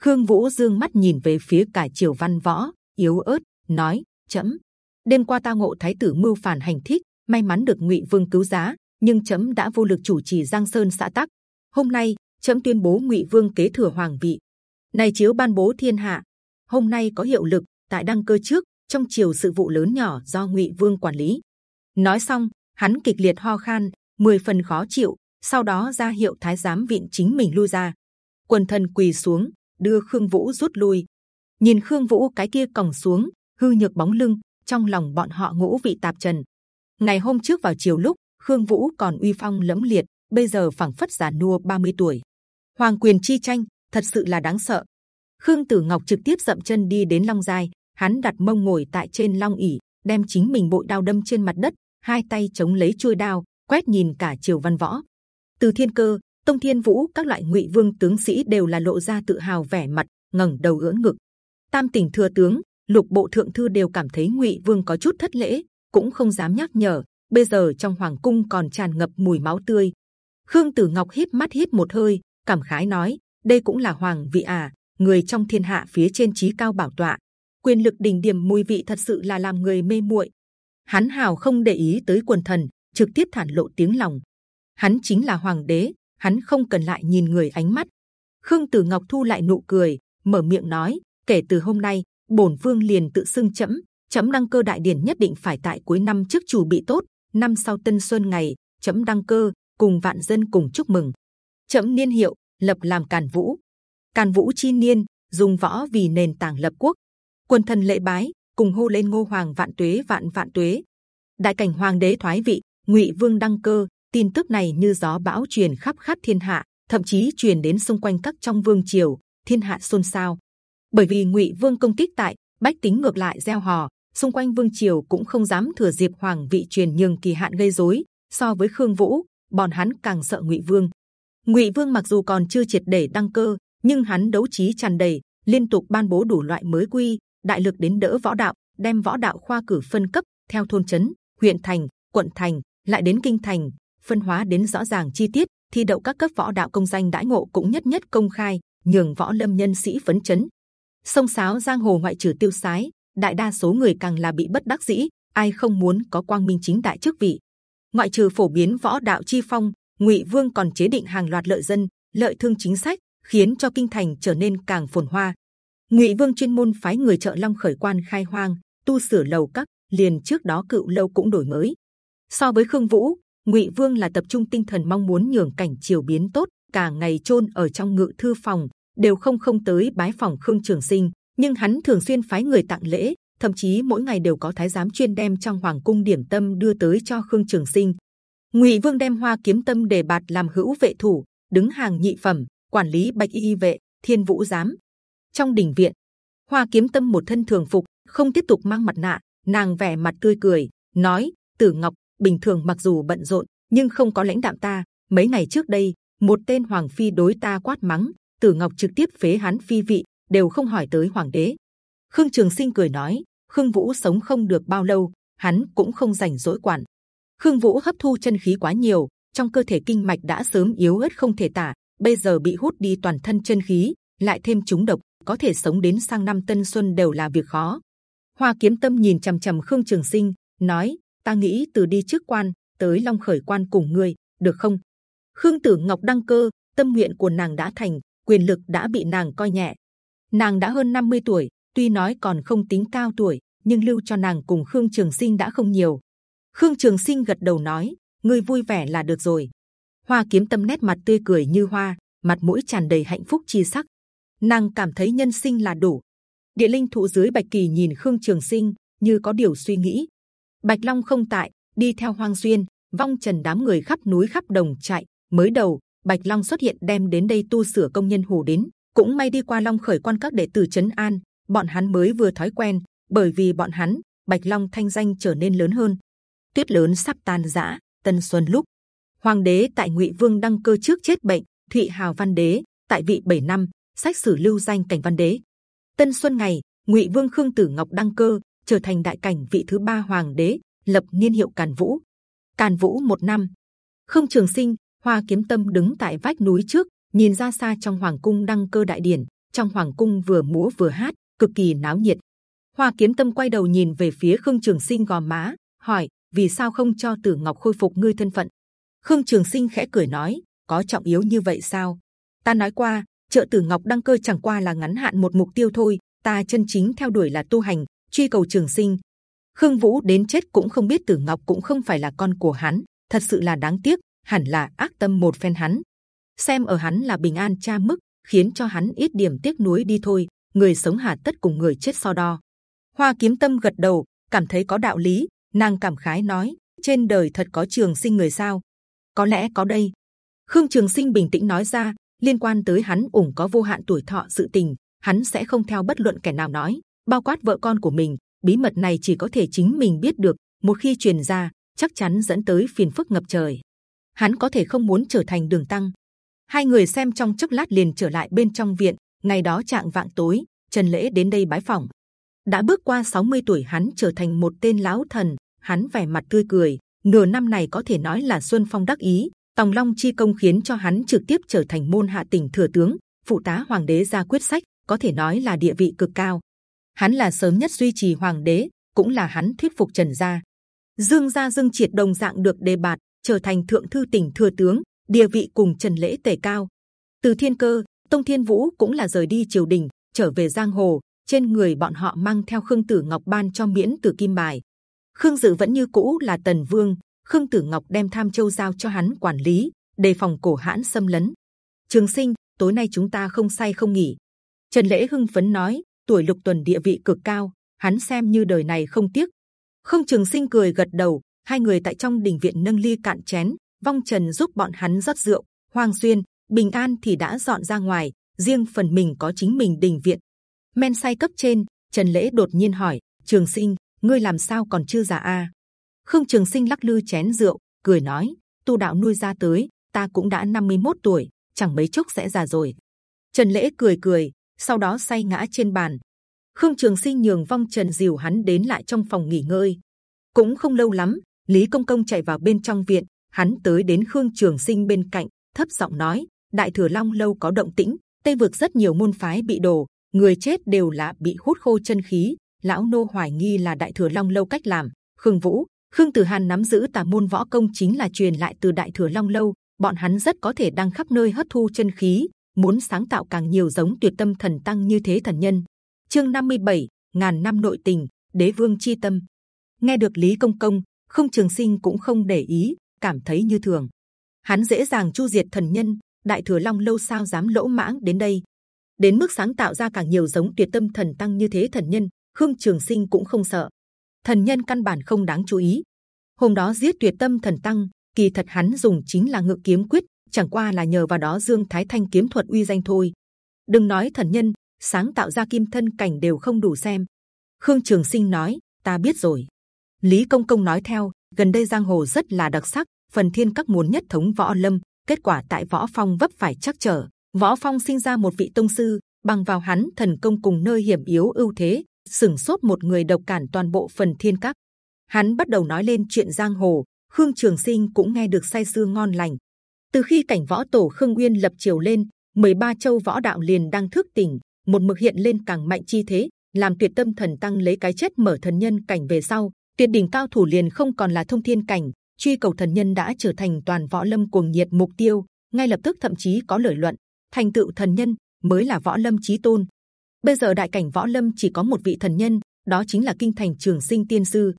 Khương Vũ dương mắt nhìn về phía cả triều văn võ, yếu ớt nói: chấm đêm qua ta ngộ thái tử mưu phản hành thích, may mắn được ngụy vương cứu giá, nhưng chấm đã vô lực chủ trì giang sơn xã tắc. Hôm nay chấm tuyên bố ngụy vương kế thừa hoàng vị, này chiếu ban bố thiên hạ. Hôm nay có hiệu lực tại đăng cơ trước, trong triều sự vụ lớn nhỏ do ngụy vương quản lý. Nói xong, hắn kịch liệt ho khan, mười phần khó chịu. Sau đó ra hiệu thái giám viện chính mình lui ra. Quần thần quỳ xuống, đưa Khương Vũ rút lui. Nhìn Khương Vũ cái kia còng xuống, hư nhược bóng lưng, trong lòng bọn họ ngũ vị tạp trần. Ngày hôm trước vào chiều lúc Khương Vũ còn uy phong lẫm liệt, bây giờ phảng phất già nua 30 tuổi. Hoàng quyền chi tranh thật sự là đáng sợ. Khương Tử Ngọc trực tiếp dậm chân đi đến Long Giai, hắn đặt mông ngồi tại trên Long ỉ, đem chính mình bội đao đâm trên mặt đất, hai tay chống lấy chuôi đao, quét nhìn cả triều văn võ. Từ Thiên Cơ, Tông Thiên Vũ, các loại Ngụy Vương tướng sĩ đều là lộ ra tự hào vẻ mặt, ngẩng đầu ưỡn ngực. Tam tỉnh thừa tướng, lục bộ thượng thư đều cảm thấy ngụy vương có chút thất lễ cũng không dám nhắc nhở bây giờ trong hoàng cung còn tràn ngập mùi máu tươi khương tử ngọc hít mắt hít một hơi cảm khái nói đây cũng là hoàng vị à người trong thiên hạ phía trên trí cao bảo tọa. Quyền lực đỉnh điểm mùi vị thật sự là làm người mê muội. Hắn hào không để ý tới quần thần, trực tiếp thản lộ tiếng lòng. Hắn chính là hoàng đế, hắn không cần lại nhìn người ánh mắt. Khương tử ngọc thu lại nụ cười, mở miệng nói, kể từ hôm nay, bổn vương liền tự xưng chẵm chẵm đăng cơ đại điển nhất định phải tại cuối năm trước chủ bị tốt, năm sau tân xuân ngày chẵm đăng cơ, cùng vạn dân cùng chúc mừng. Chẵm niên hiệu lập làm càn vũ. Càn vũ chi niên, dùng võ vì nền tảng lập quốc. Quân thần lễ bái, cùng hô lên ngô hoàng vạn tuế, vạn vạn tuế. Đại cảnh hoàng đế thoái vị, ngụy vương đăng cơ, tin tức này như gió bão truyền khắp khắp thiên hạ, thậm chí truyền đến xung quanh các trong vương triều, thiên hạ xôn xao. Bởi vì ngụy vương công kích tại, bách tính ngược lại gieo hò, xung quanh vương triều cũng không dám thừa dịp hoàng vị truyền nhường kỳ hạn gây rối. So với khương vũ, bọn hắn càng sợ ngụy vương ngụy vương mặc dù còn chưa triệt để đăng cơ, nhưng hắn đấu trí tràn đầy, liên tục ban bố đủ loại mới quy, đại lực đến đỡ võ đạo, đem võ đạo khoa cử phân cấp theo thôn chấn huyện thành, quận thành, lại đến kinh thành, phân hóa đến rõ ràng chi tiết, thi đậu các cấp võ đạo công danh đãi ngộ cũng nhất nhất công khai, nhường võ lâm nhân sĩ phấn chấn. Sông sáo giang hồ ngoại trừ tiêu sái, đại đa số người càng là bị bất đắc dĩ, ai không muốn có quang minh chính đại chức vị. Ngoại trừ phổ biến võ đạo chi phong ngụy vương còn chế định hàng loạt lợi dân lợi thương chính sách khiến cho kinh thành trở nên càng phồn hoa Ngụy Vương chuyên môn phái người trợ Long khởi quan khai hoang, tu sửa lầu các, liền trước đó cựu lâu cũng đổi mới. So với Khương Vũ, Ngụy Vương là tập trung tinh thần mong muốn nhường cảnh triều biến tốt, cả ngày trôn ở trong ngự thư phòng, đều không không tới bái phòng Khương Trường Sinh. Nhưng hắn thường xuyên phái người tặng lễ, thậm chí mỗi ngày đều có thái giám chuyên đem trong hoàng cung điểm tâm đưa tới cho Khương Trường Sinh. Ngụy Vương đem Hoa Kiếm Tâm để bạt làm hữu vệ thủ, đứng hàng nhị phẩm, quản lý bạch y vệ, thiên vũ giám. Trong đình viện, Hoa Kiếm Tâm một thân thường phục, không tiếp tục mang mặt nạ, nàng vẻ mặt tươi cười, nói: Tử Ngọc, bình thường mặc dù bận rộn, nhưng không có lãnh đạm ta. Mấy ngày trước đây, một tên hoàng phi đối ta quát mắng, Tử Ngọc trực tiếp phế hắn phi vị, đều không hỏi tới hoàng đế. Khương Trường Sinh cười nói, Khương Vũ sống không được bao lâu, hắn cũng không rảnh rỗi quản. Khương Vũ hấp thu chân khí quá nhiều, trong cơ thể kinh mạch đã sớm yếu ớt không thể tả, bây giờ bị hút đi toàn thân chân khí, lại thêm chúng độc, có thể sống đến sang năm tân xuân đều là việc khó. Hoa Kiếm Tâm nhìn c h ầ m c h ầ m Khương Trường Sinh, nói: Ta nghĩ từ đi trước quan tới Long Khởi quan cùng ngươi, được không? Khương Tử Ngọc đăng cơ, tâm nguyện của nàng đã thành, quyền lực đã bị nàng coi nhẹ. Nàng đã hơn 50 tuổi, tuy nói còn không tính cao tuổi, nhưng lưu cho nàng cùng Khương Trường Sinh đã không nhiều. Khương Trường Sinh gật đầu nói: ngươi vui vẻ là được rồi. Hoa Kiếm Tâm nét mặt tươi cười như hoa, mặt mũi tràn đầy hạnh phúc chi sắc. Nàng cảm thấy nhân sinh là đủ, địa linh thụ dưới bạch kỳ nhìn khương trường sinh như có điều suy nghĩ. Bạch long không tại đi theo hoang duyên vong trần đám người khắp núi khắp đồng chạy. Mới đầu bạch long xuất hiện đem đến đây tu sửa công nhân hồ đến cũng may đi qua long khởi quan các đệ tử chấn an. Bọn hắn mới vừa thói quen bởi vì bọn hắn bạch long thanh danh trở nên lớn hơn tuyết lớn sắp tan rã tân xuân lúc hoàng đế tại ngụy vương đăng cơ trước chết bệnh thụy hào văn đế tại vị 7 năm sách sử lưu danh cảnh văn đế Tân Xuân ngày, Ngụy Vương Khương Tử Ngọc đăng cơ, trở thành đại cảnh vị thứ ba hoàng đế, lập niên hiệu Càn Vũ. Càn Vũ một năm, Khương Trường Sinh, Hoa Kiếm Tâm đứng tại vách núi trước, nhìn ra xa trong hoàng cung đăng cơ đại điển. Trong hoàng cung vừa múa vừa hát, cực kỳ náo nhiệt. Hoa Kiếm Tâm quay đầu nhìn về phía Khương Trường Sinh gò má, hỏi: vì sao không cho Tử Ngọc khôi phục ngươi thân phận? Khương Trường Sinh khẽ cười nói: có trọng yếu như vậy sao? Ta nói qua, trợ tử ngọc đăng cơ chẳng qua là ngắn hạn một mục tiêu thôi ta chân chính theo đuổi là tu hành truy cầu trường sinh khương vũ đến chết cũng không biết tử ngọc cũng không phải là con của hắn thật sự là đáng tiếc hẳn là ác tâm một phen hắn xem ở hắn là bình an cha mức khiến cho hắn ít điểm tiếc nuối đi thôi người sống hà tất cùng người chết so đo hoa kiếm tâm gật đầu cảm thấy có đạo lý nàng cảm khái nói, trên đời thật có trường sinh người sao? Có lẽ có đây. Khương trường sinh bình tĩnh nói ra, liên quan tới hắn ủng có vô hạn tuổi thọ sự tình, hắn sẽ không theo bất luận kẻ nào nói, bao quát vợ con của mình. Bí mật này chỉ có thể chính mình biết được, một khi truyền ra, chắc chắn dẫn tới phiền phức ngập trời. Hắn có thể không muốn trở thành đường tăng. Hai người xem trong chốc lát liền trở lại bên trong viện, ngày đó trạng vạng tối, trần lễ đến đây bái phỏng. Đã bước qua 60 tuổi, hắn trở thành một tên lão thần hắn vẻ mặt tươi cười nửa năm này có thể nói là xuân phong đắc ý Tòng Long chi công khiến cho hắn trực tiếp trở thành môn hạ tỉnh thừa tướng, phụ tá hoàng đế ra quyết sách, có thể nói là địa vị cực cao. Hắn là sớm nhất duy trì hoàng đế, cũng là hắn thuyết phục Trần gia. Dương gia Dương Triệt đồng dạng được đề bạt, trở thành thượng thư tỉnh thừa tướng, địa vị cùng Trần lễ tề cao. Từ Thiên Cơ, Tông Thiên Vũ cũng là rời đi triều đình, trở về giang hồ. Trên người bọn họ mang theo Khương Tử Ngọc ban cho miễn tử kim bài. Khương Dự vẫn như cũ là Tần Vương, Khương Tử Ngọc đem Tham Châu giao cho hắn quản lý, đề phòng cổ hãn xâm lấn. Trường Sinh, tối nay chúng ta không say không nghỉ. Trần Lễ hưng phấn nói, tuổi lục tuần địa vị cực cao, hắn xem như đời này không tiếc. Không Trường Sinh cười gật đầu, hai người tại trong đình viện nâng ly cạn chén, vong trần giúp bọn hắn rót rượu. Hoàng Duyên, Bình An thì đã dọn ra ngoài, riêng phần mình có chính mình đình viện. Men say cấp trên, Trần Lễ đột nhiên hỏi, Trường Sinh, ngươi làm sao còn chưa già a? Khương Trường Sinh lắc lư chén rượu, cười nói: Tu đạo nuôi ra tới, ta cũng đã 51 tuổi, chẳng mấy chốc sẽ già rồi. Trần Lễ cười cười, sau đó say ngã trên bàn. Khương Trường Sinh nhường vong Trần dìu hắn đến lại trong phòng nghỉ ngơi. Cũng không lâu lắm, Lý Công Công chạy vào bên trong viện, hắn tới đến Khương Trường Sinh bên cạnh, thấp giọng nói: Đại Thừa Long lâu có động tĩnh, Tây vực rất nhiều môn phái bị đổ, người chết đều là bị hút khô chân khí. Lão nô hoài nghi là Đại Thừa Long lâu cách làm. Khương Vũ, Khương Tử Hàn nắm giữ tà môn võ công chính là truyền lại từ Đại Thừa Long Lâu, bọn hắn rất có thể đang khắp nơi hấp thu chân khí, muốn sáng tạo càng nhiều giống tuyệt tâm thần tăng như thế thần nhân. chương 57, ngàn năm nội tình đế vương chi tâm nghe được lý công công không trường sinh cũng không để ý cảm thấy như thường hắn dễ dàng chu diệt thần nhân đại thừa long lâu sao dám lỗ mãng đến đây đến mức sáng tạo ra càng nhiều giống tuyệt tâm thần tăng như thế thần nhân khương trường sinh cũng không sợ. Thần nhân căn bản không đáng chú ý. Hôm đó giết tuyệt tâm thần tăng, kỳ thật hắn dùng chính là ngự kiếm quyết, chẳng qua là nhờ vào đó dương thái thanh kiếm thuật uy danh thôi. Đừng nói thần nhân, sáng tạo ra kim thân cảnh đều không đủ xem. Khương trường sinh nói, ta biết rồi. Lý công công nói theo, gần đây giang hồ rất là đặc sắc, phần thiên các muốn nhất thống võ lâm, kết quả tại võ phong vấp phải chắc trở. Võ phong sinh ra một vị tông sư, bằng vào hắn thần công cùng nơi hiểm yếu ưu thế sừng sốt một người độc cản toàn bộ phần thiên các. Hắn bắt đầu nói lên chuyện giang hồ, khương trường sinh cũng nghe được say sưa ngon lành. Từ khi cảnh võ tổ khương uyên lập triều lên 13 châu võ đạo liền đang thức tỉnh, một mực hiện lên càng mạnh chi thế, làm tuyệt tâm thần tăng lấy cái chết mở thần nhân cảnh về sau, tuyệt đỉnh cao thủ liền không còn là thông thiên cảnh, truy cầu thần nhân đã trở thành toàn võ lâm cuồng nhiệt mục tiêu, ngay lập tức thậm chí có lời luận. Thành tựu thần nhân mới là võ lâm chí tôn bây giờ đại cảnh võ lâm chỉ có một vị thần nhân, đó chính là kinh thành trường sinh tiên sư.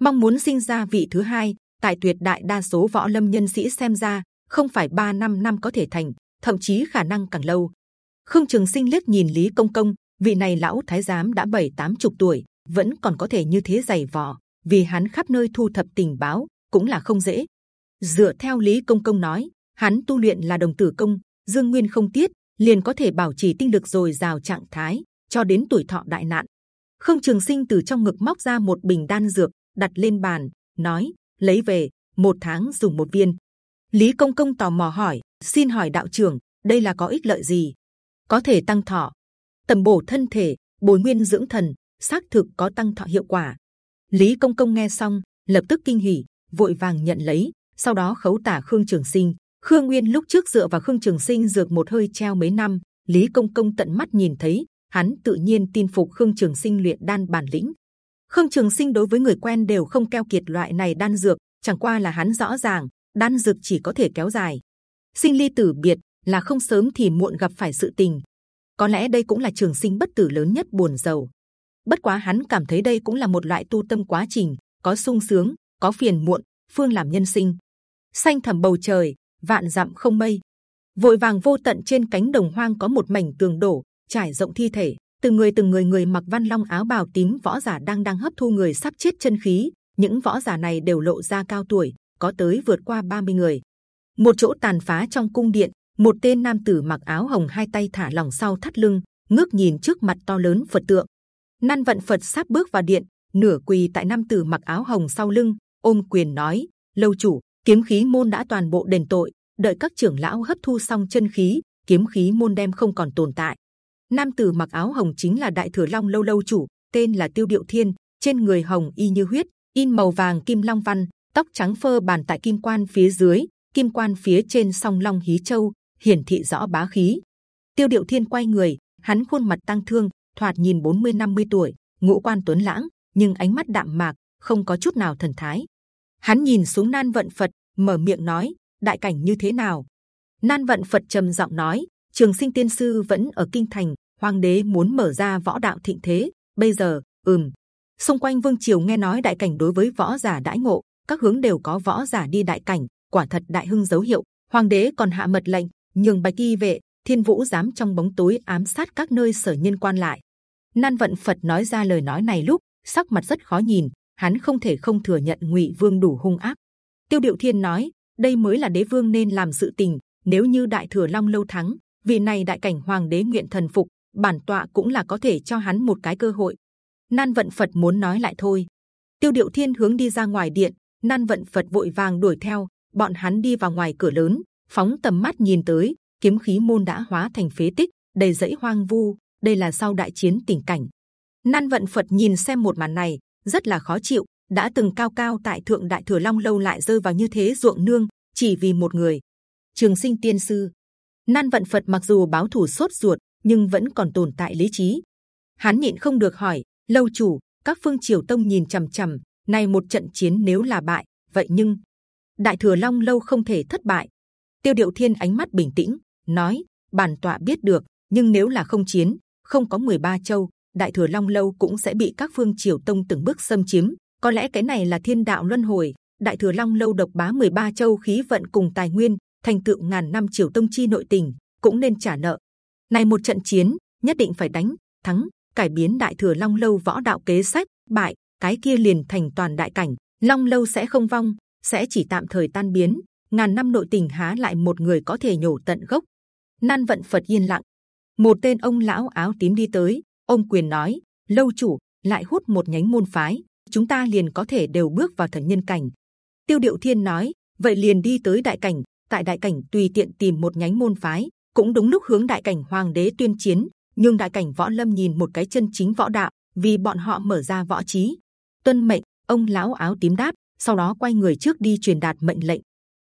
Mong muốn sinh ra vị thứ hai tại tuyệt đại đa số võ lâm nhân sĩ xem ra, không phải ba năm năm có thể thành, thậm chí khả năng càng lâu. Khương trường sinh liếc nhìn lý công công, vị này lão thái giám đã bảy tám chục tuổi, vẫn còn có thể như thế dày vò, vì hắn khắp nơi thu thập tình báo, cũng là không dễ. Dựa theo lý công công nói, hắn tu luyện là đồng tử công, dương nguyên không tiết liền có thể bảo trì tinh lực rồi dào trạng thái cho đến tuổi thọ đại nạn. Khương trường sinh từ trong ngực móc ra một bình đan dược, đặt lên bàn, nói, lấy về, một tháng dùng một viên. Lý công công tò mò hỏi, xin hỏi đạo trưởng, đây là có ích lợi gì? Có thể tăng thọ. Tầm bổ thân thể, bồi nguyên dưỡng thần, xác thực có tăng thọ hiệu quả. Lý công công nghe xong, lập tức kinh hỉ, vội vàng nhận lấy, sau đó khấu tả khương trường sinh khương nguyên lúc trước dựa vào khương trường sinh dược một hơi treo mấy năm, lý công công tận mắt nhìn thấy, hắn tự nhiên tin phục khương trường sinh luyện đan bản lĩnh. Khương trường sinh đối với người quen đều không keo kiệt loại này đan dược, chẳng qua là hắn rõ ràng, đan dược chỉ có thể kéo dài. Sinh ly tử biệt là không sớm thì muộn gặp phải sự tình. Có lẽ đây cũng là trường sinh bất tử lớn nhất buồn giàu. Bất quá hắn cảm thấy đây cũng là một loại tu tâm quá trình, có sung sướng, có phiền muộn, phương làm nhân sinh. Xanh thẳm bầu trời vạn dặm không mây. Vội vàng vô tận trên cánh đồng hoang có một mảnh tường đổ, trải rộng thi thể, từng người từng người người mặc văn long áo bào tím võ giả đang đang hấp thu người sắp chết chân khí. Những võ giả này đều lộ ra cao tuổi, có tới vượt qua 30 người. Một chỗ tàn phá trong cung điện, một tên nam tử mặc áo hồng hai tay thả lỏng sau thắt lưng, ngước nhìn trước mặt to lớn phật tượng. Năn vận phật sắp bước vào điện, nửa quỳ tại nam tử mặc áo hồng sau lưng, ôm quyền nói, lâu chủ kiếm khí môn đã toàn bộ đền tội, đợi các trưởng lão hấp thu xong chân khí, kiếm khí môn đem không còn tồn tại. Nam tử mặc áo hồng chính là đại thừa long lâu lâu chủ, tên là tiêu điệu thiên, trên người hồng y như huyết, in màu vàng kim long văn, tóc trắng phơ bàn tại kim quan phía dưới, kim quan phía trên song long hí châu, hiển thị rõ bá khí. Tiêu điệu thiên quay người, hắn khuôn mặt tăng thương, thoạt nhìn 40-50 tuổi, ngũ quan tuấn lãng, nhưng ánh mắt đạm mạc, không có chút nào thần thái hắn nhìn xuống nan vận phật, mở miệng nói, đại cảnh như thế nào? Nan vận phật trầm giọng nói, trường sinh tiên sư vẫn ở kinh thành hoàng đế muốn mở ra võ đạo thịnh thế. Bây giờ, ừm. Xung quanh vương triều nghe nói đại cảnh đối với võ giả đãi ngộ, các hướng đều có võ giả đi đại cảnh, quả thật đại hưng dấu hiệu. Hoàng đế còn hạ mật lệnh, nhường bạch y vệ, thiên vũ dám trong bóng tối ám sát các nơi sở nhân quan lại. Nan vận phật nói ra lời nói này lúc, sắc mặt rất khó nhìn hắn không thể không thừa nhận ngụy vương đủ hung ác. Tiêu điệu thiên nói, đây mới là đế vương nên làm sự tình, nếu như đại thừa long lâu thắng vị này đại cảnh hoàng đế nguyện thần phục, bản tọa cũng là có thể cho hắn một cái cơ hội. Nan vận phật muốn nói lại thôi. Tiêu điệu thiên hướng đi ra ngoài điện, nan vận phật vội vàng đuổi theo, bọn hắn đi vào ngoài cửa lớn, phóng tầm mắt nhìn tới, kiếm khí môn đã hóa thành phế tích, đầy rẫy hoang vu, đây là sau đại chiến tình cảnh. Nan vận phật nhìn xem một màn này rất là khó chịu, đã từng cao cao tại thượng đại thừa long lâu lại rơi vào như thế ruộng nương, chỉ vì một người. Trường sinh tiên sư. Nan vận phật mặc dù báo thù sốt ruột, nhưng vẫn còn tồn tại lý trí. Hắn nhịn không được hỏi, lâu chủ, các phương triều tông nhìn c h ầ m c h ầ m này một trận chiến nếu là bại, vậy nhưng đại thừa long lâu không thể thất bại. Tiêu điệu thiên ánh mắt bình tĩnh, nói, bản tọa biết được, nhưng nếu là không chiến, không có 13 châu đại thừa long lâu cũng sẽ bị các phương triều tông từng bước xâm chiếm. Có lẽ cái này là thiên đạo luân hồi. Đại thừa long lâu độc bá 13 châu khí vận cùng tài nguyên, thành tựu ngàn năm triều tông chi nội tình, cũng nên trả nợ. Này một trận chiến, nhất định phải đánh, thắng, cải biến đại thừa long lâu võ đạo kế sách, bại, cái kia liền thành toàn đại cảnh. Long lâu sẽ không vong, sẽ chỉ tạm thời tan biến. Ngàn năm nội tình há lại một người có thể nhổ tận gốc. Nan vận phật yên lặng. Một tên ông lão áo tím đi tới ông quyền nói, lâu chủ, lại hút một nhánh môn phái, chúng ta liền có thể đều bước vào thần nhân cảnh. Tiêu điệu thiên nói, vậy liền đi tới đại cảnh. Tại đại cảnh tùy tiện tìm một nhánh môn phái, cũng đúng lúc hướng đại cảnh hoàng đế tuyên chiến, nhưng đại cảnh võ lâm nhìn một cái chân chính võ đạo, vì bọn họ mở ra võ trí. Tuân mệnh, ông lão áo tím đáp, sau đó quay người trước đi truyền đạt mệnh lệnh.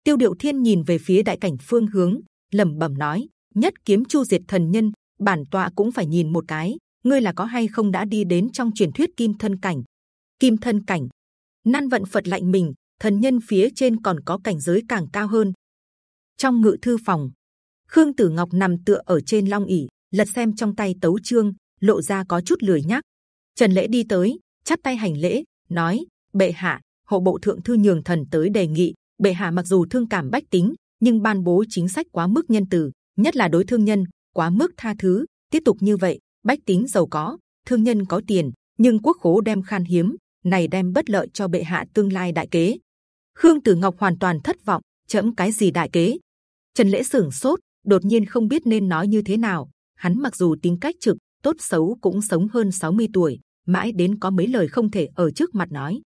Tiêu điệu thiên nhìn về phía đại cảnh phương hướng, lẩm bẩm nói, nhất kiếm chu diệt thần nhân, bản tọa cũng phải nhìn một cái ngươi là có hay không đã đi đến trong truyền thuyết kim thân cảnh? Kim thân cảnh. Nan vận phật lạnh mình, thần nhân phía trên còn có cảnh giới càng cao hơn. Trong ngự thư phòng, khương tử ngọc nằm tựa ở trên long ỷ, lật xem trong tay tấu chương, lộ ra có chút lười nhác. Trần lễ đi tới, chắp tay hành lễ, nói, bệ hạ, hộ bộ thượng thư nhường thần tới đề nghị. Bệ hạ mặc dù thương cảm bách tính, nhưng ban bố chính sách quá mức nhân từ, nhất là đối thương nhân, quá mức tha thứ. Tiếp tục như vậy bách tính giàu có, thương nhân có tiền, nhưng quốc khố đem khan hiếm, này đem bất lợi cho bệ hạ tương lai đại kế. Khương tử ngọc hoàn toàn thất vọng, chậm cái gì đại kế? Trần lễ sửng sốt, đột nhiên không biết nên nói như thế nào. Hắn mặc dù tính cách trực, tốt xấu cũng sống hơn 60 tuổi, mãi đến có mấy lời không thể ở trước mặt nói.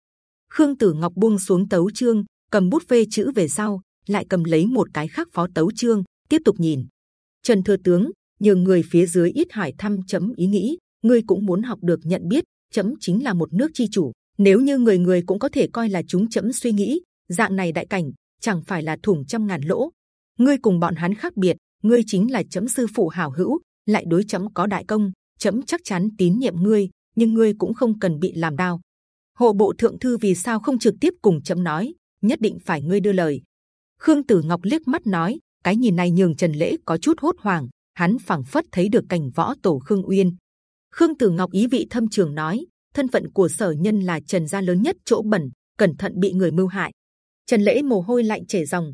Khương tử ngọc buông xuống tấu chương, cầm bút phê chữ về sau, lại cầm lấy một cái khác phó tấu chương, tiếp tục nhìn. Trần thừa tướng nhường người phía dưới ít hải thăm chấm ý nghĩ, ngươi cũng muốn học được nhận biết, chấm chính là một nước chi chủ. Nếu như người người cũng có thể coi là chúng chấm suy nghĩ, dạng này đại cảnh, chẳng phải là thủng trăm ngàn lỗ. Ngươi cùng bọn hắn khác biệt, ngươi chính là chấm sư phụ hảo hữu, lại đối chấm có đại công, chấm chắc chắn tín nhiệm ngươi, nhưng ngươi cũng không cần bị làm đau. Hộ bộ thượng thư vì sao không trực tiếp cùng chấm nói? Nhất định phải ngươi đưa lời. Khương tử ngọc liếc mắt nói, cái nhìn này nhường trần lễ có chút hốt hoảng hắn phảng phất thấy được cảnh võ tổ khương uyên. Khương tử ngọc ý vị thâm trường nói, thân phận của sở nhân là trần gia lớn nhất chỗ bẩn, cẩn thận bị người mưu hại. Trần lễ mồ hôi lạnh chảy ròng.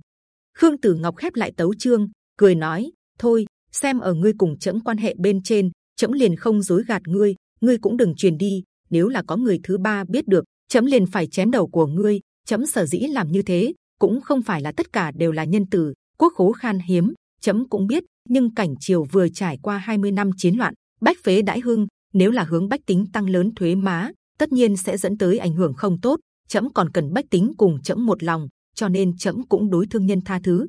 Khương tử ngọc khép lại tấu chương, cười nói, thôi, xem ở ngươi cùng chấm quan hệ bên trên chấm liền không dối gạt ngươi ngươi cũng đừng truyền đi, nếu là có người thứ ba biết được chấm liền phải chém đầu của ngươi chấm sở dĩ làm như thế, cũng không phải là tất cả đều là nhân từ quốc khố khan hiếm chấm cũng biết nhưng cảnh triều vừa trải qua 20 năm chiến loạn bách phế đãi hưng nếu là hướng bách tính tăng lớn thuế má tất nhiên sẽ dẫn tới ảnh hưởng không tốt Chậm còn cần bách tính cùng chậm một lòng cho nên chậm cũng đối thương nhân tha thứ.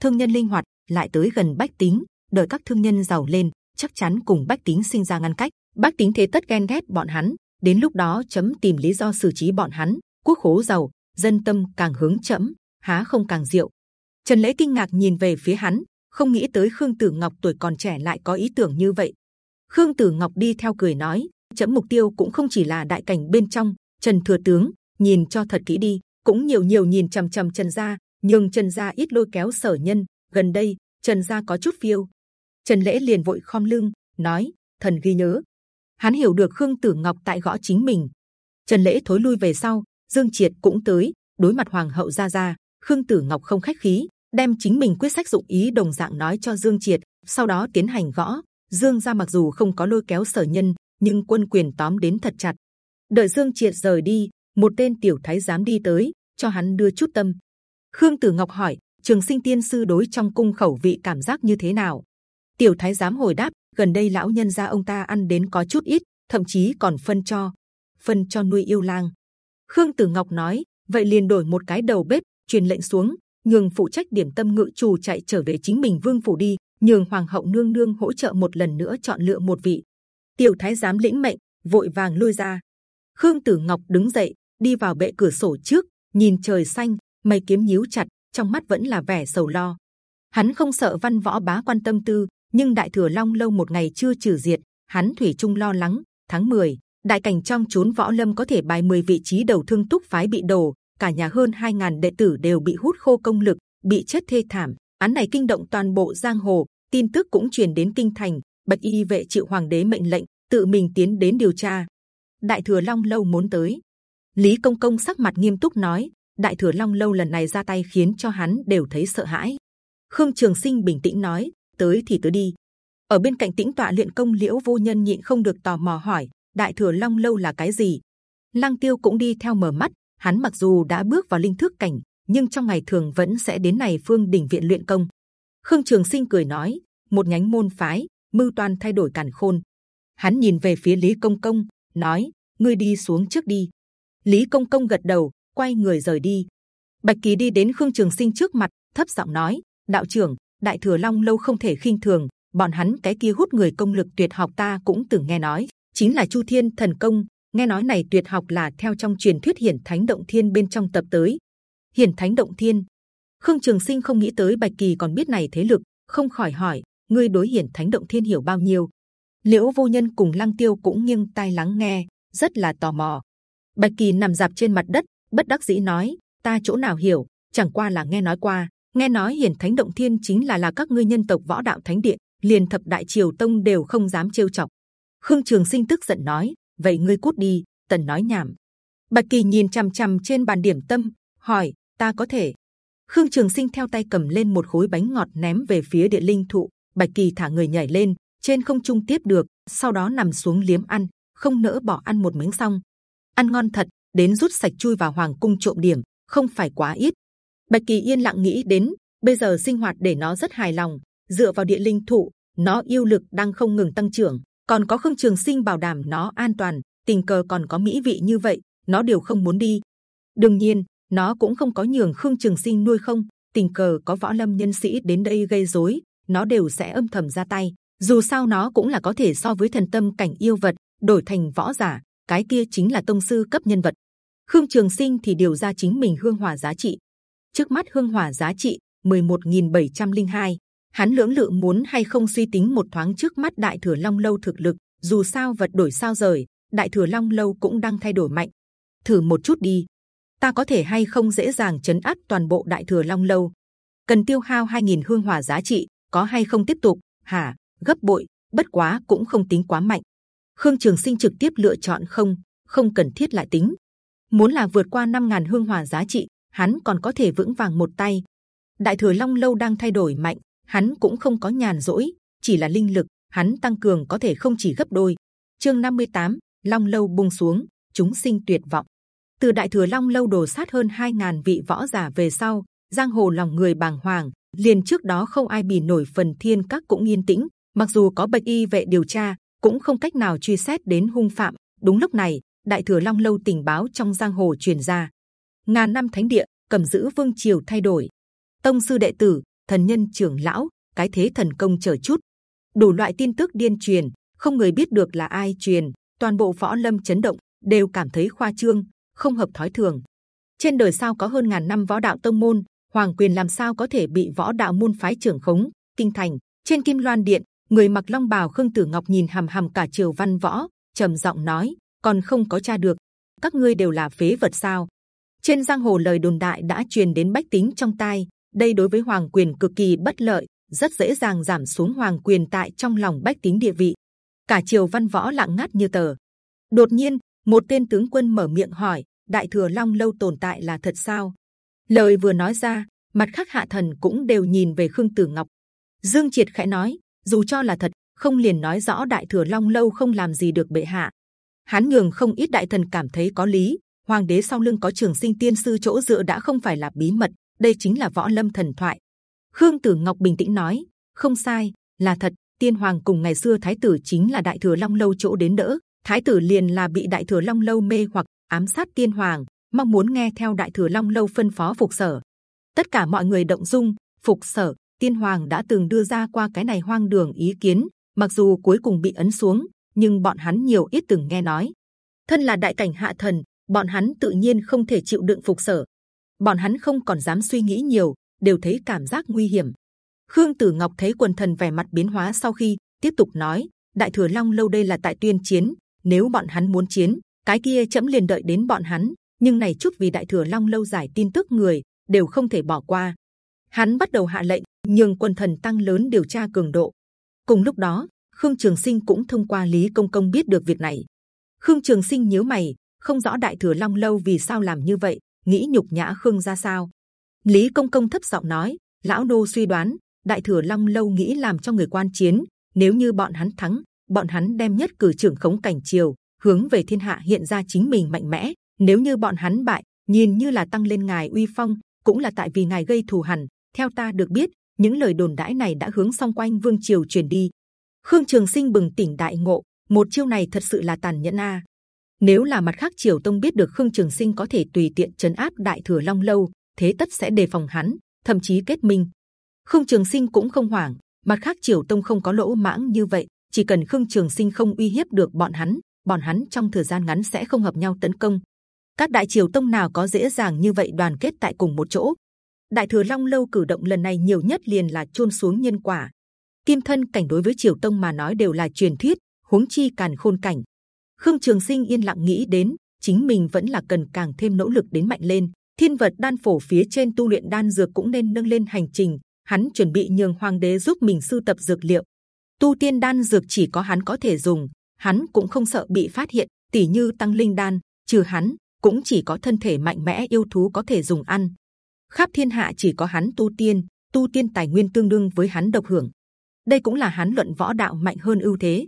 Thương nhân linh hoạt lại tới gần bách tính đợi các thương nhân giàu lên chắc chắn cùng bách tính sinh ra ngăn cách. Bách tính thế tất ghen ghét bọn hắn đến lúc đó chấm tìm lý do xử trí bọn hắn quốc khố giàu dân tâm càng hướng chậm, há không càng diệu. Trần lễ kinh ngạc nhìn về phía hắn không nghĩ tới khương tử ngọc tuổi còn trẻ lại có ý tưởng như vậy. Khương tử ngọc đi theo cười nói, chấm mục tiêu cũng không chỉ là đại cảnh bên trong. Trần thừa tướng nhìn cho thật kỹ đi, cũng nhiều nhiều nhìn trầm trầm trần gia, nhưng trần gia ít lôi kéo sở nhân. Gần đây, trần gia có chút phiêu. Trần lễ liền vội khom lưng, nói, thần ghi nhớ. Hắn hiểu được khương tử ngọc tại gõ chính mình. Trần lễ thối lui về sau, dương triệt cũng tới, đối mặt hoàng hậu gia gia. Khương tử ngọc không khách khí đem chính mình quyết sách dụng ý đồng dạng nói cho dương triệt, sau đó tiến hành gõ. Dương gia mặc dù không có lôi kéo sở nhân, nhưng quân quyền tóm đến thật chặt. Đợi dương triệt rời đi, một tên tiểu thái giám đi tới, cho hắn đưa chút tâm. Khương tử ngọc hỏi, trường sinh tiên sư đối trong cung khẩu vị cảm giác như thế nào? Tiểu thái giám hồi đáp, gần đây lão nhân gia ông ta ăn đến có chút ít, thậm chí còn phân cho phân cho nuôi yêu lang. Khương tử ngọc nói, vậy liền đổi một cái đầu bếp, truyền lệnh xuống nhường phụ trách điểm tâm ngự chủ chạy trở về chính mình vương phủ đi nhường hoàng hậu nương nương hỗ trợ một lần nữa chọn lựa một vị. Tiểu thái giám lĩnh mệnh vội vàng lui ra. Khương tử ngọc đứng dậy đi vào bệ cửa sổ trước nhìn trời xanh mây kiếm nhíu chặt trong mắt vẫn là vẻ sầu lo. Hắn không sợ văn võ bá quan tâm tư nhưng đại thừa long lâu một ngày chưa trừ diệt hắn thủy chung lo lắng. Tháng 10, đại cảnh trong chốn võ lâm có thể bài 10 vị trí đầu thương túc phái bị đổ cả nhà hơn 2.000 đệ tử đều bị hút khô công lực bị chết thê thảm án này kinh động toàn bộ giang hồ tin tức cũng truyền đến kinh thành bạch y vệ chịu hoàng đế mệnh lệnh tự mình tiến đến điều tra. Đại thừa Long lâu muốn tới. Lý Công Công sắc mặt nghiêm túc nói, Đại thừa Long lâu lần này ra tay khiến cho hắn đều thấy sợ hãi. Khương Trường Sinh bình tĩnh nói, tới thì tới đi. Ở bên cạnh tĩnh tọa luyện công liễu vô nhân nhịn không được tò mò hỏi, Đại thừa Long lâu là cái gì? Lăng Tiêu cũng đi theo mở mắt. Hắn mặc dù đã bước vào linh thức cảnh, nhưng trong ngày thường vẫn sẽ đến này phương đỉnh viện luyện công. Khương Trường Sinh cười nói, một nhánh môn phái, mưu toàn thay đổi càn khôn. Hắn nhìn về phía Lý Công Công, nói: ngươi đi xuống trước đi. Lý Công Công gật đầu, quay người rời đi. Bạch Kỳ đi đến Khương Trường Sinh trước mặt, thấp giọng nói: đạo trưởng, Đại thừa Long lâu không thể khinh thường. Bọn hắn cái kia hút người công lực tuyệt học ta cũng từng nghe nói, chính là Chu Thiên Thần Công. Nghe nói này tuyệt học là theo trong truyền thuyết hiển thánh động thiên bên trong tập tới. Hiển thánh động thiên. Khương Trường Sinh không nghĩ tới Bạch Kỳ còn biết này thế lực, không khỏi hỏi: ngươi đối hiển thánh động thiên hiểu bao nhiêu? Liễu vô nhân cùng Lăng Tiêu cũng nghiêng tai lắng nghe, rất là tò mò. Bạch Kỳ nằm dạp trên mặt đất, bất đắc dĩ nói: ta chỗ nào hiểu, chẳng qua là nghe nói qua. Nghe nói hiển thánh động thiên chính là là các ngươi nhân tộc võ đạo thánh điện, liền thập đại triều tông đều không dám trêu chọc. Khương Trường Sinh tức giận nói: vậy ngươi cút đi, tần nói nhảm. Bạch Kỳ nhìn c h ầ m c h ầ m trên bàn điểm tâm, hỏi: ta có thể? Khương Trường Sinh theo tay cầm lên một khối bánh ngọt ném về phía địa linh thụ. Bạch Kỳ thả người nhảy lên, trên không trung tiếp được, sau đó nằm xuống liếm ăn, không nỡ bỏ ăn một miếng xong. Ăn ngon thật, đến rút sạch chui vào hoàng cung trộm điểm, không phải quá ít. Bạch Kỳ yên lặng nghĩ đến, bây giờ sinh hoạt để nó rất hài lòng. Dựa vào địa linh thụ, nó yêu lực đang không ngừng tăng trưởng, còn có khương trường sinh bảo đảm nó an toàn. Tình cờ còn có mỹ vị như vậy, nó đều không muốn đi. đương nhiên, nó cũng không có nhường khương trường sinh nuôi không. Tình cờ có võ lâm nhân sĩ đến đây gây rối, nó đều sẽ âm thầm ra tay. Dù sao nó cũng là có thể so với thần tâm cảnh yêu vật đổi thành võ giả, cái kia chính là tông sư cấp nhân vật. Khương Trường Sinh thì điều ra chính mình hương hỏa giá trị. Trước mắt hương hỏa giá trị 11.702 hắn lưỡng lự muốn hay không suy tính một thoáng trước mắt đại thừa long lâu thực lực, dù sao vật đổi sao rời, đại thừa long lâu cũng đang thay đổi mạnh. Thử một chút đi. Ta có thể hay không dễ dàng chấn áp toàn bộ đại thừa long lâu? Cần tiêu hao 2.000 hương hỏa giá trị, có hay không tiếp tục? Hả, gấp bội, bất quá cũng không tính quá mạnh. Khương trường sinh trực tiếp lựa chọn không không cần thiết lại tính. Muốn là vượt qua 5.000 hương hỏa giá trị, hắn còn có thể vững vàng một tay. Đại thừa long lâu đang thay đổi mạnh hắn cũng không có nhàn rỗi chỉ là linh lực hắn tăng cường có thể không chỉ gấp đôi. Chương 58, long lâu buông xuống chúng sinh tuyệt vọng. Từ đại thừa long lâu đổ sát hơn 2.000 vị võ giả về sau giang hồ lòng người bàng hoàng liền trước đó không ai bì nổi phần thiên các cũng yên tĩnh mặc dù có bạch y vệ điều tra cũng không cách nào truy xét đến hung phạm. Đúng lúc này đại thừa long lâu tình báo trong giang hồ truyền ra. Ngàn năm thánh địa cầm giữ vương triều thay đổi. Tông sư đệ tử thần nhân trưởng lão, cái thế thần công chờ chút. Đủ loại tin tức điên truyền, không người biết được là ai truyền, toàn bộ võ lâm chấn động, đều cảm thấy khoa trương, không hợp thói thường. Trên đời sao có hơn ngàn năm võ đạo tông môn, hoàng quyền làm sao có thể bị võ đạo môn phái trưởng khống, kinh thành. Trên kim loan điện, người mặc long bào khương tử ngọc nhìn hàm hàm cả triều văn võ, trầm giọng nói, còn không có tra được, các ngươi đều là phế vật sao? Trên giang hồ lời đồn đại đã truyền đến bách tính trong tai đây đối với hoàng quyền cực kỳ bất lợi, rất dễ dàng giảm xuống hoàng quyền tại trong lòng bách tính địa vị. Cả triều văn võ lặng ngắt như tờ. Đột nhiên, một tên tướng quân mở miệng hỏi, đại thừa long lâu tồn tại là thật sao? Lời vừa nói ra, mặt khác hạ thần cũng đều nhìn về khương tử ngọc. Dương triệt khẽ nói, dù cho là thật, không liền nói rõ đại thừa long lâu không làm gì được bệ hạ. Hắn nhường không ít đại thần cảm thấy có lý, hoàng đế sau lưng có trường sinh tiên sư chỗ dựa đã không phải là bí mật đây chính là võ lâm thần thoại. Khương tử ngọc bình tĩnh nói, không sai, là thật, tiên hoàng cùng ngày xưa thái tử chính là đại thừa long lâu chỗ đến đỡ. Thái tử liền là bị đại thừa long lâu mê hoặc, ám sát tiên hoàng, mong muốn nghe theo đại thừa long lâu phân phó phục sở. Tất cả mọi người động dung, phục sở, tiên hoàng đã từng đưa ra qua cái này hoang đường ý kiến, mặc dù cuối cùng bị ấn xuống, nhưng bọn hắn nhiều ít từng nghe nói. Thân là đại cảnh hạ thần, bọn hắn tự nhiên không thể chịu đựng phục sở bọn hắn không còn dám suy nghĩ nhiều đều thấy cảm giác nguy hiểm. Khương tử ngọc thấy quần thần vẻ mặt biến hóa sau khi tiếp tục nói đại thừa long lâu đây là tại tuyên chiến nếu bọn hắn muốn chiến cái kia chấm liền đợi đến bọn hắn nhưng này chút vì đại thừa long lâu giải tin tức người đều không thể bỏ qua. Hắn bắt đầu hạ lệnh nhường quân thần tăng lớn điều tra cường độ. Cùng lúc đó Khương Trường Sinh cũng thông qua Lý Công Công biết được việc này. Khương Trường Sinh nhớ mày, không rõ Đại Thừa Long lâu vì sao làm như vậy, nghĩ nhục nhã Khương ra sao. Lý Công Công thấp giọng nói, lão nô suy đoán Đại Thừa Long lâu nghĩ làm cho người quan chiến, nếu như bọn hắn thắng, bọn hắn đem nhất cử trưởng khống cảnh triều, hướng về thiên hạ hiện ra chính mình mạnh mẽ. Nếu như bọn hắn bại, nhìn như là tăng lên ngài uy phong, cũng là tại vì ngài gây thù hằn. Theo ta được biết, những lời đồn đãi này đã hướng song quanh vương triều truyền đi. Khương Trường Sinh bừng tỉnh đại ngộ, một chiêu này thật sự là tàn nhẫn a. Nếu là mặt khác triều tông biết được Khương Trường Sinh có thể tùy tiện chấn áp đại thừa long lâu, thế tất sẽ đề phòng hắn, thậm chí kết minh. Khương Trường Sinh cũng không hoảng, mặt khác triều tông không có lỗ mãng như vậy, chỉ cần Khương Trường Sinh không uy hiếp được bọn hắn, bọn hắn trong thời gian ngắn sẽ không hợp nhau tấn công. Các đại triều tông nào có dễ dàng như vậy đoàn kết tại cùng một chỗ? Đại thừa Long lâu cử động lần này nhiều nhất liền là chôn xuống nhân quả. Kim thân cảnh đối với triều tông mà nói đều là truyền thuyết, huống chi càn khôn cảnh. Khương Trường Sinh yên lặng nghĩ đến, chính mình vẫn là cần càng thêm nỗ lực đến mạnh lên. Thiên vật đan phổ phía trên tu luyện đan dược cũng nên nâng lên hành trình. Hắn chuẩn bị nhường hoàng đế giúp mình sưu tập dược liệu. Tu tiên đan dược chỉ có hắn có thể dùng, hắn cũng không sợ bị phát hiện. Tỷ như tăng linh đan, trừ hắn cũng chỉ có thân thể mạnh mẽ yêu thú có thể dùng ăn. Khắp thiên hạ chỉ có hắn tu tiên, tu tiên tài nguyên tương đương với hắn độc hưởng. Đây cũng là hắn luận võ đạo mạnh hơn ưu thế.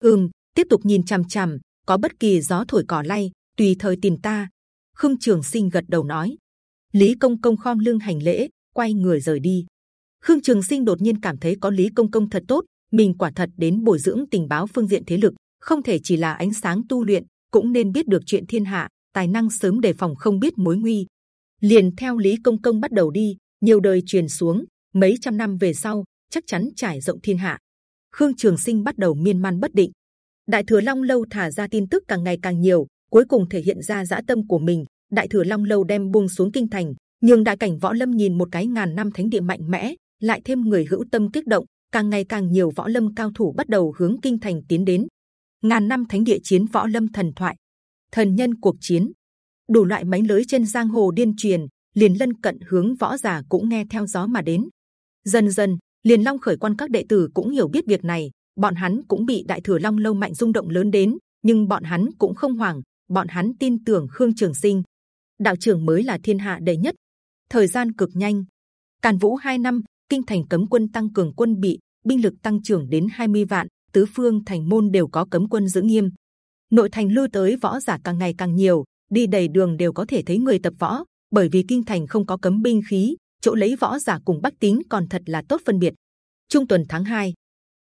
Ừm, tiếp tục nhìn c h m c h m có bất kỳ gió thổi cỏ lay, tùy thời tìm ta. Khương Trường Sinh gật đầu nói. Lý Công Công khom lưng hành lễ, quay người rời đi. Khương Trường Sinh đột nhiên cảm thấy có Lý Công Công thật tốt, mình quả thật đến bồi dưỡng tình báo phương diện thế lực, không thể chỉ là ánh sáng tu luyện, cũng nên biết được chuyện thiên hạ, tài năng sớm đề phòng không biết mối nguy. Liền theo Lý Công Công bắt đầu đi, nhiều đời truyền xuống, mấy trăm năm về sau chắc chắn trải rộng thiên hạ. Khương Trường Sinh bắt đầu miên man bất định. Đại thừa Long Lâu thả ra tin tức càng ngày càng nhiều, cuối cùng thể hiện ra dã tâm của mình. Đại thừa Long Lâu đem buông xuống kinh thành, nhưng đại cảnh võ lâm nhìn một cái ngàn năm thánh địa mạnh mẽ, lại thêm người hữu tâm kích động, càng ngày càng nhiều võ lâm cao thủ bắt đầu hướng kinh thành tiến đến. Ngàn năm thánh địa chiến võ lâm thần thoại, thần nhân cuộc chiến, đủ loại mánh lưới trên giang hồ điên truyền, liền lân cận hướng võ giả cũng nghe theo gió mà đến. Dần dần, liền long khởi quan các đệ tử cũng hiểu biết việc này bọn hắn cũng bị đại thừa long lâu mạnh rung động lớn đến nhưng bọn hắn cũng không hoảng bọn hắn tin tưởng khương trường sinh. Đạo trưởng mới là thiên hạ đệ nhất. Thời gian cực nhanh. Càn vũ hai năm kinh thành cấm quân tăng cường quân bị binh lực tăng trưởng đến 20 vạn tứ phương thành môn đều có cấm quân giữ nghiêm. Nội thành lưu tới võ giả càng ngày càng nhiều đi đầy đường đều có thể thấy người tập võ bởi vì kinh thành không có cấm binh khí chỗ lấy võ giả cùng bách tính còn thật là tốt phân biệt. Trung tuần tháng 2,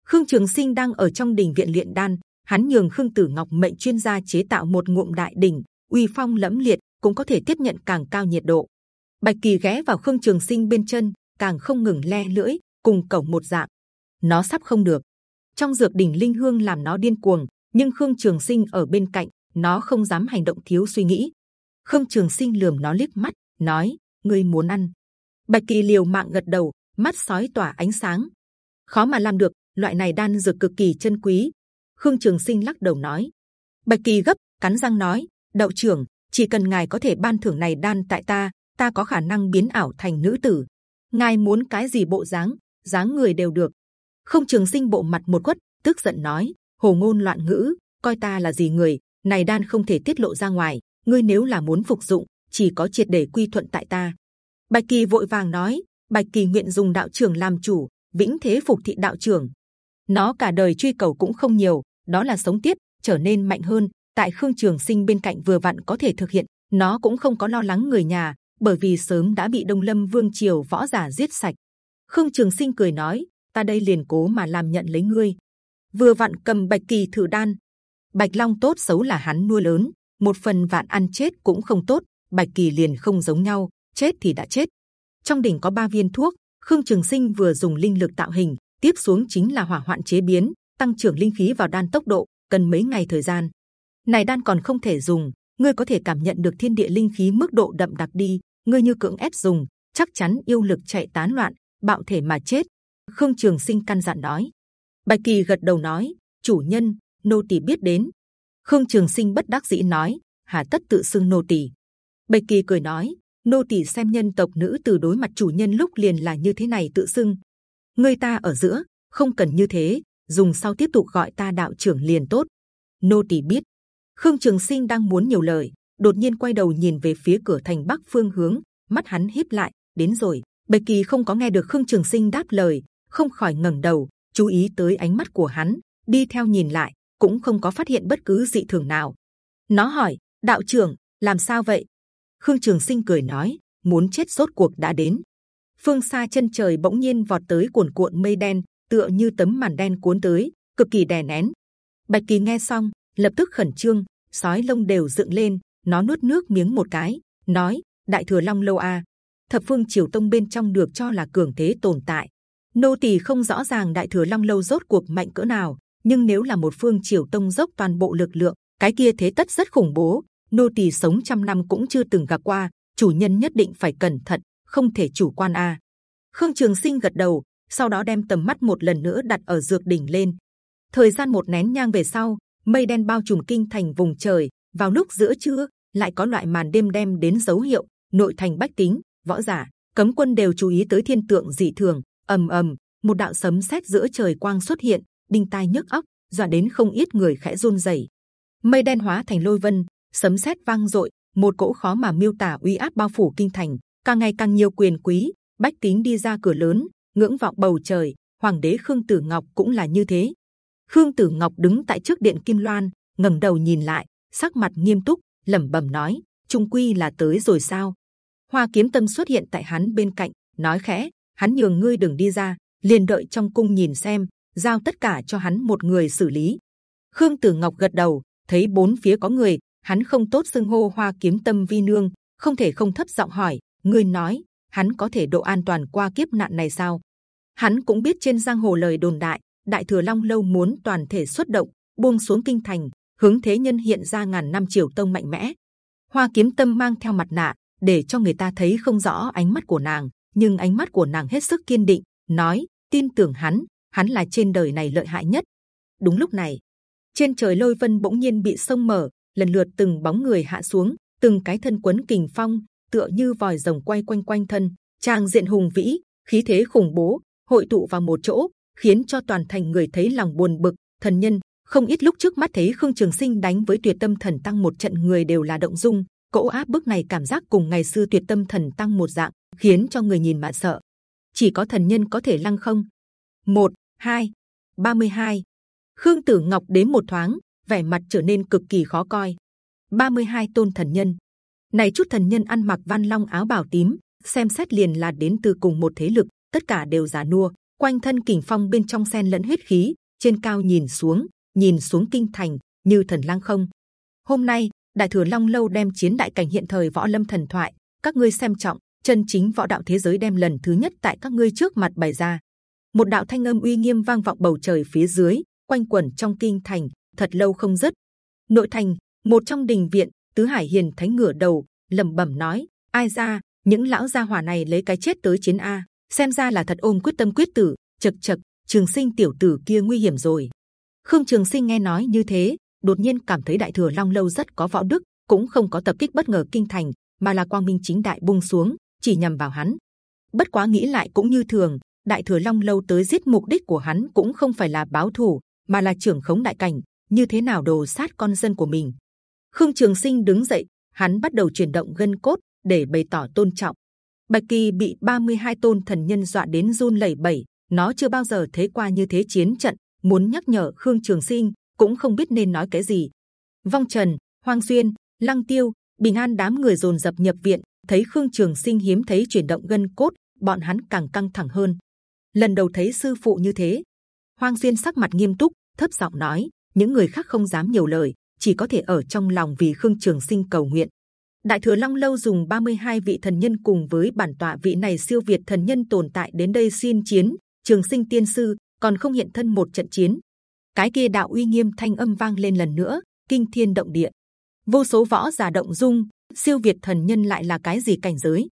Khương Trường Sinh đang ở trong đình viện luyện đan, hắn nhường Khương Tử Ngọc mệnh chuyên gia chế tạo một ngụm đại đỉnh, uy phong lẫm liệt, cũng có thể tiếp nhận càng cao nhiệt độ. Bạch Kỳ ghé vào Khương Trường Sinh bên chân, càng không ngừng le lưỡi, cùng cổng một dạng. Nó sắp không được. Trong dược đỉnh linh hương làm nó điên cuồng, nhưng Khương Trường Sinh ở bên cạnh, nó không dám hành động thiếu suy nghĩ. Khương Trường Sinh lườm nó liếc mắt, nói: ngươi muốn ăn, Bạch Kỳ liều mạng gật đầu, mắt sói tỏa ánh sáng. Khó mà làm được, loại này đan dược cực kỳ chân quý. Khương Trường Sinh lắc đầu nói. Bạch Kỳ gấp, cắn răng nói: Đậu trưởng, chỉ cần ngài có thể ban thưởng này đan tại ta, ta có khả năng biến ảo thành nữ tử. Ngài muốn cái gì bộ dáng, dáng người đều được. Không Trường Sinh bộ mặt một quất, tức giận nói: Hồ ngôn loạn ngữ, coi ta là gì người? Này đan không thể tiết lộ ra ngoài. Ngươi nếu là muốn phục dụng, chỉ có triệt để quy thuận tại ta. Bạch Kỳ vội vàng nói, Bạch Kỳ nguyện dùng đạo trưởng làm chủ, vĩnh thế phục thị đạo trưởng. Nó cả đời truy cầu cũng không nhiều, đó là sống tiếp, trở nên mạnh hơn. Tại Khương Trường Sinh bên cạnh vừa vặn có thể thực hiện. Nó cũng không có lo lắng người nhà, bởi vì sớm đã bị Đông Lâm Vương triều võ giả giết sạch. Khương Trường Sinh cười nói, ta đây liền cố mà làm nhận lấy ngươi. Vừa vặn cầm Bạch Kỳ thử đan. Bạch Long tốt xấu là hắn nuôi lớn, một phần vạn ăn chết cũng không tốt. Bạch Kỳ liền không giống nhau, chết thì đã chết. Trong đỉnh có ba viên thuốc, Khương Trường Sinh vừa dùng linh lực tạo hình, tiếp xuống chính là hỏa hoạn chế biến, tăng trưởng linh khí vào đan tốc độ, cần mấy ngày thời gian. Này đan còn không thể dùng, ngươi có thể cảm nhận được thiên địa linh khí mức độ đậm đặc đi. Ngươi như cưỡng ép dùng, chắc chắn yêu lực chạy tán loạn, bạo thể mà chết. Khương Trường Sinh căn dặn nói. Bạch Kỳ gật đầu nói, chủ nhân, nô tỳ biết đến. Khương Trường Sinh bất đắc dĩ nói, hà tất tự xưng nô tỳ. Bạch Kỳ cười nói, nô tỳ xem nhân tộc nữ từ đối mặt chủ nhân lúc liền là như thế này tự xưng Ngươi ta ở giữa không cần như thế dùng sau tiếp tục gọi ta đạo trưởng liền tốt. Nô tỳ biết. Khương Trường Sinh đang muốn nhiều lời, đột nhiên quay đầu nhìn về phía cửa thành bắc phương hướng, mắt hắn híp lại. Đến rồi. Bạch Kỳ không có nghe được Khương Trường Sinh đáp lời, không khỏi ngẩng đầu, chú ý tới ánh mắt của hắn, đi theo nhìn lại, cũng không có phát hiện bất cứ dị thường nào. Nó hỏi, đạo trưởng, làm sao vậy? Khương Trường Sinh cười nói, muốn chết rốt cuộc đã đến. Phương xa chân trời bỗng nhiên vọt tới cuồn cuộn mây đen, tựa như tấm màn đen cuốn tới, cực kỳ đè nén. Bạch Kỳ nghe xong, lập tức khẩn trương, sói lông đều dựng lên, nó nuốt nước miếng một cái, nói: Đại thừa Long lâu a, thập phương triều tông bên trong được cho là cường thế tồn tại. Nô tỳ không rõ ràng Đại thừa Long lâu rốt cuộc mạnh cỡ nào, nhưng nếu là một phương triều tông dốc toàn bộ lực lượng, cái kia thế tất rất khủng bố. Nô tỳ sống trăm năm cũng chưa từng gặp qua, chủ nhân nhất định phải cẩn thận, không thể chủ quan a. Khương Trường Sinh gật đầu, sau đó đem tầm mắt một lần nữa đặt ở dược đỉnh lên. Thời gian một nén nhang về sau, mây đen bao trùm kinh thành vùng trời. Vào lúc giữa trưa, lại có loại màn đêm đem đến dấu hiệu. Nội thành bách tính, võ giả, cấm quân đều chú ý tới thiên tượng dị thường. ầm ầm, một đạo sấm sét giữa trời quang xuất hiện, đinh tai nhức óc, dọa đến không ít người khẽ run rẩy. Mây đen hóa thành lôi vân, sấm sét vang dội, một cỗ khó mà miêu tả uy áp bao phủ kinh thành, càng ngày càng nhiều quyền quý, bách tính đi ra cửa lớn, ngưỡng vọng bầu trời. Hoàng đế Khương Tử Ngọc cũng là như thế. Khương Tử Ngọc đứng tại trước điện Kim Loan, ngẩng đầu nhìn lại, sắc mặt nghiêm túc, lẩm bẩm nói: Trung quy là tới rồi sao? Hoa Kiếm Tâm xuất hiện tại hắn bên cạnh, nói khẽ: Hắn nhường ngươi đừng đi ra, liền đợi trong cung nhìn xem, giao tất cả cho hắn một người xử lý. Khương Tử Ngọc gật đầu, thấy bốn phía có người, hắn không tốt xưng hô Hoa Kiếm Tâm vi nương, không thể không thấp giọng hỏi: Ngươi nói, hắn có thể độ an toàn qua kiếp nạn này sao? Hắn cũng biết trên giang hồ lời đồn đại, Đại thừa Long lâu muốn toàn thể xuất động, buông xuống kinh thành, hướng thế nhân hiện ra ngàn năm triều tông mạnh mẽ. Hoa kiếm tâm mang theo mặt nạ, để cho người ta thấy không rõ ánh mắt của nàng, nhưng ánh mắt của nàng hết sức kiên định, nói tin tưởng hắn, hắn là trên đời này lợi hại nhất. Đúng lúc này, trên trời lôi vân bỗng nhiên bị sông mở, lần lượt từng bóng người hạ xuống, từng cái thân quấn kình phong, tựa như vòi rồng quay quanh quanh thân, trang diện hùng vĩ, khí thế khủng bố, hội tụ vào một chỗ, khiến cho toàn thành người thấy lòng buồn bực. Thần nhân không ít lúc trước mắt thấy Khương Trường Sinh đánh với Tuyệt Tâm Thần Tăng một trận người đều là động dung. Cỗ áp bức này cảm giác cùng ngày xưa Tuyệt Tâm Thần Tăng một dạng, khiến cho người nhìn mà sợ. Chỉ có thần nhân có thể lăng không. Một, hai, ba mươi hai. Khương Tử Ngọc đến một thoáng, vẻ mặt trở nên cực kỳ khó coi. 32 tôn thần nhân, này chút thần nhân ăn mặc văn long áo bảo tím, xem xét liền là đến từ cùng một thế lực, tất cả đều giả nua, quanh thân kình phong bên trong xen lẫn huyết khí, trên cao nhìn xuống, nhìn xuống kinh thành như thần lang không. Hôm nay đại thừa long lâu đem chiến đại cảnh hiện thời võ lâm thần thoại, các ngươi xem trọng, chân chính võ đạo thế giới đem lần thứ nhất tại các ngươi trước mặt bày ra. Một đạo thanh âm uy nghiêm vang vọng bầu trời phía dưới, quanh quẩn trong kinh thành, thật lâu không dứt. Nội thành, một trong đình viện, tứ hải hiền thánh ngửa đầu, lẩm bẩm nói, ai ra, những lão gia hỏa này lấy cái chết tới chiến a, xem ra là thật ôm quyết tâm quyết tử, chật chật, trường sinh tiểu tử kia nguy hiểm rồi. Khương trường sinh nghe nói như thế, đột nhiên cảm thấy đại thừa long lâu rất có võ đức, cũng không có tập kích bất ngờ kinh thành, mà là quang minh chính đại buông xuống, chỉ nhằm vào hắn. Bất quá nghĩ lại cũng như thường, đại thừa long lâu tới giết mục đích của hắn cũng không phải là báo thù, mà là trưởng khống đại cảnh, như thế nào đồ sát con dân của mình? Khương trường sinh đứng dậy hắn bắt đầu chuyển động gân cốt để bày tỏ tôn trọng. Bạch kỳ bị 32 tôn thần nhân dọa đến run lẩy bẩy, nó chưa bao giờ thấy qua như thế chiến trận, muốn nhắc nhở Khương Trường Sinh cũng không biết nên nói cái gì. Vong Trần, Hoang Xuyên, Lăng Tiêu, Bình An đám người dồn dập nhập viện, thấy Khương Trường Sinh hiếm thấy chuyển động gân cốt, bọn hắn càng căng thẳng hơn. Lần đầu thấy sư phụ như thế, Hoang Xuyên sắc mặt nghiêm túc, thấp giọng nói: những người khác không dám nhiều lời, chỉ có thể ở trong lòng vì Khương Trường Sinh cầu nguyện. Đại thừa Long lâu dùng 32 vị thần nhân cùng với bản tọa vị này siêu việt thần nhân tồn tại đến đây xin chiến. Trường Sinh tiên sư còn không hiện thân một trận chiến. Cái kia đạo uy nghiêm thanh âm vang lên lần nữa, kinh thiên động địa. Vô số võ giả động dung, siêu việt thần nhân lại là cái gì cảnh giới?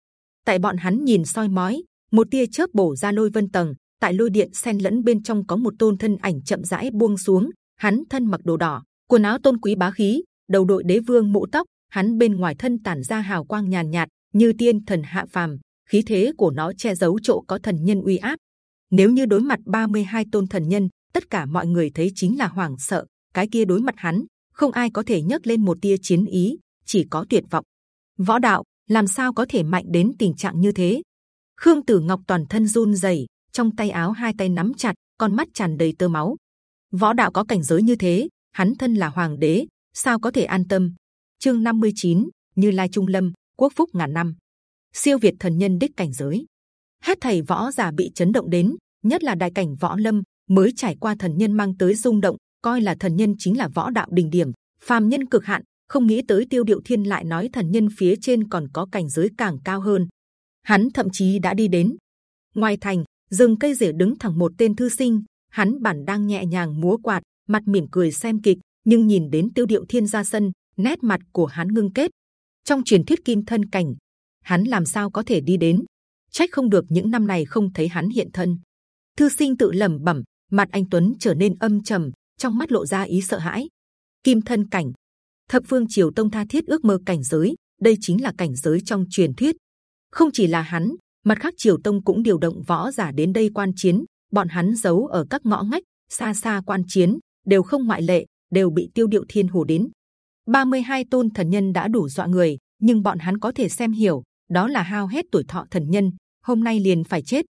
Tại bọn hắn nhìn soi mói, một tia chớp bổ ra lôi vân tầng. Tại lôi điện xen lẫn bên trong có một tôn thân ảnh chậm rãi buông xuống. Hắn thân mặc đồ đỏ, quần áo tôn quý bá khí, đầu đội đế vương mũ tóc, hắn bên ngoài thân tản ra hào quang nhàn nhạt, như tiên thần hạ phàm, khí thế của nó che giấu chỗ có thần nhân uy áp. Nếu như đối mặt 32 tôn thần nhân, tất cả mọi người thấy chính là hoảng sợ. Cái kia đối mặt hắn, không ai có thể nhấc lên một tia chiến ý, chỉ có tuyệt vọng. Võ đạo làm sao có thể mạnh đến tình trạng như thế? Khương Tử Ngọc toàn thân run rẩy, trong tay áo hai tay nắm chặt, con mắt tràn đầy tơ máu. Võ đạo có cảnh giới như thế, hắn thân là hoàng đế, sao có thể an tâm? Chương 59, Như Lai Trung Lâm, quốc phúc ngàn năm, siêu việt thần nhân đích cảnh giới. Hết thầy võ giả bị chấn động đến, nhất là đại cảnh võ lâm mới trải qua thần nhân mang tới rung động, coi là thần nhân chính là võ đạo đỉnh điểm, phàm nhân cực hạn. Không nghĩ tới tiêu điệu thiên lại nói thần nhân phía trên còn có cảnh giới càng cao hơn. Hắn thậm chí đã đi đến ngoài thành rừng cây rỉa đứng thẳng một tên thư sinh, hắn bản đang nhẹ nhàng múa quạt, mặt mỉm cười xem kịch, nhưng nhìn đến tiêu điệu thiên ra sân, nét mặt của hắn ngưng kết. Trong truyền thuyết kim thân cảnh, hắn làm sao có thể đi đến? Trách không được những năm này không thấy hắn hiện thân. Thư sinh tự lẩm bẩm, mặt anh Tuấn trở nên âm trầm, trong mắt lộ ra ý sợ hãi. Kim thân cảnh, thập phương triều tông tha thiết ước mơ cảnh giới, đây chính là cảnh giới trong truyền thuyết. Không chỉ là hắn, mặt khác triều tông cũng điều động võ giả đến đây quan chiến. Bọn hắn giấu ở các ngõ ngách, xa xa quan chiến, đều không ngoại lệ, đều bị tiêu điệu thiên hù đến. 32 tôn thần nhân đã đủ dọa người, nhưng bọn hắn có thể xem hiểu, đó là hao hết tuổi thọ thần nhân, hôm nay liền phải chết.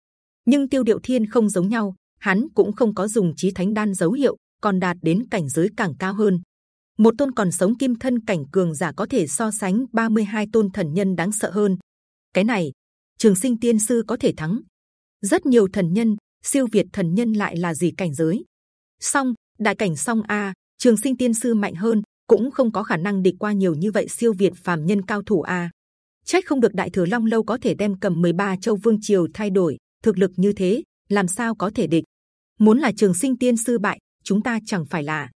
Nhưng tiêu điệu thiên không giống nhau, hắn cũng không có dùng trí thánh đan dấu hiệu, còn đạt đến cảnh giới càng cao hơn. Một tôn còn sống kim thân cảnh cường giả có thể so sánh 32 tôn thần nhân đáng sợ hơn. Cái này, trường sinh tiên sư có thể thắng. Rất nhiều thần nhân, siêu việt thần nhân lại là gì cảnh giới? Song đại cảnh song a, trường sinh tiên sư mạnh hơn, cũng không có khả năng địch qua nhiều như vậy siêu việt phàm nhân cao thủ a. Trách không được đại thừa long lâu có thể đem cầm 13 châu vương triều thay đổi, thực lực như thế, làm sao có thể địch? Muốn là trường sinh tiên sư bại, chúng ta chẳng phải là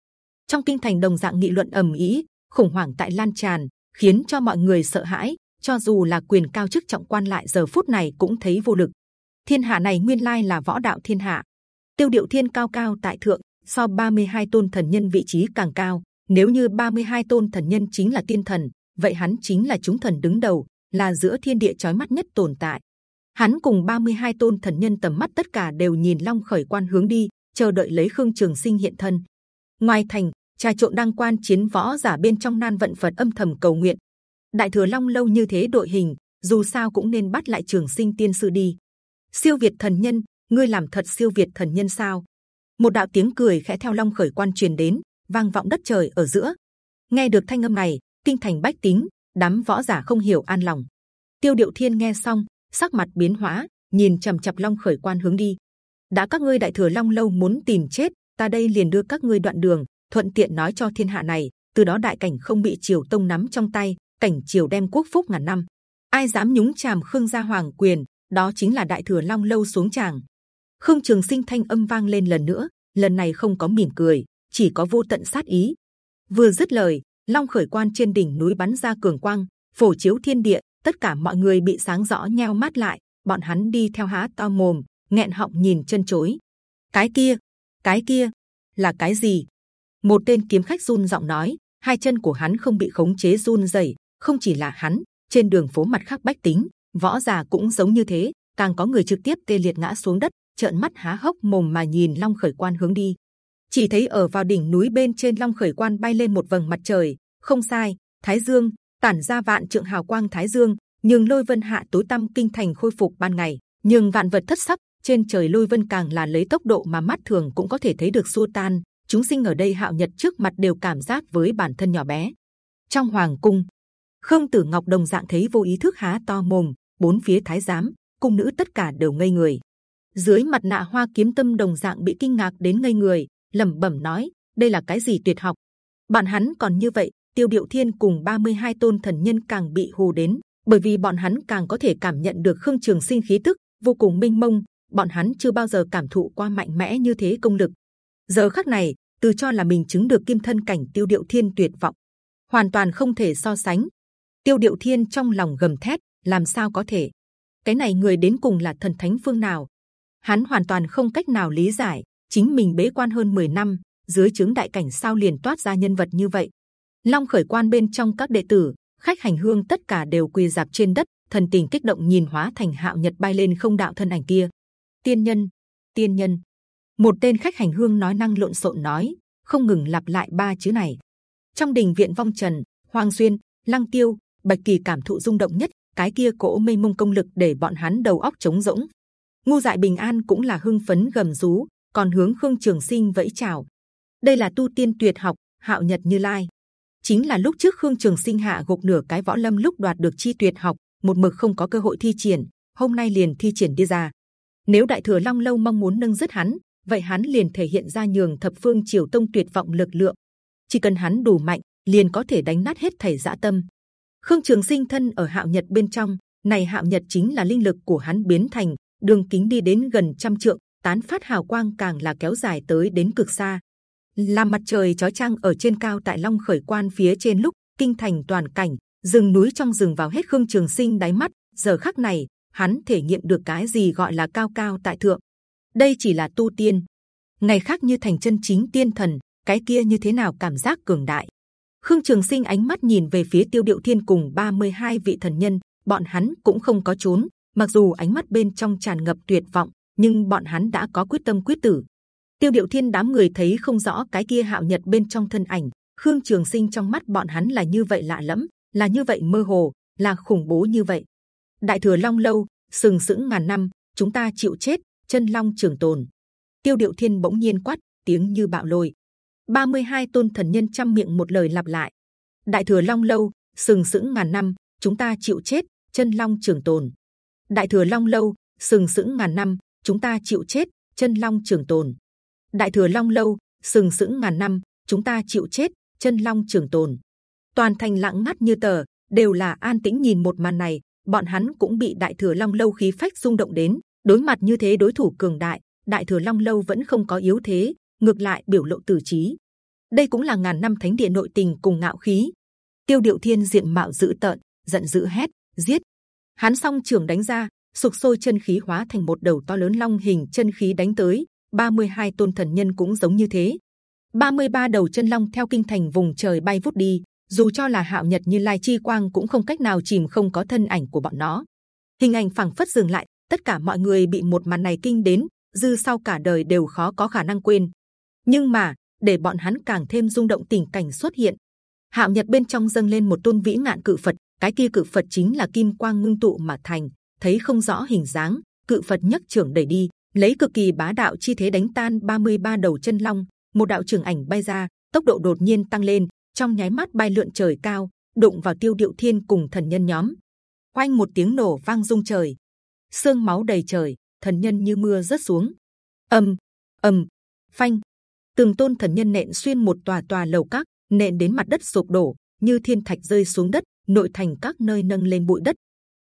trong kinh thành đồng dạng nghị luận ầm ĩ, khủng hoảng tại lan tràn, khiến cho mọi người sợ hãi. Cho dù là quyền cao chức trọng quan lại giờ phút này cũng thấy vô lực. Thiên hạ này nguyên lai là võ đạo thiên hạ. Tiêu Điệu Thiên cao cao tại thượng, so 32 tôn thần nhân vị trí càng cao. Nếu như 32 tôn thần nhân chính là tiên thần, vậy hắn chính là chúng thần đứng đầu, là giữa thiên địa chói mắt nhất tồn tại. Hắn cùng 32 tôn thần nhân tầm mắt tất cả đều nhìn Long khởi quan hướng đi, chờ đợi lấy Khương Trường Sinh hiện thân. Ngoài thành, trà trộn đăng quan chiến võ giả bên trong nan vận Phật âm thầm cầu nguyện. Đại thừa Long lâu như thế đội hình, dù sao cũng nên bắt lại Trường Sinh tiên sư đi. Siêu việt thần nhân, ngươi làm thật siêu việt thần nhân sao? Một đạo tiếng cười khẽ theo Long khởi quan truyền đến, vang vọng đất trời ở giữa. Nghe được thanh âm này, kinh thành bách tính, đám võ giả không hiểu an lòng. Tiêu Điệu Thiên nghe xong, sắc mặt biến hóa, nhìn trầm chập Long khởi quan hướng đi. đã các ngươi đại thừa Long lâu muốn tìm chết, ta đây liền đưa các ngươi đoạn đường, thuận tiện nói cho thiên hạ này, từ đó đại cảnh không bị triều tông nắm trong tay, cảnh triều đem quốc phúc ngàn năm. Ai dám nhúng chàm khương gia hoàng quyền, đó chính là đại thừa Long lâu xuống tràng. Khương Trường Sinh thanh âm vang lên lần nữa, lần này không có mỉm cười, chỉ có vô tận sát ý. Vừa dứt lời, Long khởi quan trên đỉnh núi bắn ra cường quang, phổ chiếu thiên địa, tất cả mọi người bị sáng rõ nheo mắt lại. Bọn hắn đi theo há to mồm, nghẹn họng nhìn chân chối. Cái kia, cái kia, là cái gì? Một tên kiếm khách run giọng nói, hai chân của hắn không bị khống chế run rẩy. Không chỉ là hắn, trên đường phố mặt khác bách tính, võ già cũng giống như thế. Càng có người trực tiếp tê liệt ngã xuống đất, trợn mắt há hốc mồm mà nhìn Long khởi quan hướng đi. Chỉ thấy ở vào đỉnh núi bên trên Long khởi quan bay lên một vầng mặt trời, không sai, Thái Dương tản ra vạn trượng hào quang Thái Dương, nhưng lôi vân hạ tối tăm kinh thành khôi phục ban ngày, nhưng vạn vật thất sắc trên trời lôi vân càng là lấy tốc độ mà mắt thường cũng có thể thấy được xua tan. Chúng sinh ở đây hạo nhật trước mặt đều cảm giác với bản thân nhỏ bé. Trong hoàng cung, Khương Tử Ngọc đồng dạng thấy vô ý thức há to mồm, bốn phía thái giám, cung nữ tất cả đều ngây người. Dưới mặt nạ hoa kiếm tâm đồng dạng bị kinh ngạc đến ngây người, lẩm bẩm nói: đây là cái gì tuyệt học? Bạn hắn còn như vậy, Tiêu Điệu Thiên cùng 32 tôn thần nhân càng bị hù đến, bởi vì bọn hắn càng có thể cảm nhận được Khương Trường Sinh khí tức vô cùng minh mông. Bọn hắn chưa bao giờ cảm thụ qua mạnh mẽ như thế công lực. Giờ khắc này, từ cho là mình chứng được kim thân cảnh Tiêu Điệu Thiên tuyệt vọng, hoàn toàn không thể so sánh. Tiêu Điệu Thiên trong lòng gầm thét, làm sao có thể? Cái này người đến cùng là thần thánh phương nào? Hắn hoàn toàn không cách nào lý giải. Chính mình bế quan hơn 10 năm, dưới chứng đại cảnh sao liền toát ra nhân vật như vậy? Long khởi quan bên trong các đệ tử, khách hành hương tất cả đều quỳ dạp trên đất, thần tình kích động nhìn hóa thành hạo nhật bay lên không đạo thân ảnh kia. Tiên nhân, tiên nhân, một tên khách hành hương nói năng lộn xộn nói không ngừng lặp lại ba chữ này trong đình viện vong trần hoàng xuyên lăng tiêu bạch kỳ cảm thụ rung động nhất cái kia cỗ mây mông công lực để bọn hắn đầu óc trống rỗng ngu dại bình an cũng là hưng phấn gầm rú, còn hướng khương trường sinh vẫy chào. Đây là tu tiên tuyệt học, hạo nhật như lai. Chính là lúc trước khương trường sinh hạ gục nửa cái võ lâm lúc đoạt được chi tuyệt học, một mực không có cơ hội thi triển, hôm nay liền thi triển đi ra. Nếu đại thừa long lâu mong muốn nâng dứt hắn, vậy hắn liền thể hiện ra nhường thập phương triều tông tuyệt vọng lực lượng. Chỉ cần hắn đủ mạnh, liền có thể đánh nát hết thảy dã tâm. Khương trường sinh thân ở hạo nhật bên trong, này hạo nhật chính là linh lực của hắn biến thành đường kính đi đến gần trăm trượng, tán phát hào quang càng là kéo dài tới đến cực xa. Là mặt trời chói chang ở trên cao tại long khởi quan phía trên lúc, kinh thành toàn cảnh, rừng núi trong rừng vào hết khương trường sinh đáy mắt. Giờ khắc này, hắn thể nghiệm được cái gì gọi là cao cao tại thượng. Đây chỉ là tu tiên. Ngày khác như thành chân chính tiên thần, cái kia như thế nào cảm giác cường đại? Khương trường sinh ánh mắt nhìn về phía tiêu điệu thiên cùng 32 vị thần nhân, bọn hắn cũng không có trốn mặc dù ánh mắt bên trong tràn ngập tuyệt vọng, nhưng bọn hắn đã có quyết tâm quyết tử. Tiêu điệu thiên đám người thấy không rõ cái kia hạo nhật bên trong thân ảnh. Khương trường sinh trong mắt bọn hắn là như vậy lạ lẫm, là như vậy mơ hồ, là khủng bố như vậy. Đại thừa long lâu, sừng sững ngàn năm, chúng ta chịu chết, chân long trường tồn. Tiêu điệu thiên bỗng nhiên quát, tiếng như bạo lôi. 32 tôn thần nhân trăm miệng một lời lặp lại. Đại thừa long lâu, sừng sững ngàn năm, chúng ta chịu chết, chân long trường tồn đại thừa long lâu, sừng sững ngàn năm, chúng ta chịu chết, chân long trường tồn. Đại thừa long lâu, sừng sững ngàn năm, chúng ta chịu chết, chân long trường tồn. Toàn thành lặng ngắt như tờ, đều là an tĩnh nhìn một màn này, bọn hắn cũng bị đại thừa long lâu khí phách rung động đến. Đối mặt như thế đối thủ cường đại đại thừa long lâu vẫn không có yếu thế, ngược lại biểu lộ tử trí. Đây cũng là ngàn năm thánh địa nội tình cùng ngạo khí. Tiêu điệu thiên diện mạo dữ tợn, giận dữ hét, giết hắn song trường đánh ra, sục sôi chân khí hóa thành một đầu to lớn long hình chân khí đánh tới. 32 tôn thần nhân cũng giống như thế. 33 đầu chân long theo kinh thành vùng trời bay vút đi, dù cho là hạo nhật như lai chi quang cũng không cách nào chìm không có thân ảnh của bọn nó. Hình ảnh phẳng phất dừng lại, tất cả mọi người bị một màn này kinh đến, dư sau cả đời đều khó có khả năng quên. Nhưng mà, để bọn hắn càng thêm rung động tình cảnh xuất hiện, hạo nhật bên trong dâng lên một tôn vĩ ngạn cự phật cái kia cự phật chính là kim quang ngưng tụ mà thành, thấy không rõ hình dáng, cự phật nhất trưởng đẩy đi, lấy cực kỳ bá đạo chi thế đánh tan 33 đầu chân long, một đạo trường ảnh bay ra, tốc độ đột nhiên tăng lên, trong nháy mắt bay lượn trời cao, đụng vào tiêu điệu thiên cùng thần nhân nhóm. Quanh một tiếng nổ vang rung trời. Xương máu đầy trời, thần nhân như mưa rớt xuống. Ầm ầm phanh. Từng tôn thần nhân nện xuyên một tòa tòa lầu các, nện đến mặt đất sụp đổ, như thiên thạch rơi xuống đất nội thành các nơi nâng lên bụi đất.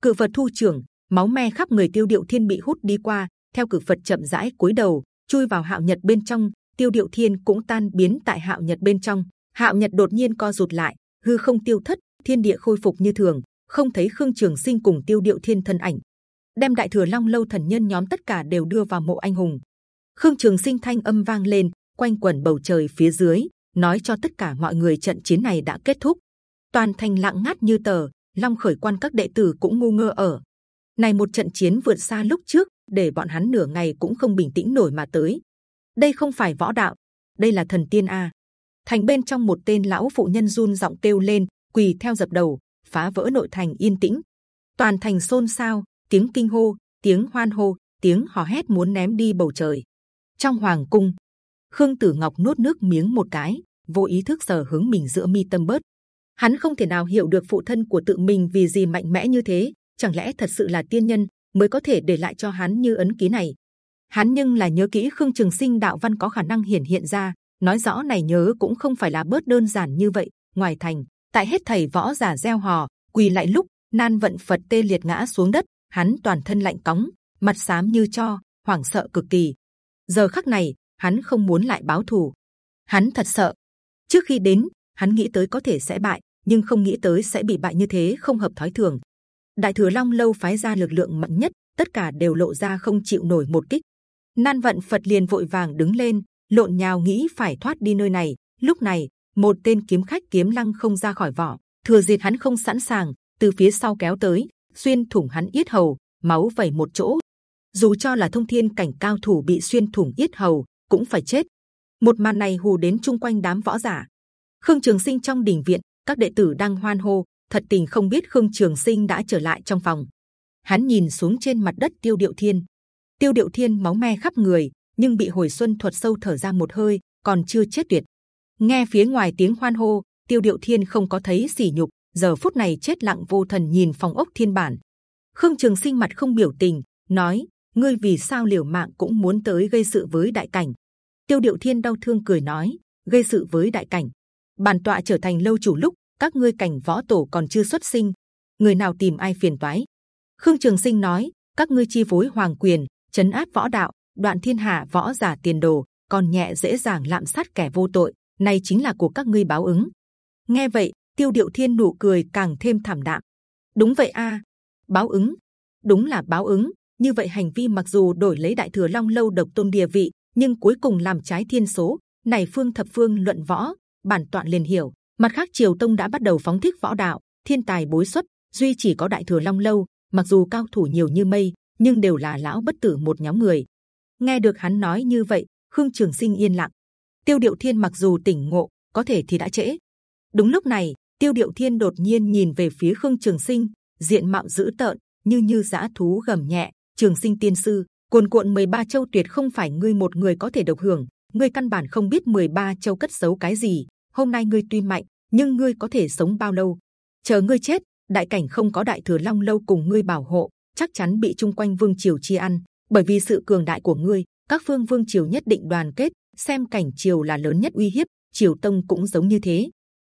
Cử phật thu trưởng, máu me khắp người tiêu điệu thiên bị hút đi qua, theo cử phật chậm rãi cúi đầu, chui vào hạo nhật bên trong, tiêu điệu thiên cũng tan biến tại hạo nhật bên trong. Hạo nhật đột nhiên co rụt lại, hư không tiêu thất, thiên địa khôi phục như thường, không thấy khương trường sinh cùng tiêu điệu thiên thân ảnh. Đem đại thừa long lâu thần nhân nhóm tất cả đều đưa vào mộ anh hùng. Khương trường sinh thanh âm vang lên, quanh quẩn bầu trời phía dưới, nói cho tất cả mọi người trận chiến này đã kết thúc toàn thành lặng ngắt như tờ, long khởi quan các đệ tử cũng ngu ngơ ở. Này một trận chiến vượt xa lúc trước, để bọn hắn nửa ngày cũng không bình tĩnh nổi mà tới. Đây không phải võ đạo, đây là thần tiên a. Thành bên trong một tên lão phụ nhân run giọng kêu lên, quỳ theo dập đầu, phá vỡ nội thành yên tĩnh. Toàn thành xôn xao, tiếng kinh hô, tiếng hoan hô, tiếng hò hét muốn ném đi bầu trời. Trong hoàng cung, khương tử ngọc nuốt nước miếng một cái, vô ý thức sờ hướng mình giữa mi tâm bớt hắn không thể nào hiểu được phụ thân của tự mình vì gì mạnh mẽ như thế, chẳng lẽ thật sự là tiên nhân mới có thể để lại cho hắn như ấn ký này? Hắn nhưng là nhớ kỹ khương trường sinh đạo văn có khả năng hiển hiện ra, nói rõ này nhớ cũng không phải là bớt đơn giản như vậy. Ngoài thành, tại hết thầy võ giả gieo hò, quỳ lại lúc, nan vận phật tê liệt ngã xuống đất, hắn toàn thân lạnh cóng, mặt xám như cho, hoảng sợ cực kỳ. Giờ khắc này, hắn không muốn lại báo thù. Hắn thật sợ. Trước khi đến, hắn nghĩ tới có thể sẽ bại nhưng không nghĩ tới sẽ bị bại như thế không hợp thói thường. Đại thừa long lâu phái ra lực lượng mạnh nhất tất cả đều lộ ra không chịu nổi một kích. Nan vận phật liền vội vàng đứng lên lộn nhào nghĩ phải thoát đi nơi này. Lúc này một tên kiếm khách kiếm lăng không ra khỏi vỏ. Thừa dịp hắn không sẵn sàng từ phía sau kéo tới xuyên thủng hắn yết hầu máu vẩy một chỗ. Dù cho là thông thiên cảnh cao thủ bị xuyên thủng yết hầu cũng phải chết. Một màn này hù đến chung quanh đám võ giả. Khương Trường Sinh trong đình viện, các đệ tử đang hoan hô, thật tình không biết Khương Trường Sinh đã trở lại trong phòng. Hắn nhìn xuống trên mặt đất Tiêu Điệu Thiên. Tiêu Điệu Thiên máu me khắp người, nhưng bị hồi xuân thuật sâu thở ra một hơi, còn chưa chết tuyệt. Nghe phía ngoài tiếng hoan hô, Tiêu Điệu Thiên không có thấy sỉ nhục, giờ phút này chết lặng vô thần nhìn phòng ốc thiên bản. Khương Trường Sinh mặt không biểu tình, nói: ngươi vì sao liều mạng cũng muốn tới gây sự với đại cảnh? Tiêu Điệu Thiên đau thương cười nói: gây sự với đại cảnh. Bản tọa trở thành lâu chủ lúc các ngươi cảnh võ tổ còn chưa xuất sinh, người nào tìm ai phiền toái? Khương Trường Sinh nói: các ngươi chi phối hoàng quyền, chấn áp võ đạo, đoạn thiên hạ võ giả tiền đồ, còn nhẹ dễ dàng lạm sát kẻ vô tội, này chính là của các ngươi báo ứng. Nghe vậy, Tiêu Điệu Thiên nụ cười càng thêm thảm đạm. Đúng vậy a, báo ứng, đúng là báo ứng. Như vậy hành vi mặc dù đổi lấy Đại Thừa Long lâu độc tôn địa vị, nhưng cuối cùng làm trái thiên số. Này phương thập phương luận võ, bản tọa liền hiểu. Mặt khác Triều Tông đã bắt đầu phóng thích võ đạo, thiên tài bối xuất, duy chỉ có Đại Thừa Long lâu, mặc dù cao thủ nhiều như mây, nhưng đều là lão bất tử một nhóm người. Nghe được hắn nói như vậy, Khương Trường Sinh yên lặng. Tiêu Điệu Thiên mặc dù tỉnh ngộ, có thể thì đã trễ. Đúng lúc này, Tiêu Điệu Thiên đột nhiên nhìn về phía Khương Trường Sinh, diện mạo dữ tợn, như như dã thú gầm nhẹ. Trường Sinh Tiên sư, cuồn cuộn 13 châu tuyệt không phải ngươi một người có thể độc hưởng. Ngươi căn bản không biết 13 châu cất giấu cái gì. Hôm nay ngươi tuy mạnh, nhưng ngươi có thể sống bao lâu? Chờ ngươi chết, đại cảnh không có đại thừa long lâu cùng ngươi bảo hộ, chắc chắn bị chung quanh vương triều chia ăn. Bởi vì sự cường đại của ngươi, các phương vương triều nhất định đoàn kết, xem cảnh triều là lớn nhất uy hiếp. Triều tông cũng giống như thế,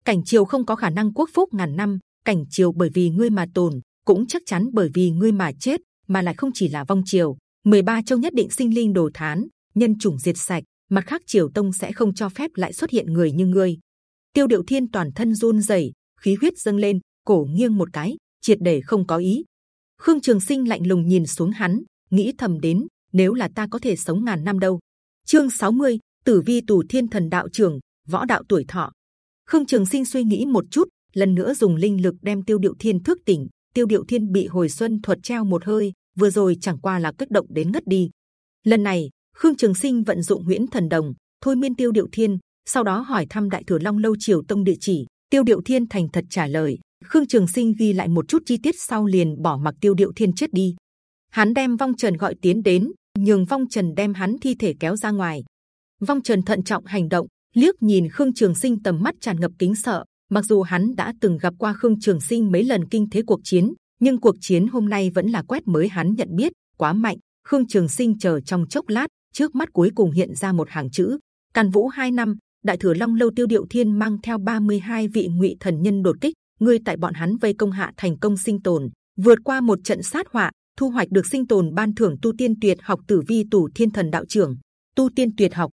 cảnh triều không có khả năng quốc phúc ngàn năm cảnh triều bởi vì ngươi mà tồn cũng chắc chắn bởi vì ngươi mà chết mà lại không chỉ là vong triều 13 châu nhất định sinh linh đồ thán nhân chủng diệt sạch mặt khác triều tông sẽ không cho phép lại xuất hiện người như ngươi tiêu điệu thiên toàn thân run rẩy khí huyết dâng lên cổ nghiêng một cái triệt để không có ý khương trường sinh lạnh lùng nhìn xuống hắn nghĩ thầm đến nếu là ta có thể sống ngàn năm đâu chương 60, tử vi tù thiên thần đạo trưởng võ đạo tuổi thọ Khương Trường Sinh suy nghĩ một chút, lần nữa dùng linh lực đem Tiêu Điệu Thiên thức tỉnh. Tiêu Điệu Thiên bị hồi xuân thuật treo một hơi, vừa rồi chẳng qua là kích động đến ngất đi. Lần này, Khương Trường Sinh vận dụng Nguyễn thần đồng, thôi miên Tiêu Điệu Thiên, sau đó hỏi thăm Đại Thừa Long Lâu Triều Tông địa chỉ. Tiêu Điệu Thiên thành thật trả lời. Khương Trường Sinh ghi lại một chút chi tiết sau liền bỏ mặc Tiêu Điệu Thiên chết đi. Hắn đem Vong Trần gọi tiến đến, nhường Vong Trần đem hắn thi thể kéo ra ngoài. Vong Trần thận trọng hành động, liếc nhìn Khương Trường Sinh tầm mắt tràn ngập kính sợ. Mặc dù hắn đã từng gặp qua Khương Trường Sinh mấy lần kinh thế cuộc chiến, nhưng cuộc chiến hôm nay vẫn là quét mới hắn nhận biết quá mạnh. Khương Trường Sinh chờ trong chốc lát, trước mắt cuối cùng hiện ra một hàng chữ: Càn Vũ hai năm, Đại thừa Long lâu Tiêu Điệu Thiên mang theo 32 vị ngụy thần nhân đột kích, ngươi tại bọn hắn vây công hạ thành công sinh tồn, vượt qua một trận sát họa, thu hoạch được sinh tồn ban thưởng tu tiên tuyệt học tử vi tủ thiên thần đạo trưởng, tu tiên tuyệt học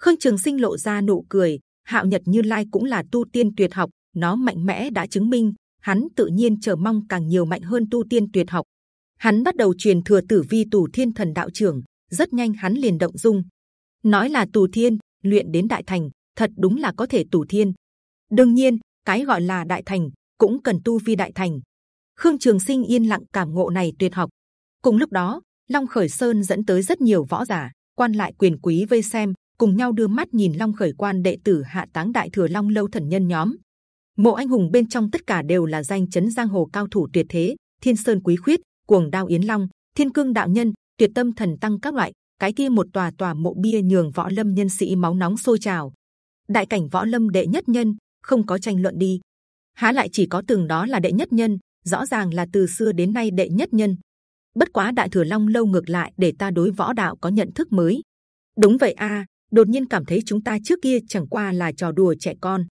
Khương Trường Sinh lộ ra nụ cười. Hạo Nhật Như Lai cũng là tu tiên tuyệt học, nó mạnh mẽ đã chứng minh. Hắn tự nhiên chờ mong càng nhiều mạnh hơn tu tiên tuyệt học. Hắn bắt đầu truyền thừa Tử Vi tủ Thiên Thần Đạo trưởng. Rất nhanh hắn liền động dung. Nói là Tù Thiên, luyện đến Đại Thành, thật đúng là có thể Tù Thiên. đương nhiên, cái gọi là Đại Thành cũng cần tu vi Đại Thành. Khương Trường Sinh yên lặng cảm ngộ này tuyệt học. Cùng lúc đó, Long Khởi Sơn dẫn tới rất nhiều võ giả, quan lại quyền quý vây xem, cùng nhau đưa mắt nhìn Long khởi quan đệ tử hạ táng đại thừa Long lâu thần nhân nhóm. Mộ anh hùng bên trong tất cả đều là danh chấn giang hồ cao thủ tuyệt thế, Thiên Sơn Quý Khuyết, Cuồng Đao Yến Long, Thiên Cương Đạo Nhân, Tuyệt Tâm Thần Tăng các loại. Cái kia một tòa tòa mộ bia nhường võ lâm nhân sĩ máu nóng sôi trào. Đại cảnh võ lâm đệ nhất nhân, không có tranh luận đi. Há lại chỉ có từng đó là đệ nhất nhân, rõ ràng là từ xưa đến nay đệ nhất nhân. Bất quá đại thừa long lâu ngược lại để ta đối võ đạo có nhận thức mới. Đúng vậy a, đột nhiên cảm thấy chúng ta trước kia chẳng qua là trò đùa trẻ con.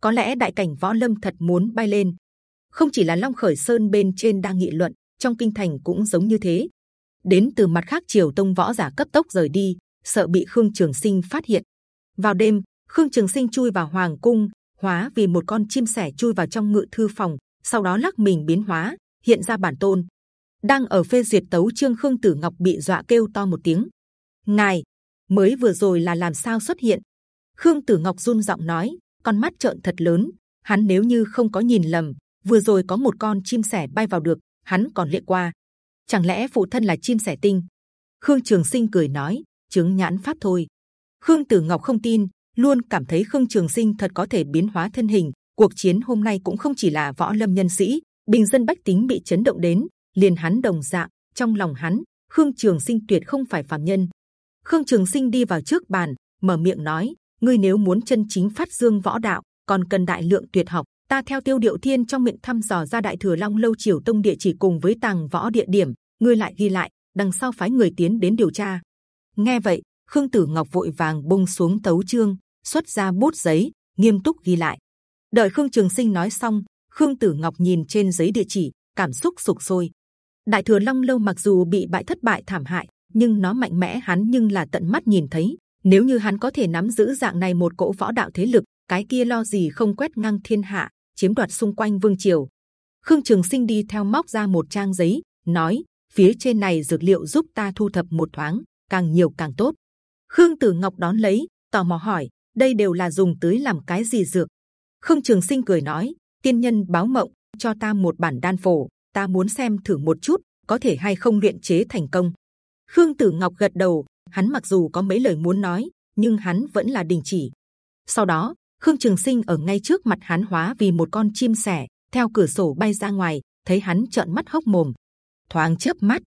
Có lẽ đại cảnh võ lâm thật muốn bay lên. Không chỉ là Long Khởi Sơn bên trên đang nghị luận, trong kinh thành cũng giống như thế. Đến từ mặt khác triều tông võ giả cấp tốc rời đi, sợ bị Khương Trường Sinh phát hiện. Vào đêm, Khương Trường Sinh chui vào hoàng cung, hóa vì một con chim sẻ chui vào trong ngự thư phòng, sau đó lắc mình biến hóa, hiện ra bản tôn. Đang ở phê duyệt tấu trương Khương Tử Ngọc bị dọa kêu to một tiếng. Ngài, mới vừa rồi là làm sao xuất hiện khương tử ngọc run giọng nói con mắt trợn thật lớn hắn nếu như không có nhìn lầm vừa rồi có một con chim sẻ bay vào được hắn còn lệ qua chẳng lẽ phụ thân là chim sẻ tinh khương trường sinh cười nói chứng nhãn pháp thôi Khương Tử Ngọc không tin, luôn cảm thấy Khương Trường Sinh thật có thể biến hóa thân hình. Cuộc chiến hôm nay cũng không chỉ là võ lâm nhân sĩ, bình dân bách tính bị chấn động đến, liền hắn đồng dạng. Trong lòng hắn, Khương Trường Sinh tuyệt không phải phàm nhân. Khương Trường Sinh đi vào trước bàn, mở miệng nói: ngươi nếu muốn chân chính phát dương võ đạo, còn cần đại lượng tuyệt học. Ta theo tiêu điệu thiên trong miệng thăm dò ra đại thừa long lâu triều tông địa chỉ cùng với tàng võ địa điểm, ngươi lại ghi lại, đằng sau phái người tiến đến điều tra. Nghe vậy, Khương Tử Ngọc vội vàng bung xuống tấu chương, xuất ra bút giấy, nghiêm túc ghi lại. Đợi Khương Trường Sinh nói xong, Khương Tử Ngọc nhìn trên giấy địa chỉ, cảm xúc sục sôi. Đại thừa Long lâu mặc dù bị bại thất bại thảm hại, nhưng nó mạnh mẽ hắn nhưng là tận mắt nhìn thấy. Nếu như hắn có thể nắm giữ dạng này một cỗ võ đạo thế lực, cái kia lo gì không quét ngang thiên hạ, chiếm đoạt xung quanh vương triều. Khương Trường Sinh đi theo móc ra một trang giấy, nói: phía trên này dược liệu giúp ta thu thập một thoáng, càng nhiều càng tốt. Khương Tử Ngọc đón lấy, tò mò hỏi: đây đều là dùng tưới làm cái gì dược? Khương Trường Sinh cười nói: tiên nhân báo mộng, cho ta một bản đan phổ, ta muốn xem thử một chút, có thể hay không luyện chế thành công. Khương Tử Ngọc gật đầu, hắn mặc dù có mấy lời muốn nói, nhưng hắn vẫn là đình chỉ. Sau đó, Khương Trường Sinh ở ngay trước mặt hắn hóa vì một con chim sẻ, theo cửa sổ bay ra ngoài, thấy hắn trợn mắt hốc mồm, thoáng chớp mắt.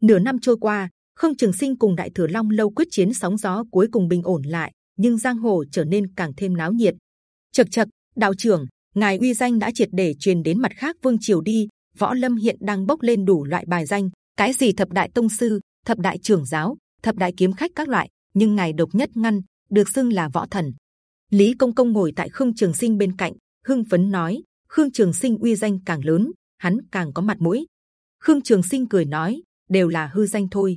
Nửa năm trôi qua, Khương Trường Sinh cùng Đại Thừa Long lâu quyết chiến sóng gió cuối cùng bình ổn lại, nhưng giang hồ trở nên càng thêm náo nhiệt. Chậc chậc, đạo trưởng, ngài uy danh đã triệt để truyền đến mặt khác vương triều đi. Võ lâm hiện đang bốc lên đủ loại bài danh, cái gì thập đại tông sư, thập đại trưởng giáo, thập đại kiếm khách các loại, nhưng ngài độc nhất ngăn, được xưng là võ thần. Lý Công Công ngồi tại Khương Trường Sinh bên cạnh, hưng phấn nói: Khương Trường Sinh uy danh càng lớn, hắn càng có mặt mũi. Khương Trường Sinh cười nói: đều là hư danh thôi.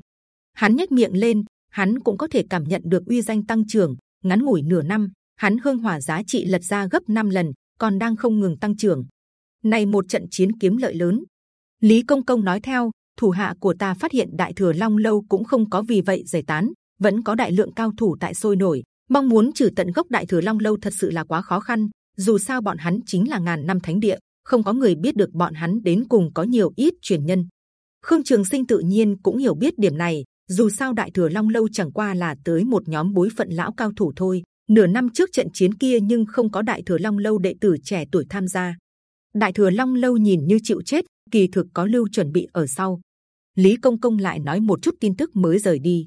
Hắn nhếch miệng lên, hắn cũng có thể cảm nhận được uy danh tăng trưởng. Ngắn ngủi nửa năm, hắn hương hỏa giá trị lật ra gấp 5 lần, còn đang không ngừng tăng trưởng. Này một trận chiến kiếm lợi lớn. Lý Công Công nói theo, thủ hạ của ta phát hiện đại thừa long lâu cũng không có vì vậy giải tán, vẫn có đại lượng cao thủ tại sôi nổi. Mong muốn trừ tận gốc đại thừa long lâu thật sự là quá khó khăn. Dù sao bọn hắn chính là ngàn năm thánh địa, không có người biết được bọn hắn đến cùng có nhiều ít truyền nhân. Khương Trường Sinh tự nhiên cũng hiểu biết điểm này. Dù sao đại thừa long lâu chẳng qua là tới một nhóm bối phận lão cao thủ thôi. Nửa năm trước trận chiến kia nhưng không có đại thừa long lâu đệ tử trẻ tuổi tham gia. Đại thừa long lâu nhìn như chịu chết, kỳ thực có lưu chuẩn bị ở sau. Lý Công Công lại nói một chút tin tức mới rời đi.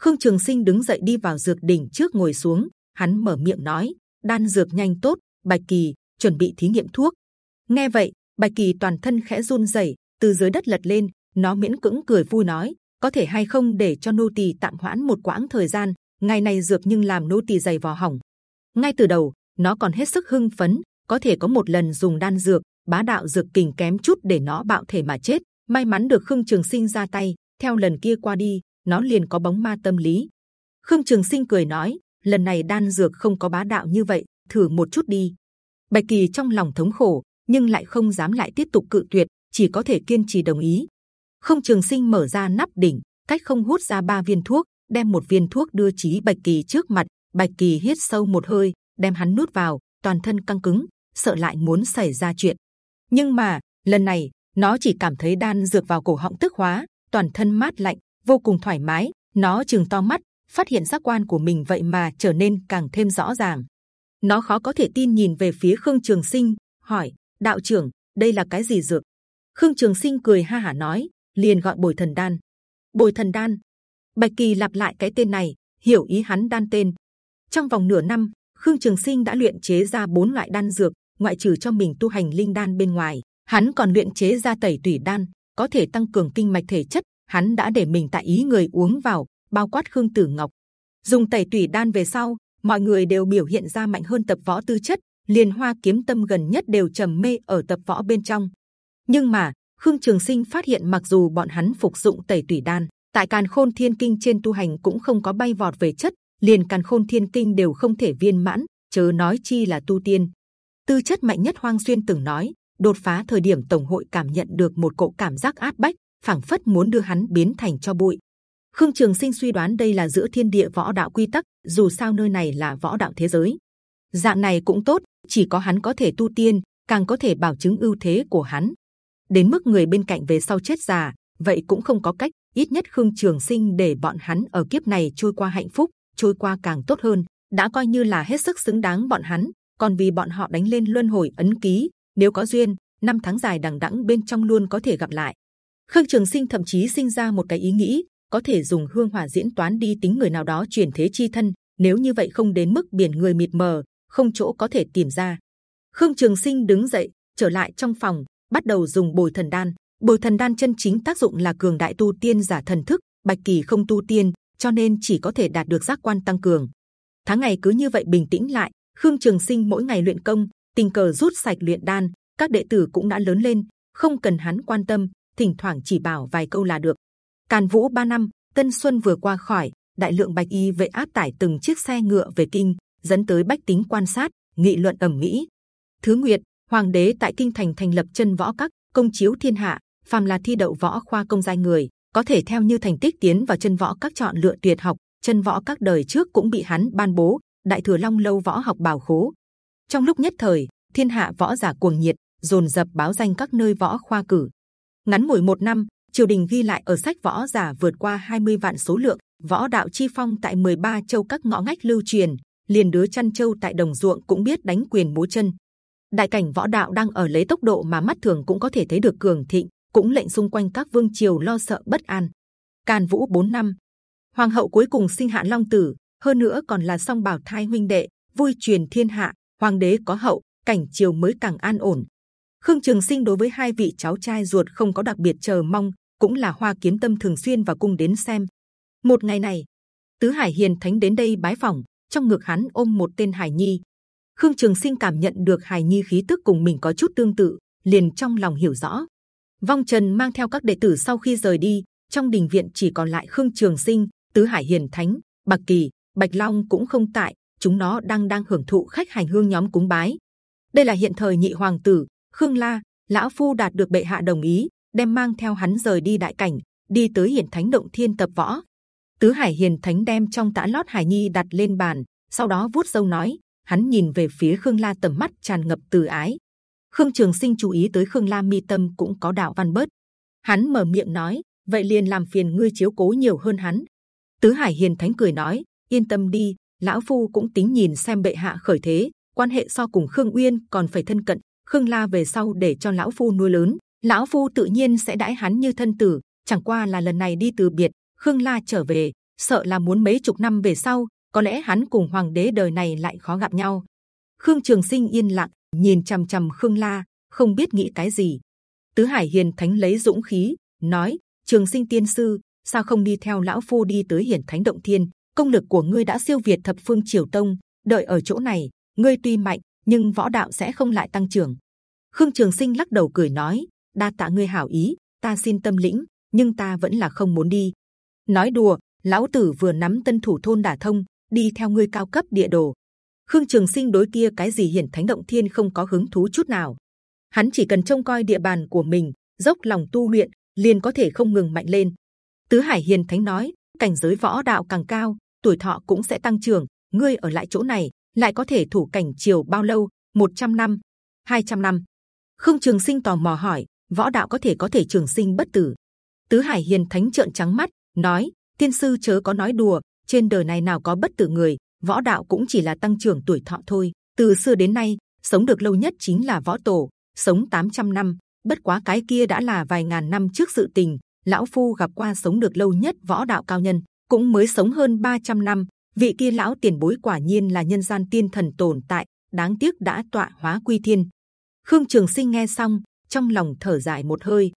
Khương Trường Sinh đứng dậy đi vào dược đỉnh trước ngồi xuống, hắn mở miệng nói: đan dược nhanh tốt, Bạch Kỳ chuẩn bị thí nghiệm thuốc. Nghe vậy, Bạch Kỳ toàn thân khẽ run rẩy, từ dưới đất lật lên, nó miễn cưỡng cười vui nói: có thể hay không để cho nô tỳ tạm hoãn một quãng thời gian, ngày này dược nhưng làm nô tỳ dày vò hỏng. Ngay từ đầu, nó còn hết sức hưng phấn, có thể có một lần dùng đan dược, bá đạo dược kình kém chút để nó bạo thể mà chết. May mắn được Khương Trường Sinh ra tay, theo lần kia qua đi, nó liền có bóng ma tâm lý. Khương Trường Sinh cười nói, lần này đan dược không có bá đạo như vậy, thử một chút đi. Bạch Kỳ trong lòng thống khổ, nhưng lại không dám lại tiếp tục cự tuyệt, chỉ có thể kiên trì đồng ý. Khương Trường Sinh mở ra nắp đỉnh, cách không hút ra ba viên thuốc, đem một viên thuốc đưa chí Bạch Kỳ trước mặt. Bạch Kỳ hít sâu một hơi, đem hắn nuốt vào, toàn thân căng cứng, sợ lại muốn xảy ra chuyện. Nhưng mà lần này nó chỉ cảm thấy đan dược vào cổ họng tức hóa, toàn thân mát lạnh, vô cùng thoải mái. Nó chừng to mắt, phát hiện giác quan của mình vậy mà trở nên càng thêm rõ ràng. Nó khó có thể tin nhìn về phía Khương Trường Sinh, hỏi: Đạo trưởng, đây là cái gì dược? Khương Trường Sinh cười ha hả nói: liền gọi bồi thần đan. Bồi thần đan. Bạch Kỳ lặp lại cái tên này, hiểu ý hắn đan tên. Trong vòng nửa năm, Khương Trường Sinh đã luyện chế ra bốn loại đan dược, ngoại trừ cho mình tu hành linh đan bên ngoài, hắn còn luyện chế ra tẩy tủy đan, có thể tăng cường kinh mạch thể chất. Hắn đã để mình tại ý người uống vào, bao quát Khương Tử Ngọc. Dùng tẩy tủy đan về sau, mọi người đều biểu hiện ra mạnh hơn tập võ tư chất. liền Hoa kiếm tâm gần nhất đều trầm mê ở tập võ bên trong. Nhưng mà Khương Trường Sinh phát hiện mặc dù bọn hắn phục dụng tẩy tủy đan, tại Càn Khôn Thiên Kinh trên tu hành cũng không có bay vọt về chất, liền Càn Khôn Thiên Kinh đều không thể viên mãn, chớ nói chi là tu tiên. Tư chất mạnh nhất Hoang Xuyên từng nói, đột phá thời điểm tổng hội cảm nhận được một cỗ cảm giác áp bách, phảng phất muốn đưa hắn biến thành cho bụi. Khương Trường Sinh suy đoán đây là giữa thiên địa võ đạo quy tắc, dù sao nơi này là võ đạo thế giới. Dạng này cũng tốt, chỉ có hắn có thể tu tiên, càng có thể bảo chứng ưu thế của hắn. Đến mức người bên cạnh về sau chết già, vậy cũng không có cách. Ít nhất Khương Trường Sinh để bọn hắn ở kiếp này trôi qua hạnh phúc, trôi qua càng tốt hơn, đã coi như là hết sức xứng đáng bọn hắn. Còn vì bọn họ đánh lên luân hồi ấn ký, nếu có duyên, năm tháng dài đằng đẵng bên trong luôn có thể gặp lại. Khương Trường Sinh thậm chí sinh ra một cái ý nghĩ, có thể dùng hương hỏa diễn toán đi tính người nào đó chuyển thế chi thân. Nếu như vậy không đến mức biển người mịt mờ, không chỗ có thể tìm ra. Khương Trường Sinh đứng dậy, trở lại trong phòng, bắt đầu dùng bồi thần đan. Bồi thần đan chân chính tác dụng là cường đại tu tiên giả thần thức. Bạch kỳ không tu tiên, cho nên chỉ có thể đạt được giác quan tăng cường. Tháng ngày cứ như vậy bình tĩnh lại. Khương Trường Sinh mỗi ngày luyện công, tình cờ rút sạch luyện đan, các đệ tử cũng đã lớn lên, không cần hắn quan tâm, thỉnh thoảng chỉ bảo vài câu là được. Càn Vũ ba năm, Tân Xuân vừa qua khỏi, đại lượng bạch y vệ áp tải từng chiếc xe ngựa về kinh, dẫn tới bách tính quan sát, nghị luận ầm ĩ. Thứ Nguyệt, Hoàng đế tại kinh thành thành lập chân võ các, công chiếu thiên hạ, phàm là thi đậu võ khoa công giai người, có thể theo như thành tích tiến vào chân võ các chọn lựa tuyệt học. Chân võ các đời trước cũng bị hắn ban bố, đại thừa long lâu võ học bảo khố. Trong lúc nhất thời, thiên hạ võ giả cuồng nhiệt, dồn dập báo danh các nơi võ khoa cử. Ngắn ngủi một năm, triều đình ghi lại ở sách võ giả vượt qua 20 vạn số lượng, võ đạo chi phong tại 13 châu các ngõ ngách lưu truyền, liền đứa chăn châu tại đồng ruộng cũng biết đánh quyền múa chân. Đại cảnh võ đạo đang ở lấy tốc độ mà mắt thường cũng có thể thấy được cường thịnh, cũng lệnh xung quanh các vương triều lo sợ bất an. Càn Vũ 4 năm, hoàng hậu cuối cùng sinh hạ long tử, hơn nữa còn là song bảo thai huynh đệ, vui truyền thiên hạ. Hoàng đế có hậu, cảnh triều mới càng an ổn. Khương Trường Sinh đối với hai vị cháu trai ruột không có đặc biệt chờ mong, cũng là Hoa Kiếm Tâm thường xuyên vào cung đến xem. Một ngày này, Tứ Hải Hiền Thánh đến đây bái phỏng, trong ngực hắn ôm một tên Hải Nhi. Khương Trường Sinh cảm nhận được Hải Nhi khí tức cùng mình có chút tương tự, liền trong lòng hiểu rõ. Vong Trần mang theo các đệ tử sau khi rời đi, trong đình viện chỉ còn lại Khương Trường Sinh, Tứ Hải Hiền Thánh, Bạc Kỳ, Bạch Long cũng không tại, chúng nó đang đang hưởng thụ khách hành hương nhóm cúng bái. Đây là hiện thời nhị hoàng tử Khương La, lão phu đạt được bệ hạ đồng ý, đem mang theo hắn rời đi đại cảnh, đi tới hiển thánh động thiên tập võ. Tứ Hải Hiền Thánh đem trong tã lót Hải Nhi đặt lên bàn, sau đó vuốt râu nói, hắn nhìn về phía Khương La tầm mắt tràn ngập từ ái. Khương Trường Sinh chú ý tới Khương La mi tâm cũng có đạo văn bớt. Hắn mở miệng nói, vậy liền làm phiền ngươi chiếu cố nhiều hơn hắn. Tứ Hải Hiền Thánh cười nói, yên tâm đi, lão phu cũng tính nhìn xem bệ hạ khởi thế, quan hệ so cùng Khương Uyên còn phải thân cận. Khương La về sau để cho lão phu nuôi lớn, lão phu tự nhiên sẽ đãi hắn như thân tử. Chẳng qua là lần này đi từ biệt, Khương La trở về, sợ là muốn mấy chục năm về sau, có lẽ hắn cùng hoàng đế đời này lại khó gặp nhau. Khương Trường Sinh yên lặng nhìn c h ầ m c h ầ m Khương La, không biết nghĩ cái gì. Tứ Hải Hiền Thánh lấy dũng khí nói: Trường Sinh Tiên sư, sao không đi theo lão phu đi tới Hiển Thánh Động Thiên? Công lực của ngươi đã siêu việt thập phương triều tông, đợi ở chỗ này, ngươi tuy mạnh nhưng võ đạo sẽ không lại tăng trưởng. Khương Trường Sinh lắc đầu cười nói: đa tạ ngươi hảo ý, ta xin tâm lĩnh, nhưng ta vẫn là không muốn đi. Nói đùa, lão tử vừa nắm tân thủ thôn đả thông, đi theo ngươi cao cấp địa đồ. Khương Trường Sinh đối kia cái gì hiển thánh động thiên không có hứng thú chút nào. Hắn chỉ cần trông coi địa bàn của mình, dốc lòng tu luyện, liền có thể không ngừng mạnh lên. Tứ Hải Hiền Thánh nói, cảnh giới võ đạo càng cao, tuổi thọ cũng sẽ tăng trưởng. Ngươi ở lại chỗ này, lại có thể thủ cảnh triều bao lâu? 100 năm, 200 năm. Khương Trường Sinh tò mò hỏi, võ đạo có thể có thể trường sinh bất tử? Tứ Hải Hiền Thánh trợn trắng mắt, nói: Tiên sư chớ có nói đùa, trên đời này nào có bất tử người, võ đạo cũng chỉ là tăng trưởng tuổi thọ thôi. Từ xưa đến nay, sống được lâu nhất chính là võ tổ, sống 800 năm. Bất quá cái kia đã là vài ngàn năm trước sự tình. Lão phu gặp qua sống được lâu nhất võ đạo cao nhân, cũng mới sống hơn 300 năm. Vị kia lão tiền bối quả nhiên là nhân gian tiên thần tồn tại, đáng tiếc đã tọa hóa quy thiên. Khương Trường Sinh nghe xong, trong lòng thở dài một hơi,